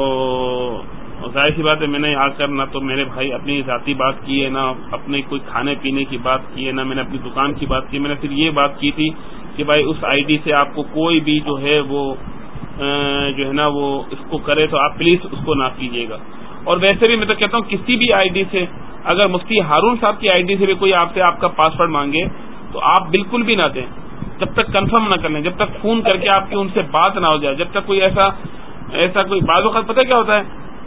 ظاہر سی بات ہے، میں نے آ کر، نہ تو میرے بھائی اپنی ذاتی بات کی ہے نہ اپنے کوئی کھانے پینے کی بات کی ہے نہ میں نے اپنی دکان کی بات کی، میں نے صرف یہ بات کی تھی کہ بھائی اس آئی ڈی سے آپ کو کوئی بھی جو ہے وہ جو ہے نا وہ اس کو کرے تو آپ پلیز اس کو نہ کیجیے گا۔ اور ویسے بھی میں تو کہتا ہوں، کسی بھی آئی ڈی سے، اگر مفتی ہارون صاحب کی آئی ڈی سے بھی کوئی آپ سے آپ کا پاسورڈ مانگے تو آپ بالکل بھی نہ دیں۔ جب تک کنفرم نہ کر لیں جب تک فون کر کے آپ کی ان سے بات نہ ہو جائے، جب تک کوئی ایسا ایسا کوئی بعض وقت پتہ کیا ہوتا ہے؟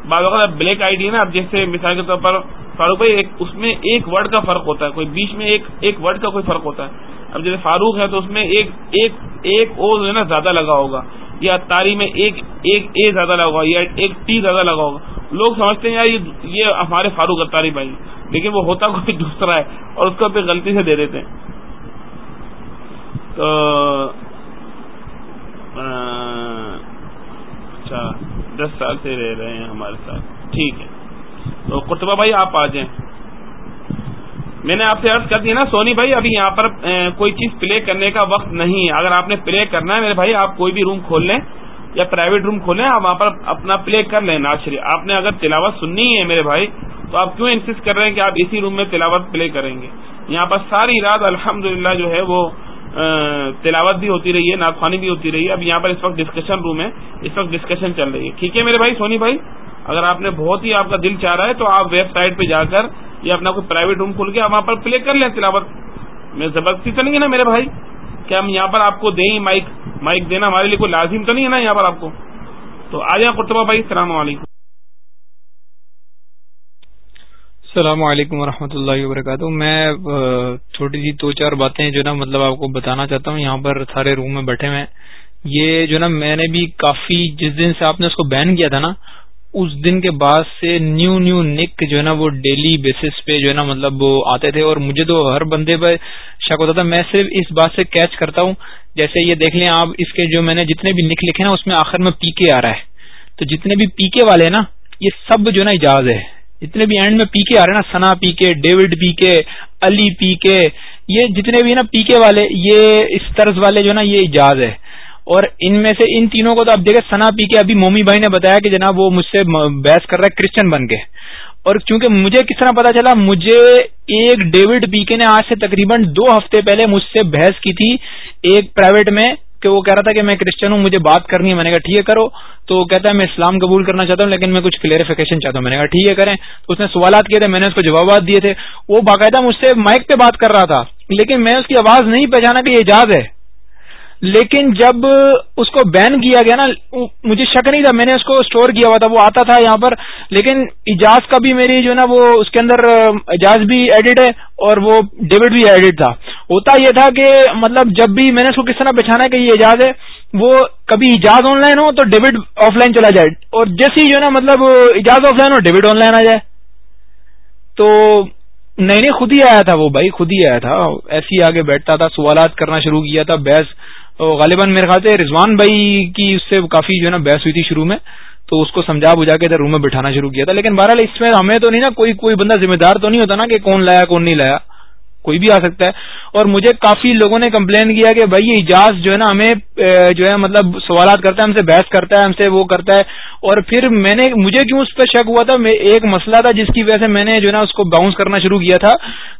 بعض اوقات بلیک آئی ڈی نا اب جیسے مثال کے طور پر فاروق بھائی، ایک اس میں ایک ورڈ کا فرق ہوتا ہے، کوئی بیچ میں ایک ایک ورڈ کا کوئی فرق ہوتا ہے۔ اب جیسے فاروق ہے تو اس میں ایک ایک ایک او جو ہے نا زیادہ لگا ہوگا، یا تاری میں ایک ایک اے زیادہ لگا ہوگا، یا ایک ٹی زیادہ لگا ہوگا۔ لوگ سمجھتے ہیں، یار، یہ ہمارے فاروق اتاری بھائی لیکن وہ ہوتا کوئی دوسرا ہے اور اس کو پہ غلطی سے دے دیتے ہیں۔ تو اچھا۔ دس سال سے رہ رہے ہیں ہمارے ساتھ۔ ٹھیک ہے۔ تو قطبہ بھائی آپ آ جائیں۔ میں نے آپ سے عرض کر دیا نا، سونی بھائی، ابھی یہاں پر کوئی چیز پلے کرنے کا وقت نہیں ہے۔ اگر آپ نے پلے کرنا ہے میرے بھائی، آپ کوئی بھی روم کھول لیں یا پرائیویٹ روم کھولیں آپ وہاں پر اپنا پلے کر لیں ناشری آپ نے اگر تلاوت سننی ہے میرے بھائی، تو آپ کیوں انسسٹ کر رہے ہیں کہ آپ اسی روم میں تلاوت پلے کریں گے؟ یہاں پر ساری رات الحمد جو ہے وہ تلاوت بھی ہوتی رہی ہے ناخوانی بھی ہوتی رہی ہے۔ اب یہاں پر اس وقت ڈسکشن روم ہے۔ اس وقت ڈسکشن چل رہی ہے۔ ٹھیک ہے میرے بھائی، سونی بھائی، اگر آپ نے بہت ہی آپ کا دل چاہ رہا ہے تو آپ ویب سائٹ پہ جا کر یا اپنا کوئی پرائیویٹ روم کھول کے آپ وہاں پر پلے کر لیں تلاوت۔ میں زبردستی تو نہیں ہے نا میرے بھائی کہ ہم یہاں پر آپ کو دیں مائک مائک دینا ہمارے لیے کوئی لازم تو نہیں ہے نا یہاں پر آپ کو؟ تو آ جائیں قرطبہ بھائی، السلام علیکم۔ السلام علیکم ورحمۃ اللہ وبرکاتہ۔ میں چھوٹی سی دو چار باتیں جو نا مطلب آپ کو بتانا چاہتا ہوں، یہاں پر سارے روم میں بیٹھے ہوئے یہ جو نا میں نے بھی کافی، جس دن سے آپ نے اس کو بین کیا تھا نا، اس دن کے بعد سے نیو نیو نک جو ہے نا وہ ڈیلی بیسس پہ جو ہے نا مطلب وہ آتے تھے۔ اور مجھے تو ہر بندے پہ شک ہوتا تھا۔ میں صرف اس بات سے کیچ کرتا ہوں، جیسے یہ دیکھ لیں آپ، اس کے جو میں نے جتنے بھی نک لکھے نا، اس میں آخر میں پی کے آ رہا ہے۔ تو جتنے بھی پی کے والے ہیں نا، یہ سب جو ہے نا اجاز ہے۔ جتنے بھی اینڈ میں پی کے آ رہے ہیں نا، سنا پی کے ڈیوڈ پی کے علی پی کے یہ جتنے بھی نا پی کے والے، یہ اس طرز والے جو نا، یہ اجاز ہے۔ اور ان میں سے ان تینوں کو تو آپ دیکھیں، سنا پی کے ابھی مومی بھائی نے بتایا کہ جناب وہ مجھ سے بحث کر رہا ہے کرسچن بن کے۔ اور کیونکہ مجھے کس طرح پتا چلا، مجھے ایک ڈیوڈ پی کے نے آج سے تقریباً دو ہفتے پہلے مجھ سے بحث کی تھی ایک پرائیویٹ میں کہ وہ کہہ رہا تھا کہ میں کرسچن ہوں، مجھے بات کرنی ہے، میں نے کہا ٹھیک ہے، کرو۔ تو کہتا ہے میں اسلام قبول کرنا چاہتا ہوں، لیکن میں کچھ کلیئرفیکیشن چاہتا ہوں۔ میں نے کہا ٹھیک ہے، کریں۔ تو اس نے سوالات کیے تھے، میں نے اس کو جوابات دیے تھے۔ وہ باقاعدہ مجھ سے مائک پہ بات کر رہا تھا، لیکن میں اس کی آواز نہیں پہچانا کہ یہ اعجاز ہے۔ لیکن جب اس کو بین کیا گیا نا مجھے شک نہیں تھا، میں نے اس کو اسٹور کیا ہوا تھا، وہ آتا تھا یہاں پر۔ لیکن اجاز کا بھی میری جو ہے نا، وہ اس کے اندر اجاز بھی ایڈٹ ہے اور وہ ڈیوڈ بھی ایڈٹ تھا۔ ہوتا یہ تھا کہ مطلب جب بھی میں نے اس کو کس طرح پہچانا کہ یہ اجاز ہے، وہ کبھی اجاز آن لائن ہو تو ڈیوڈ آف لائن چلا جائے۔ اور جیسے جو ہے نا مطلب اجاز آف لائن ہو ڈیوڈ آن لائن آ جائے۔ تو نہیں نہیں، خود ہی آیا تھا وہ بھائی، خود ہی آیا تھا۔ ایسے ہی آگے بیٹھتا تھا، سوالات کرنا شروع کیا تھا، بحث۔ غالباً میرے خیال سے رضوان بھائی کی اس سے کافی جو ہے نا بحث ہوئی تھی شروع میں۔ تو اس کو سمجھا بجھا کے ادھر روم میں بٹھانا شروع کیا تھا۔ لیکن بہرحال اس میں ہمیں تو نہیں نا، کوئی کوئی بندہ ذمہ دار تو نہیں ہوتا نا کہ کون لایا، کون نہیں لایا۔ کوئی بھی آ سکتا ہے۔ اور مجھے کافی لوگوں نے کمپلین کیا کہ بھائی یہ اجاز جو ہے نا ہمیں جو ہے مطلب سوالات کرتا ہے، ہم سے بحث کرتا ہے، ہم سے وہ کرتا ہے۔ اور پھر میں نے، مجھے کیوں اس پہ شک ہوا تھا؟ ایک مسئلہ تھا جس کی وجہ سے میں نے جو ہے نا اس کو باؤنس کرنا شروع کیا تھا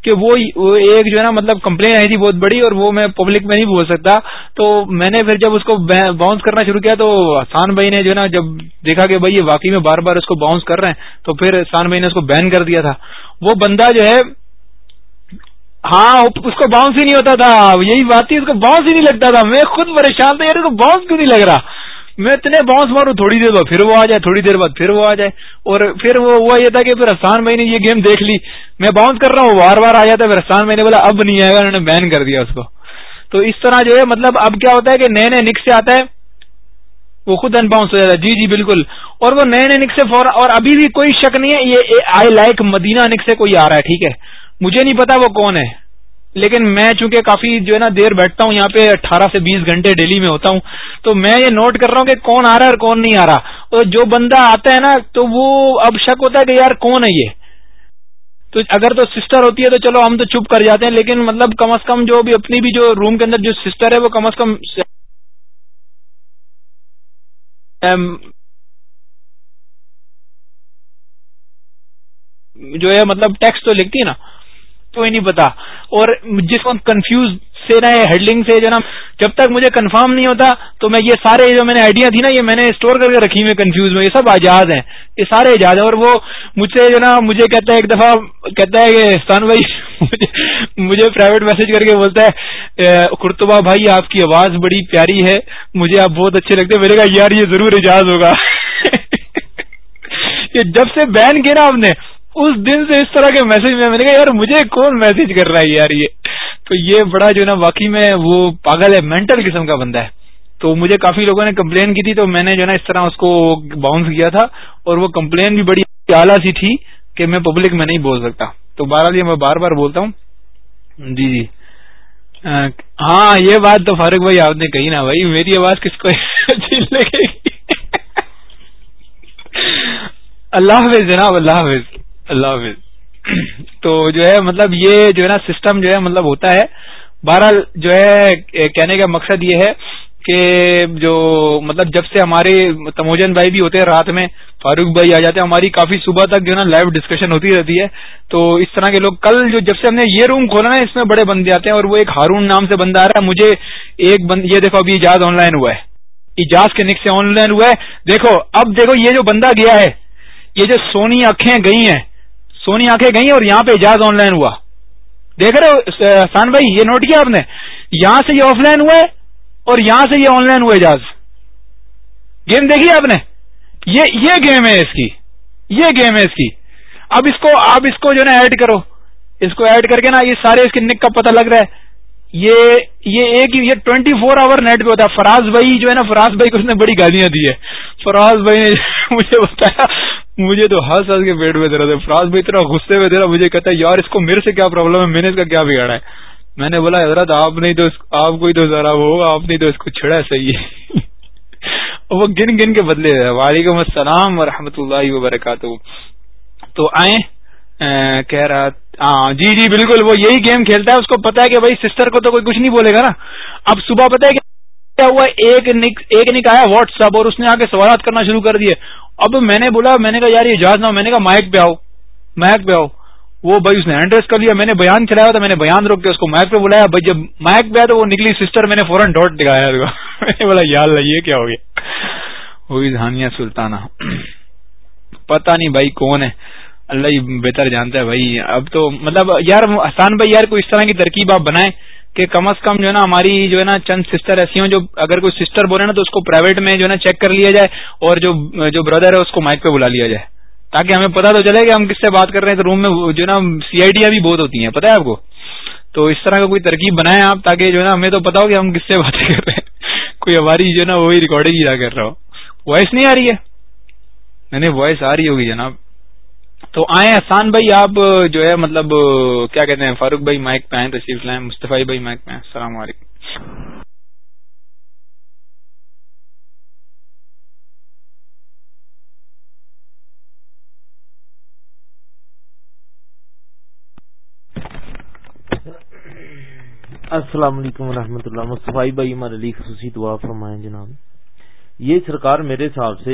کہ وہ ایک جو ہے نا مطلب کمپلین آئی تھی بہت بڑی اور وہ میں پبلک میں نہیں بول سکتا۔ تو میں نے پھر جب اس کو باؤنس کرنا شروع کیا تو آسان بھائی نے جو ہے نا جب دیکھا کہ بھائی یہ واقعی میں بار بار اس کو باؤنس کر رہے ہیں تو پھر آسان بھائی نے اس کو بین کر دیا تھا۔ وہ بندہ جو ہے ہاں اس کو باؤنس ہی نہیں ہوتا تھا۔ یہی بات تھی، اس کو باؤنس ہی نہیں لگتا تھا۔ میں خود پریشان تھا، یار، اس کو باؤنس کیوں نہیں لگ رہا؟ میں اتنے باؤنس ماروں، تھوڑی دیر بعد پھر وہ آ جائے، تھوڑی دیر بعد پھر وہ آ جائے۔ اور پھر وہ، ہوا یہ تھا کہ پھر حسان بھائی نے یہ گیم دیکھ لی۔ میں باؤنس کر رہا ہوں بار بار آ جاتا ہے۔ پھر حسان بھائی نے بولا، اب نہیں آئے گا، انہوں نے بین کر دیا اس کو۔ تو اس طرح جو ہے مطلب اب کیا ہوتا ہے کہ نئے نئے نک سے آتا ہے۔ وہ خود ان باؤنس ہو جاتا ہے۔ جی جی بالکل۔ اور وہ نئے نئے نک سے فور اور ابھی بھی کوئی شک نہیں ہے، یہ آئی لائک مدینہ نک سے کوئی آ رہا ہے، ٹھیک ہے۔ مجھے نہیں پتا وہ کون ہے، لیکن میں چونکہ کافی جو ہے نا دیر بیٹھتا ہوں، یہاں پہ اٹھارہ سے بیس گھنٹے ڈیلی میں ہوتا ہوں، تو میں یہ نوٹ کر رہا ہوں کہ کون آ رہا ہے اور کون نہیں آ رہا۔ اور جو بندہ آتا ہے نا، تو وہ اب شک ہوتا ہے کہ یار کون ہے یہ۔ تو اگر تو سسٹر ہوتی ہے تو چلو ہم تو چپ کر جاتے ہیں، لیکن مطلب کم از کم جو بھی اپنی بھی جو روم کے اندر جو سسٹر ہے، وہ کم از کم جو ہے مطلب ٹیکسٹ تو لکھتی ہے نا۔ کوئی نہیں پتا۔ اور جس کو کنفیوز سے نا ہیڈلنگ سے جو نا جب تک مجھے کنفرم نہیں ہوتا، تو میں یہ سارے جو میں نے آئیڈیا تھی نا، یہ میں نے اسٹور کر کے رکھی ہوئی کنفیوز میں، یہ سب آجاد ہیں۔ یہ سارے ایجاد ہیں۔ اور وہ مجھ سے جو نا، مجھے کہتا ہے ایک دفعہ، کہتا ہے کہ استان بھائی، مجھے پرائیویٹ میسج کر کے بولتا ہے قرطبہ بھائی، آپ کی آواز بڑی پیاری ہے، مجھے آپ بہت اچھے لگتے ہیں۔ میرے کہا، یار، یہ ضرور اجاز ہوگا۔ جب سے بین کیا نا آپ نے اس دن سے اس طرح کے میسج میں میں نے کہا، یار، مجھے کون میسج کر رہا ہے یار یہ؟ تو یہ بڑا جو نا واقعی میں وہ پاگل ہے مینٹل قسم کا بندہ ہے۔ تو مجھے کافی لوگوں نے کمپلین کی تھی، تو میں نے جو نا اس طرح اس کو باؤنس کیا تھا اور وہ کمپلین بھی بڑی اعلیٰ سی تھی کہ میں پبلک میں نہیں بول سکتا۔ تو بارہ لیے میں بار بار بولتا ہوں۔ جی جی۔ ہاں یہ بات تو فاروق بھائی آپ نے کہی نا بھائی، میری آواز کس کو اچھی لگے گی؟ اللہ حافظ جناب، اللہ حافظ۔ اللہ حافظ۔ تو جو ہے مطلب یہ جو ہے نا سسٹم جو ہے مطلب ہوتا ہے۔ بہرحال جو ہے کہنے کا مقصد یہ ہے کہ جو مطلب جب سے ہمارے تموجن بھائی بھی ہوتے ہیں رات میں، فاروق بھائی آ جاتے ہیں، ہماری کافی صبح تک جو ہے نا لائیو ڈسکشن ہوتی رہتی ہے۔ تو اس طرح کے لوگ کل جو جب سے ہم نے یہ روم کھولا نا، اس میں بڑے بندے آتے ہیں اور وہ ایک ہارون نام سے بندہ آ رہا ہے۔ مجھے ایک بند، یہ دیکھو ابھی ایجاز آن لائن ہوا ہے۔ ایجاز کے نک سے آن لائن ہوا ہے۔ دیکھو، اب دیکھو یہ جو بندہ گیا ہے، یہ جو سونی آنکھیں گئی ہیں سونی آنکھیں گئی اور یہاں پہ اجاز آن لائن ہوا۔ دیکھ رہے ہو حسان بھائی، یہ نوٹ کیا آپ نے؟ یہاں سے یہ آف لائن ہوا ہے اور یہاں سے یہ آن لائن ہوا اجاز گیم دیکھی آپ نے؟ یہ یہ گیم ہے اس کی۔ یہ گیم ہے اس کی۔ اب اس کو آپ اس کو جو ہے نا ایڈ کرو۔ اس کو ایڈ کر کے نا یہ سارے اس کے نک کا پتہ لگ رہا ہے۔ یہ یہ ایک یہ ٹوینٹی فور آور نیٹ پہ ہوتا ہے۔ فراز بھائی جو ہے نا، فراز بھائی کو اس نے بڑی گالیاں دی ہے فراز بھائی نے مجھے بتایا مجھے تو ہنس ہنس کے پیٹ میں درد ہے۔ فراز بھائی اتنا غصے میں تھا، مجھے کہتا ہے، یار، اس کو میرے سے کیا پرابلم ہے؟ میں نے اس کا کیا بگاڑا ہے؟ میں نے بولا، حضرت، آپ نہیں تو آپ کو ہی تو ذرا وہ آپ نہیں تو اس کو چھڑا صحیح ہے۔ وہ گن گن کے بدلے وعلیکم السلام ورحمۃ اللہ وبرکاتہ۔ تو آئیں کہہ رہا ہاں جی جی بالکل، وہ یہی گیم کھیلتا ہے۔ اس کو پتا ہے کہ بھائی سسٹر کو تو کوئی کچھ نہیں بولے گا نا۔ اب صبح پتا ہے کیا ہوا، ایک نک ایک نک آیا واٹس ایپ اور اس نے آ کے سوالات کرنا شروع کر دیے۔ اب میں نے بولا، میں نے کہا، یار، یہ جہاز نہ میں نے کہا، مائک پہ آؤ، مائک پہ آؤ. وہ بھائی، اس نے ہینڈریس کر لیا، میں نے بیان چلایا تھا، میں نے بیان روک کے اس کو مائک پہ بلایا۔ بھائی، جب مائک پہ آیا تو وہ نکلی سسٹر میں نے فوراً ڈاٹ دکھایا۔ میں نے بولا، یار یہ کیا ہو گیا؟ وہی دھانیہ سلطانہ۔ پتا نہیں بھائی کون ہے۔ اللہ ہی بہتر جانتا ہے بھائی۔ اب تو مطلب یار آسان بھائی، یار، کوئی اس طرح کی ترکیب آپ بنائیں۔ کہ کم از کم جو ہے نا ہماری جو ہے نا چند سسٹر ایسی ہوں جو اگر کوئی سسٹر بولے نا تو اس کو پرائیویٹ میں جو ہے نا چیک کر لیا جائے اور جو جو بردر ہے اس کو مائک پہ بلا لیا جائے۔ تاکہ ہمیں پتا تو چلے کہ ہم کس سے بات کر رہے ہیں۔ تو روم میں جو ہے نا سی آئی ڈیاں بھی بہت ہوتی ہیں، پتا ہے آپ کو؟ تو اس طرح کا کوئی ترکیب بنائیں آپ تاکہ جو ہے نا ہمیں تو پتا ہو کہ ہم کس سے باتیں کر رہے ہیں۔ کوئی ہماری جو ہے نا وہی ریکارڈنگ ہی کر رہا ہو۔ وائس نہیں آ رہی ہے؟ نہیں نہیں وائس آ رہی ہوگی جناب۔ تو آئیں احسان بھائی، آپ جو ہے مطلب کیا کہتے ہیں، فاروق بھائی مائک پہ آئیں، تشریف لائیں، مصطفی بھائی مائک پہ آئیں۔ السلام علیکم۔ السلام علیکم ورحمۃ اللہ۔ مصطفی بھائی، ہمارے لیے خصوصی دعا فرمائیں جناب۔ یہ سرکار میرے حساب سے